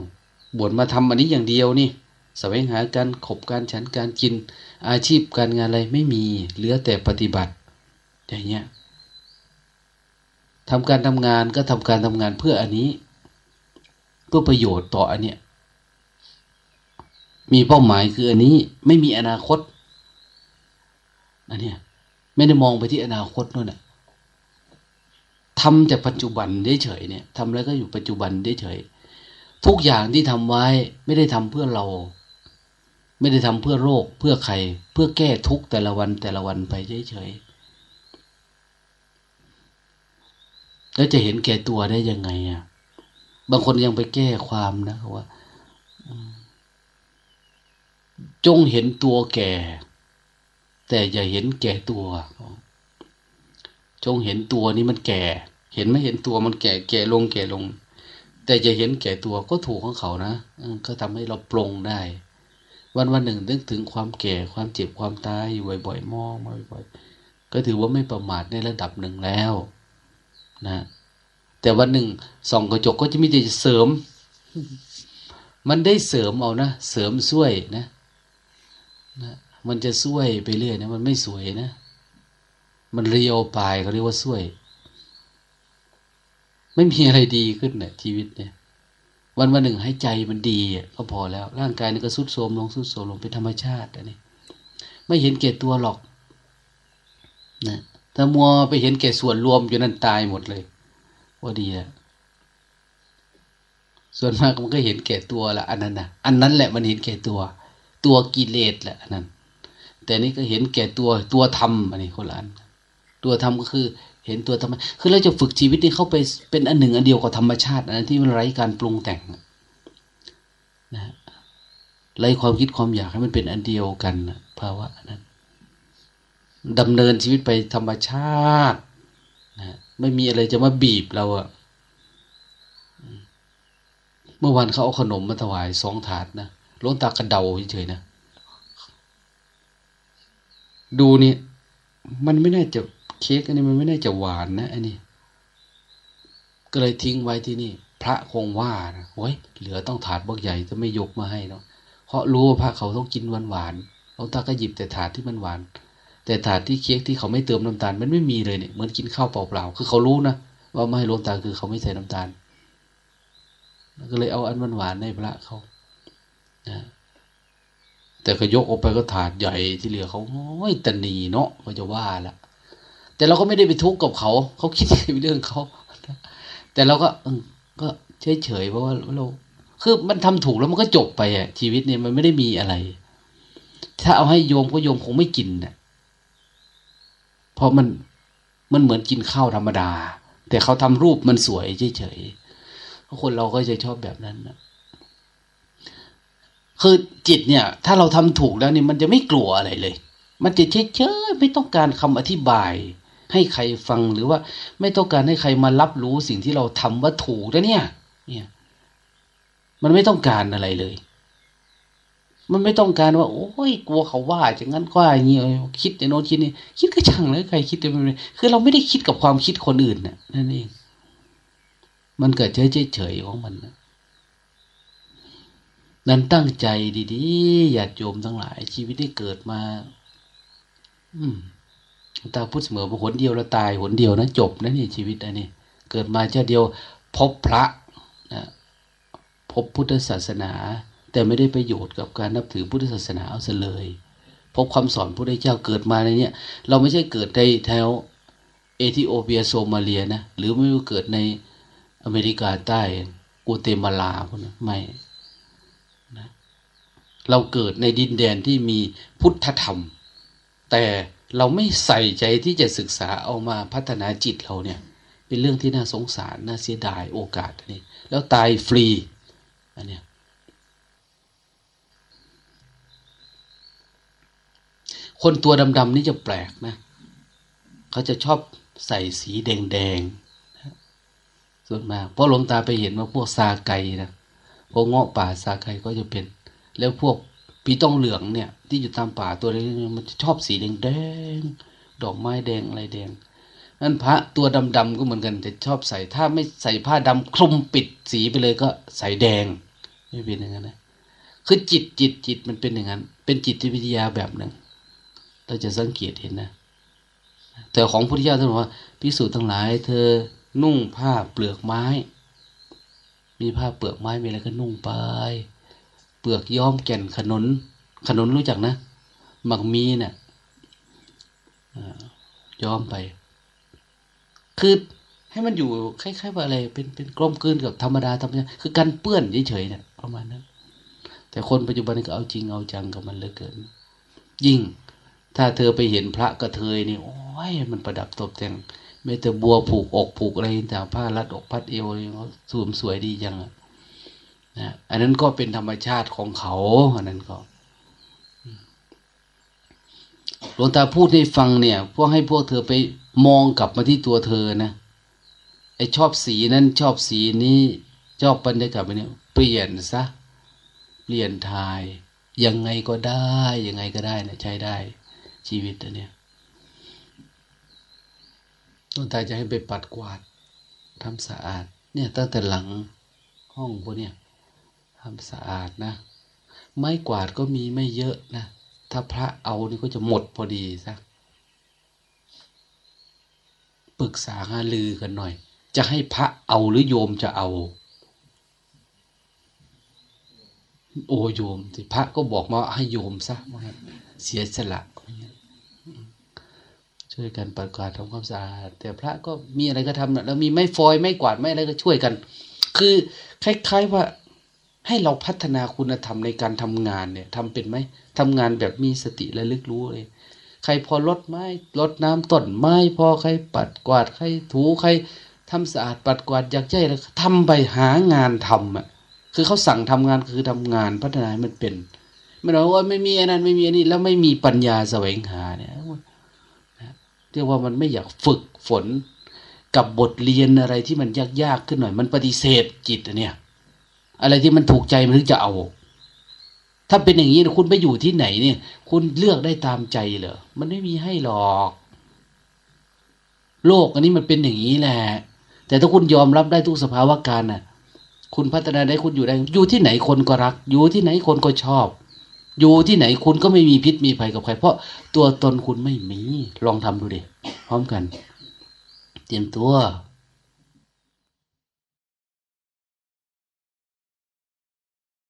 บวชมาทำอันนี้อย่างเดียวนี่แสวงหาการขบการฉันการกิน อาชีพการงานอะไรไม่มีเหลือแต่ปฏิบัติ อย่างเงี้ยทำการทำงานก็ทำการทำงานเพื่ออันนี้ เพื่อประโยชน์ต่ออันเนี้ยมีเป้าหมายคืออันนี้ไม่มีอนาคตอันเนี้ย ไม่ได้มองไปที่อนาคตนู่นน่ะทำจากปัจจุบันได้เฉยเนี่ยทำแล้วก็อยู่ปัจจุบันได้เฉยทุกอย่างที่ทำไว้ไม่ได้ทำเพื่อเรา ไม่ได้ทำเพื่อโรคเพื่อใคร เพื่อแก้ทุกแต่ละวันแต่ละวันไปเฉยแล้วจะเห็นแก่ตัวได้ยังไงอะบางคนยังไปแก้ความนะว่า จงเห็นตัวแก่ แต่อย่าเห็นแก่ตัว จงเห็นตัวนี้มันแก่ เห็นไม่เห็นตัวมันแก่ แก่ลงแก่ลง แต่จะเห็นแก่ตัวก็ถูกของเขานะก็ทำให้เราปรงได้ วันวันหนึ่งนึกถึงความแก่ความเจ็บความตายอยู่บ่อยๆมองมาบ่อยๆก็ถือว่าไม่ประมาทในระดับหนึ่งแล้ว นะ แต่วันหนึ่งส่องกระจกก็จะมีแต่เสริม มันได้เสริมเอานะเสริมช่วยนะนะ มันจะช่วยไปเรื่อยนะ มันไม่สวยนะ มันเรียวปลายเขาเรียกว่าช่วย ไม่มีอะไรดีขึ้นเนะี่ยชีวิตเนี่ย วันวันหนึ่งให้ใจมันดีก็พอแล้ว ร่างกายนี่ก็สุดโทมลงสุดโทมลงเป็นธรรมชาติอันนี้ ไม่เห็นเกตตัวหรอกนะถ้ามัวไปเห็นแก่ส่วนรวมอยู่นั่นตายหมดเลยว่าดีอะส่วนมากมันก็เห็นแก่ตัวละอันนั้นนะอันนั้นแหละมันเห็นแก่ตัว ตัวกิเลสแหละอันนั้น แต่นี่ก็เห็นแก่ตัวตัวธรรมอันนี้คนละอันตัวธรรมก็คือเห็นตัวธรรมคือเราจะฝึกชีวิตนี้เข้าไปเป็นอันหนึ่งอันเดียวกับธรรมชาติอันนั้นที่มันไร้การปรุงแต่งนะไร้ความคิดความอยากให้มันเป็นอันเดียวกันภาวะนั้นดำเนินชีวิตไปธรรมชาตินะไม่มีอะไรจะมาบีบเราอะเมื่อวานเขาเอาขนมมาถวายสองถาดนะล้นตากระเดาเฉยๆนะ ดูนี่มันไม่น่าจะเค้กอันนี้มันไม่น่าจะหวานนะอันนี้ก็เลยทิ้งไว้ที่นี่ พระคงว่านะโอ้ยเหลือต้องถาดบักใหญ่จะไม่ยกมาให้เนาะเพราะรู้ว่าพระเขาต้องกินหวานหวานลวงตาก็หยิบแต่ถาดที่มันหวาน แต่ถาดที่เค้กที่เขาไม่เติมน้ำตาล มันไม่มีเลยเนี่ยเหมือนกินข้าวเปล่าๆคือเขารู้นะว่าไม่ให้ลงตาคือเขาไม่ใส่น้ำตาลก็เลยเอาอันหวานๆให้พระเขานะ แต่ก็ยกออกไปก็ถาดใหญ่ที่เหลือเขาโอ้ยตนีเนาะก็จะว่าละแต่เราก็ไม่ได้ไปทุกข์กับเขา เขาคิดเรื่องเขา แต่เราก็ก็เฉยเฉยเพราะว่าเราคือมันทำถูกแล้วมันก็จบไปอะ ชีวิตเนี่ยมันไม่ได้มีอะไร ถ้าเอาให้โยมก็โยมคงไม่กินน่ะเพราะมันมันเหมือนกินข้าวธรรมดา แต่เขาทำรูปมันสวยเฉยๆคนเราก็จะชอบแบบนั้นนะ คือจิตเนี่ย ถ้าเราทำถูกแล้วเนี่ยมันจะไม่กลัวอะไรเลย มันจะเฉยๆไม่ต้องการคำอธิบาย ให้ใครฟังหรือว่า ไม่ต้องการให้ใครมารับรู้สิ่งที่เราทำว่าถูกแล้วเนี่ย เนี่ย มันไม่ต้องการอะไรเลย มันไม่ต้องการว่า โอ้ยกลัวเขาว่าอย่างนั้นก็อย่างนี้คิดในโน้นคิดนี่คิดก็ช่างเลยใครคิดไปคือเราไม่ได้คิดกับความคิดคนอื่นน่ะนั่นเอง มันเกิดเฉยๆของมันนะ นั้นตั้งใจดีๆ อย่าโยมทั้งหลาย ชีวิตที่เกิดมา อืมตาพูดเสมอว่าหนเดียวแล้วตายหนเดียวนะจบนะนี่ชีวิตอันนี้เกิดมาเจ้าเดียวพบพระนะพบพุทธศาสนา แต่ไม่ได้ประโยชน์กับการนับถือพุทธศาสนาเอาซะเลยพบคำสอนพระเจ้าเกิดมาในเนี้ยเราไม่ใช่เกิดในแถวเอธิโอเปียโซมาเลียนะหรือไม่เกิดในอเมริกาใต้กูเตมาลาพวกนั้นไม่ เราเกิดในดินแดนที่มีพุทธธรรม แต่เราไม่ใส่ใจที่จะศึกษาเอามาพัฒนาจิตเราเนี่ย เป็นเรื่องที่น่าสงสาร น่าเสียดายโอกาสนี้แล้วตายฟรีอันเนี้ยคนตัวดำๆนี่จะแปลกนะ เขาจะชอบใส่สีแดงๆส่วนมากเพราะหลวงตาไปเห็นว่าพวกซาไก่นะพวกเงาะป่าซาไก่ก็จะเป็น แล้วพวกปีต้องเหลืองเนี่ย ที่อยู่ตามป่าตัวนี้มันชอบสีแดงแดงดอกไม้แดงอะไรแดงนั้นพระตัวดำๆก็เหมือนกันแต่ชอบใส่ถ้าไม่ใส่ผ้าดำคลุมปิดสีไปเลยก็ใส่แดงไม่เป็นอย่างนั้นนะคือจิตจิตจิตมันเป็นอย่างนั้น เป็นจิตวิทยาแบบหนึ่งเราจะสังเกตเห็นนะ แต่ของพุทธเจ้าท่านบอกว่าพิสูจน์ทั้งหลาย เธอนุ่งผ้าเปลือกไม้ มีผ้าเปลือกไม้มีอะไรก็นุ่งไป เปลือกย้อมแก่นขนุน ขนุนรู้จักนะหมักมีเนะี่ยย้อมไป คือให้มันอยู่คล้ายๆว่าอะไร เป็นเป็นกลมกลืนกับธรรมดาธรรมดาคือการเปื้อนเฉยๆเนี่ยประมาณนั้น แต่คนปัจจุบันก็เอาจริงเอาจังกับมันเหลือเกิน ยิ่ง ถ้าเธอไปเห็นพระกระเทยนี่โอ้ยมันประดับตกแต่งไม่แต่บัวผูกอกผูกอะไรแต่ผ้ารัดอกพัดเอวเขาสวมสวยดีจังอะ นะอันนั้นก็เป็นธรรมชาติของเขา อันนั้นก็หลวงตาพูดให้ฟังเนี่ย พวกให้พวกเธอไปมองกลับมาที่ตัวเธอนะไอชอบสีนั้นชอบสีนี้ชอบบรรยากาศไปเนี่ยเปลี่ยนซะเปลี่ยนทาย ยังไงก็ได้ยังไงก็ได้นะใช้ได้ ชีวิตอันเนี้ยหลวงตาจะให้ไปปัดกวาดทำสะอาด เนี่ยตั้งแต่หลังห้องพวกเนี้ย ทำสะอาดนะ ไม้กวาดก็มีไม่เยอะนะ ถ้าพระเอานี่ก็จะหมดพอดีซะปรึกษาหาลือกันหน่อย จะให้พระเอาหรือโยมจะเอา โอโยมสิพระก็บอกมาให้โยมซะว่าเสียสละช่วยกันประกาศทำความสะอาดแต่พระก็มีอะไรก็ทำแล้วมีไม้ฟอยไม้กวาดไม้อะไรก็ช่วยกัน คือคล้ายๆว่า ให้เราพัฒนาคุณธรรมในการทำงานเนี่ยทำเป็นไหมทำงานแบบมีสติและลึกรู้เลยใครพอลดไม้ลดน้ำต้นไม้พอใครปัดกวาดใครถูใครทำสะอาดปัดกวาดอยากใจแล้วทำไปหางานทำอะคือเขาสั่งทำงานคือทำงานพัฒนามันเป็นไม่รู้ว่าไม่มีอันนั้นไม่มีอันนี้แล้วไม่มีปัญญาแสวงหาเนี่ยเรียกว่ามันไม่อยากฝึกฝนกับบทเรียนอะไรที่มันยากๆขึ้นหน่อย มันปฏิเสธจิตเนี่ย อะไรที่มันถูกใจมันถึงจะเอา ถ้าเป็นอย่างนี้คุณไปอยู่ที่ไหนเนี่ย คุณเลือกได้ตามใจเหรอมันไม่มีให้หรอก โลกอันนี้มันเป็นอย่างนี้แหละ แต่ถ้าคุณยอมรับได้ทุกสภาวะการน่ะ คุณพัฒนาได้คุณอยู่ได้ อยู่ที่ไหนคนก็รัก อยู่ที่ไหนคนก็ชอบ อยู่ที่ไหนคุณก็ไม่มีพิษมีภัยกับใคร เพราะตัวตนคุณไม่มี ลองทำดูดิพร้อมกัน เตรียมตัว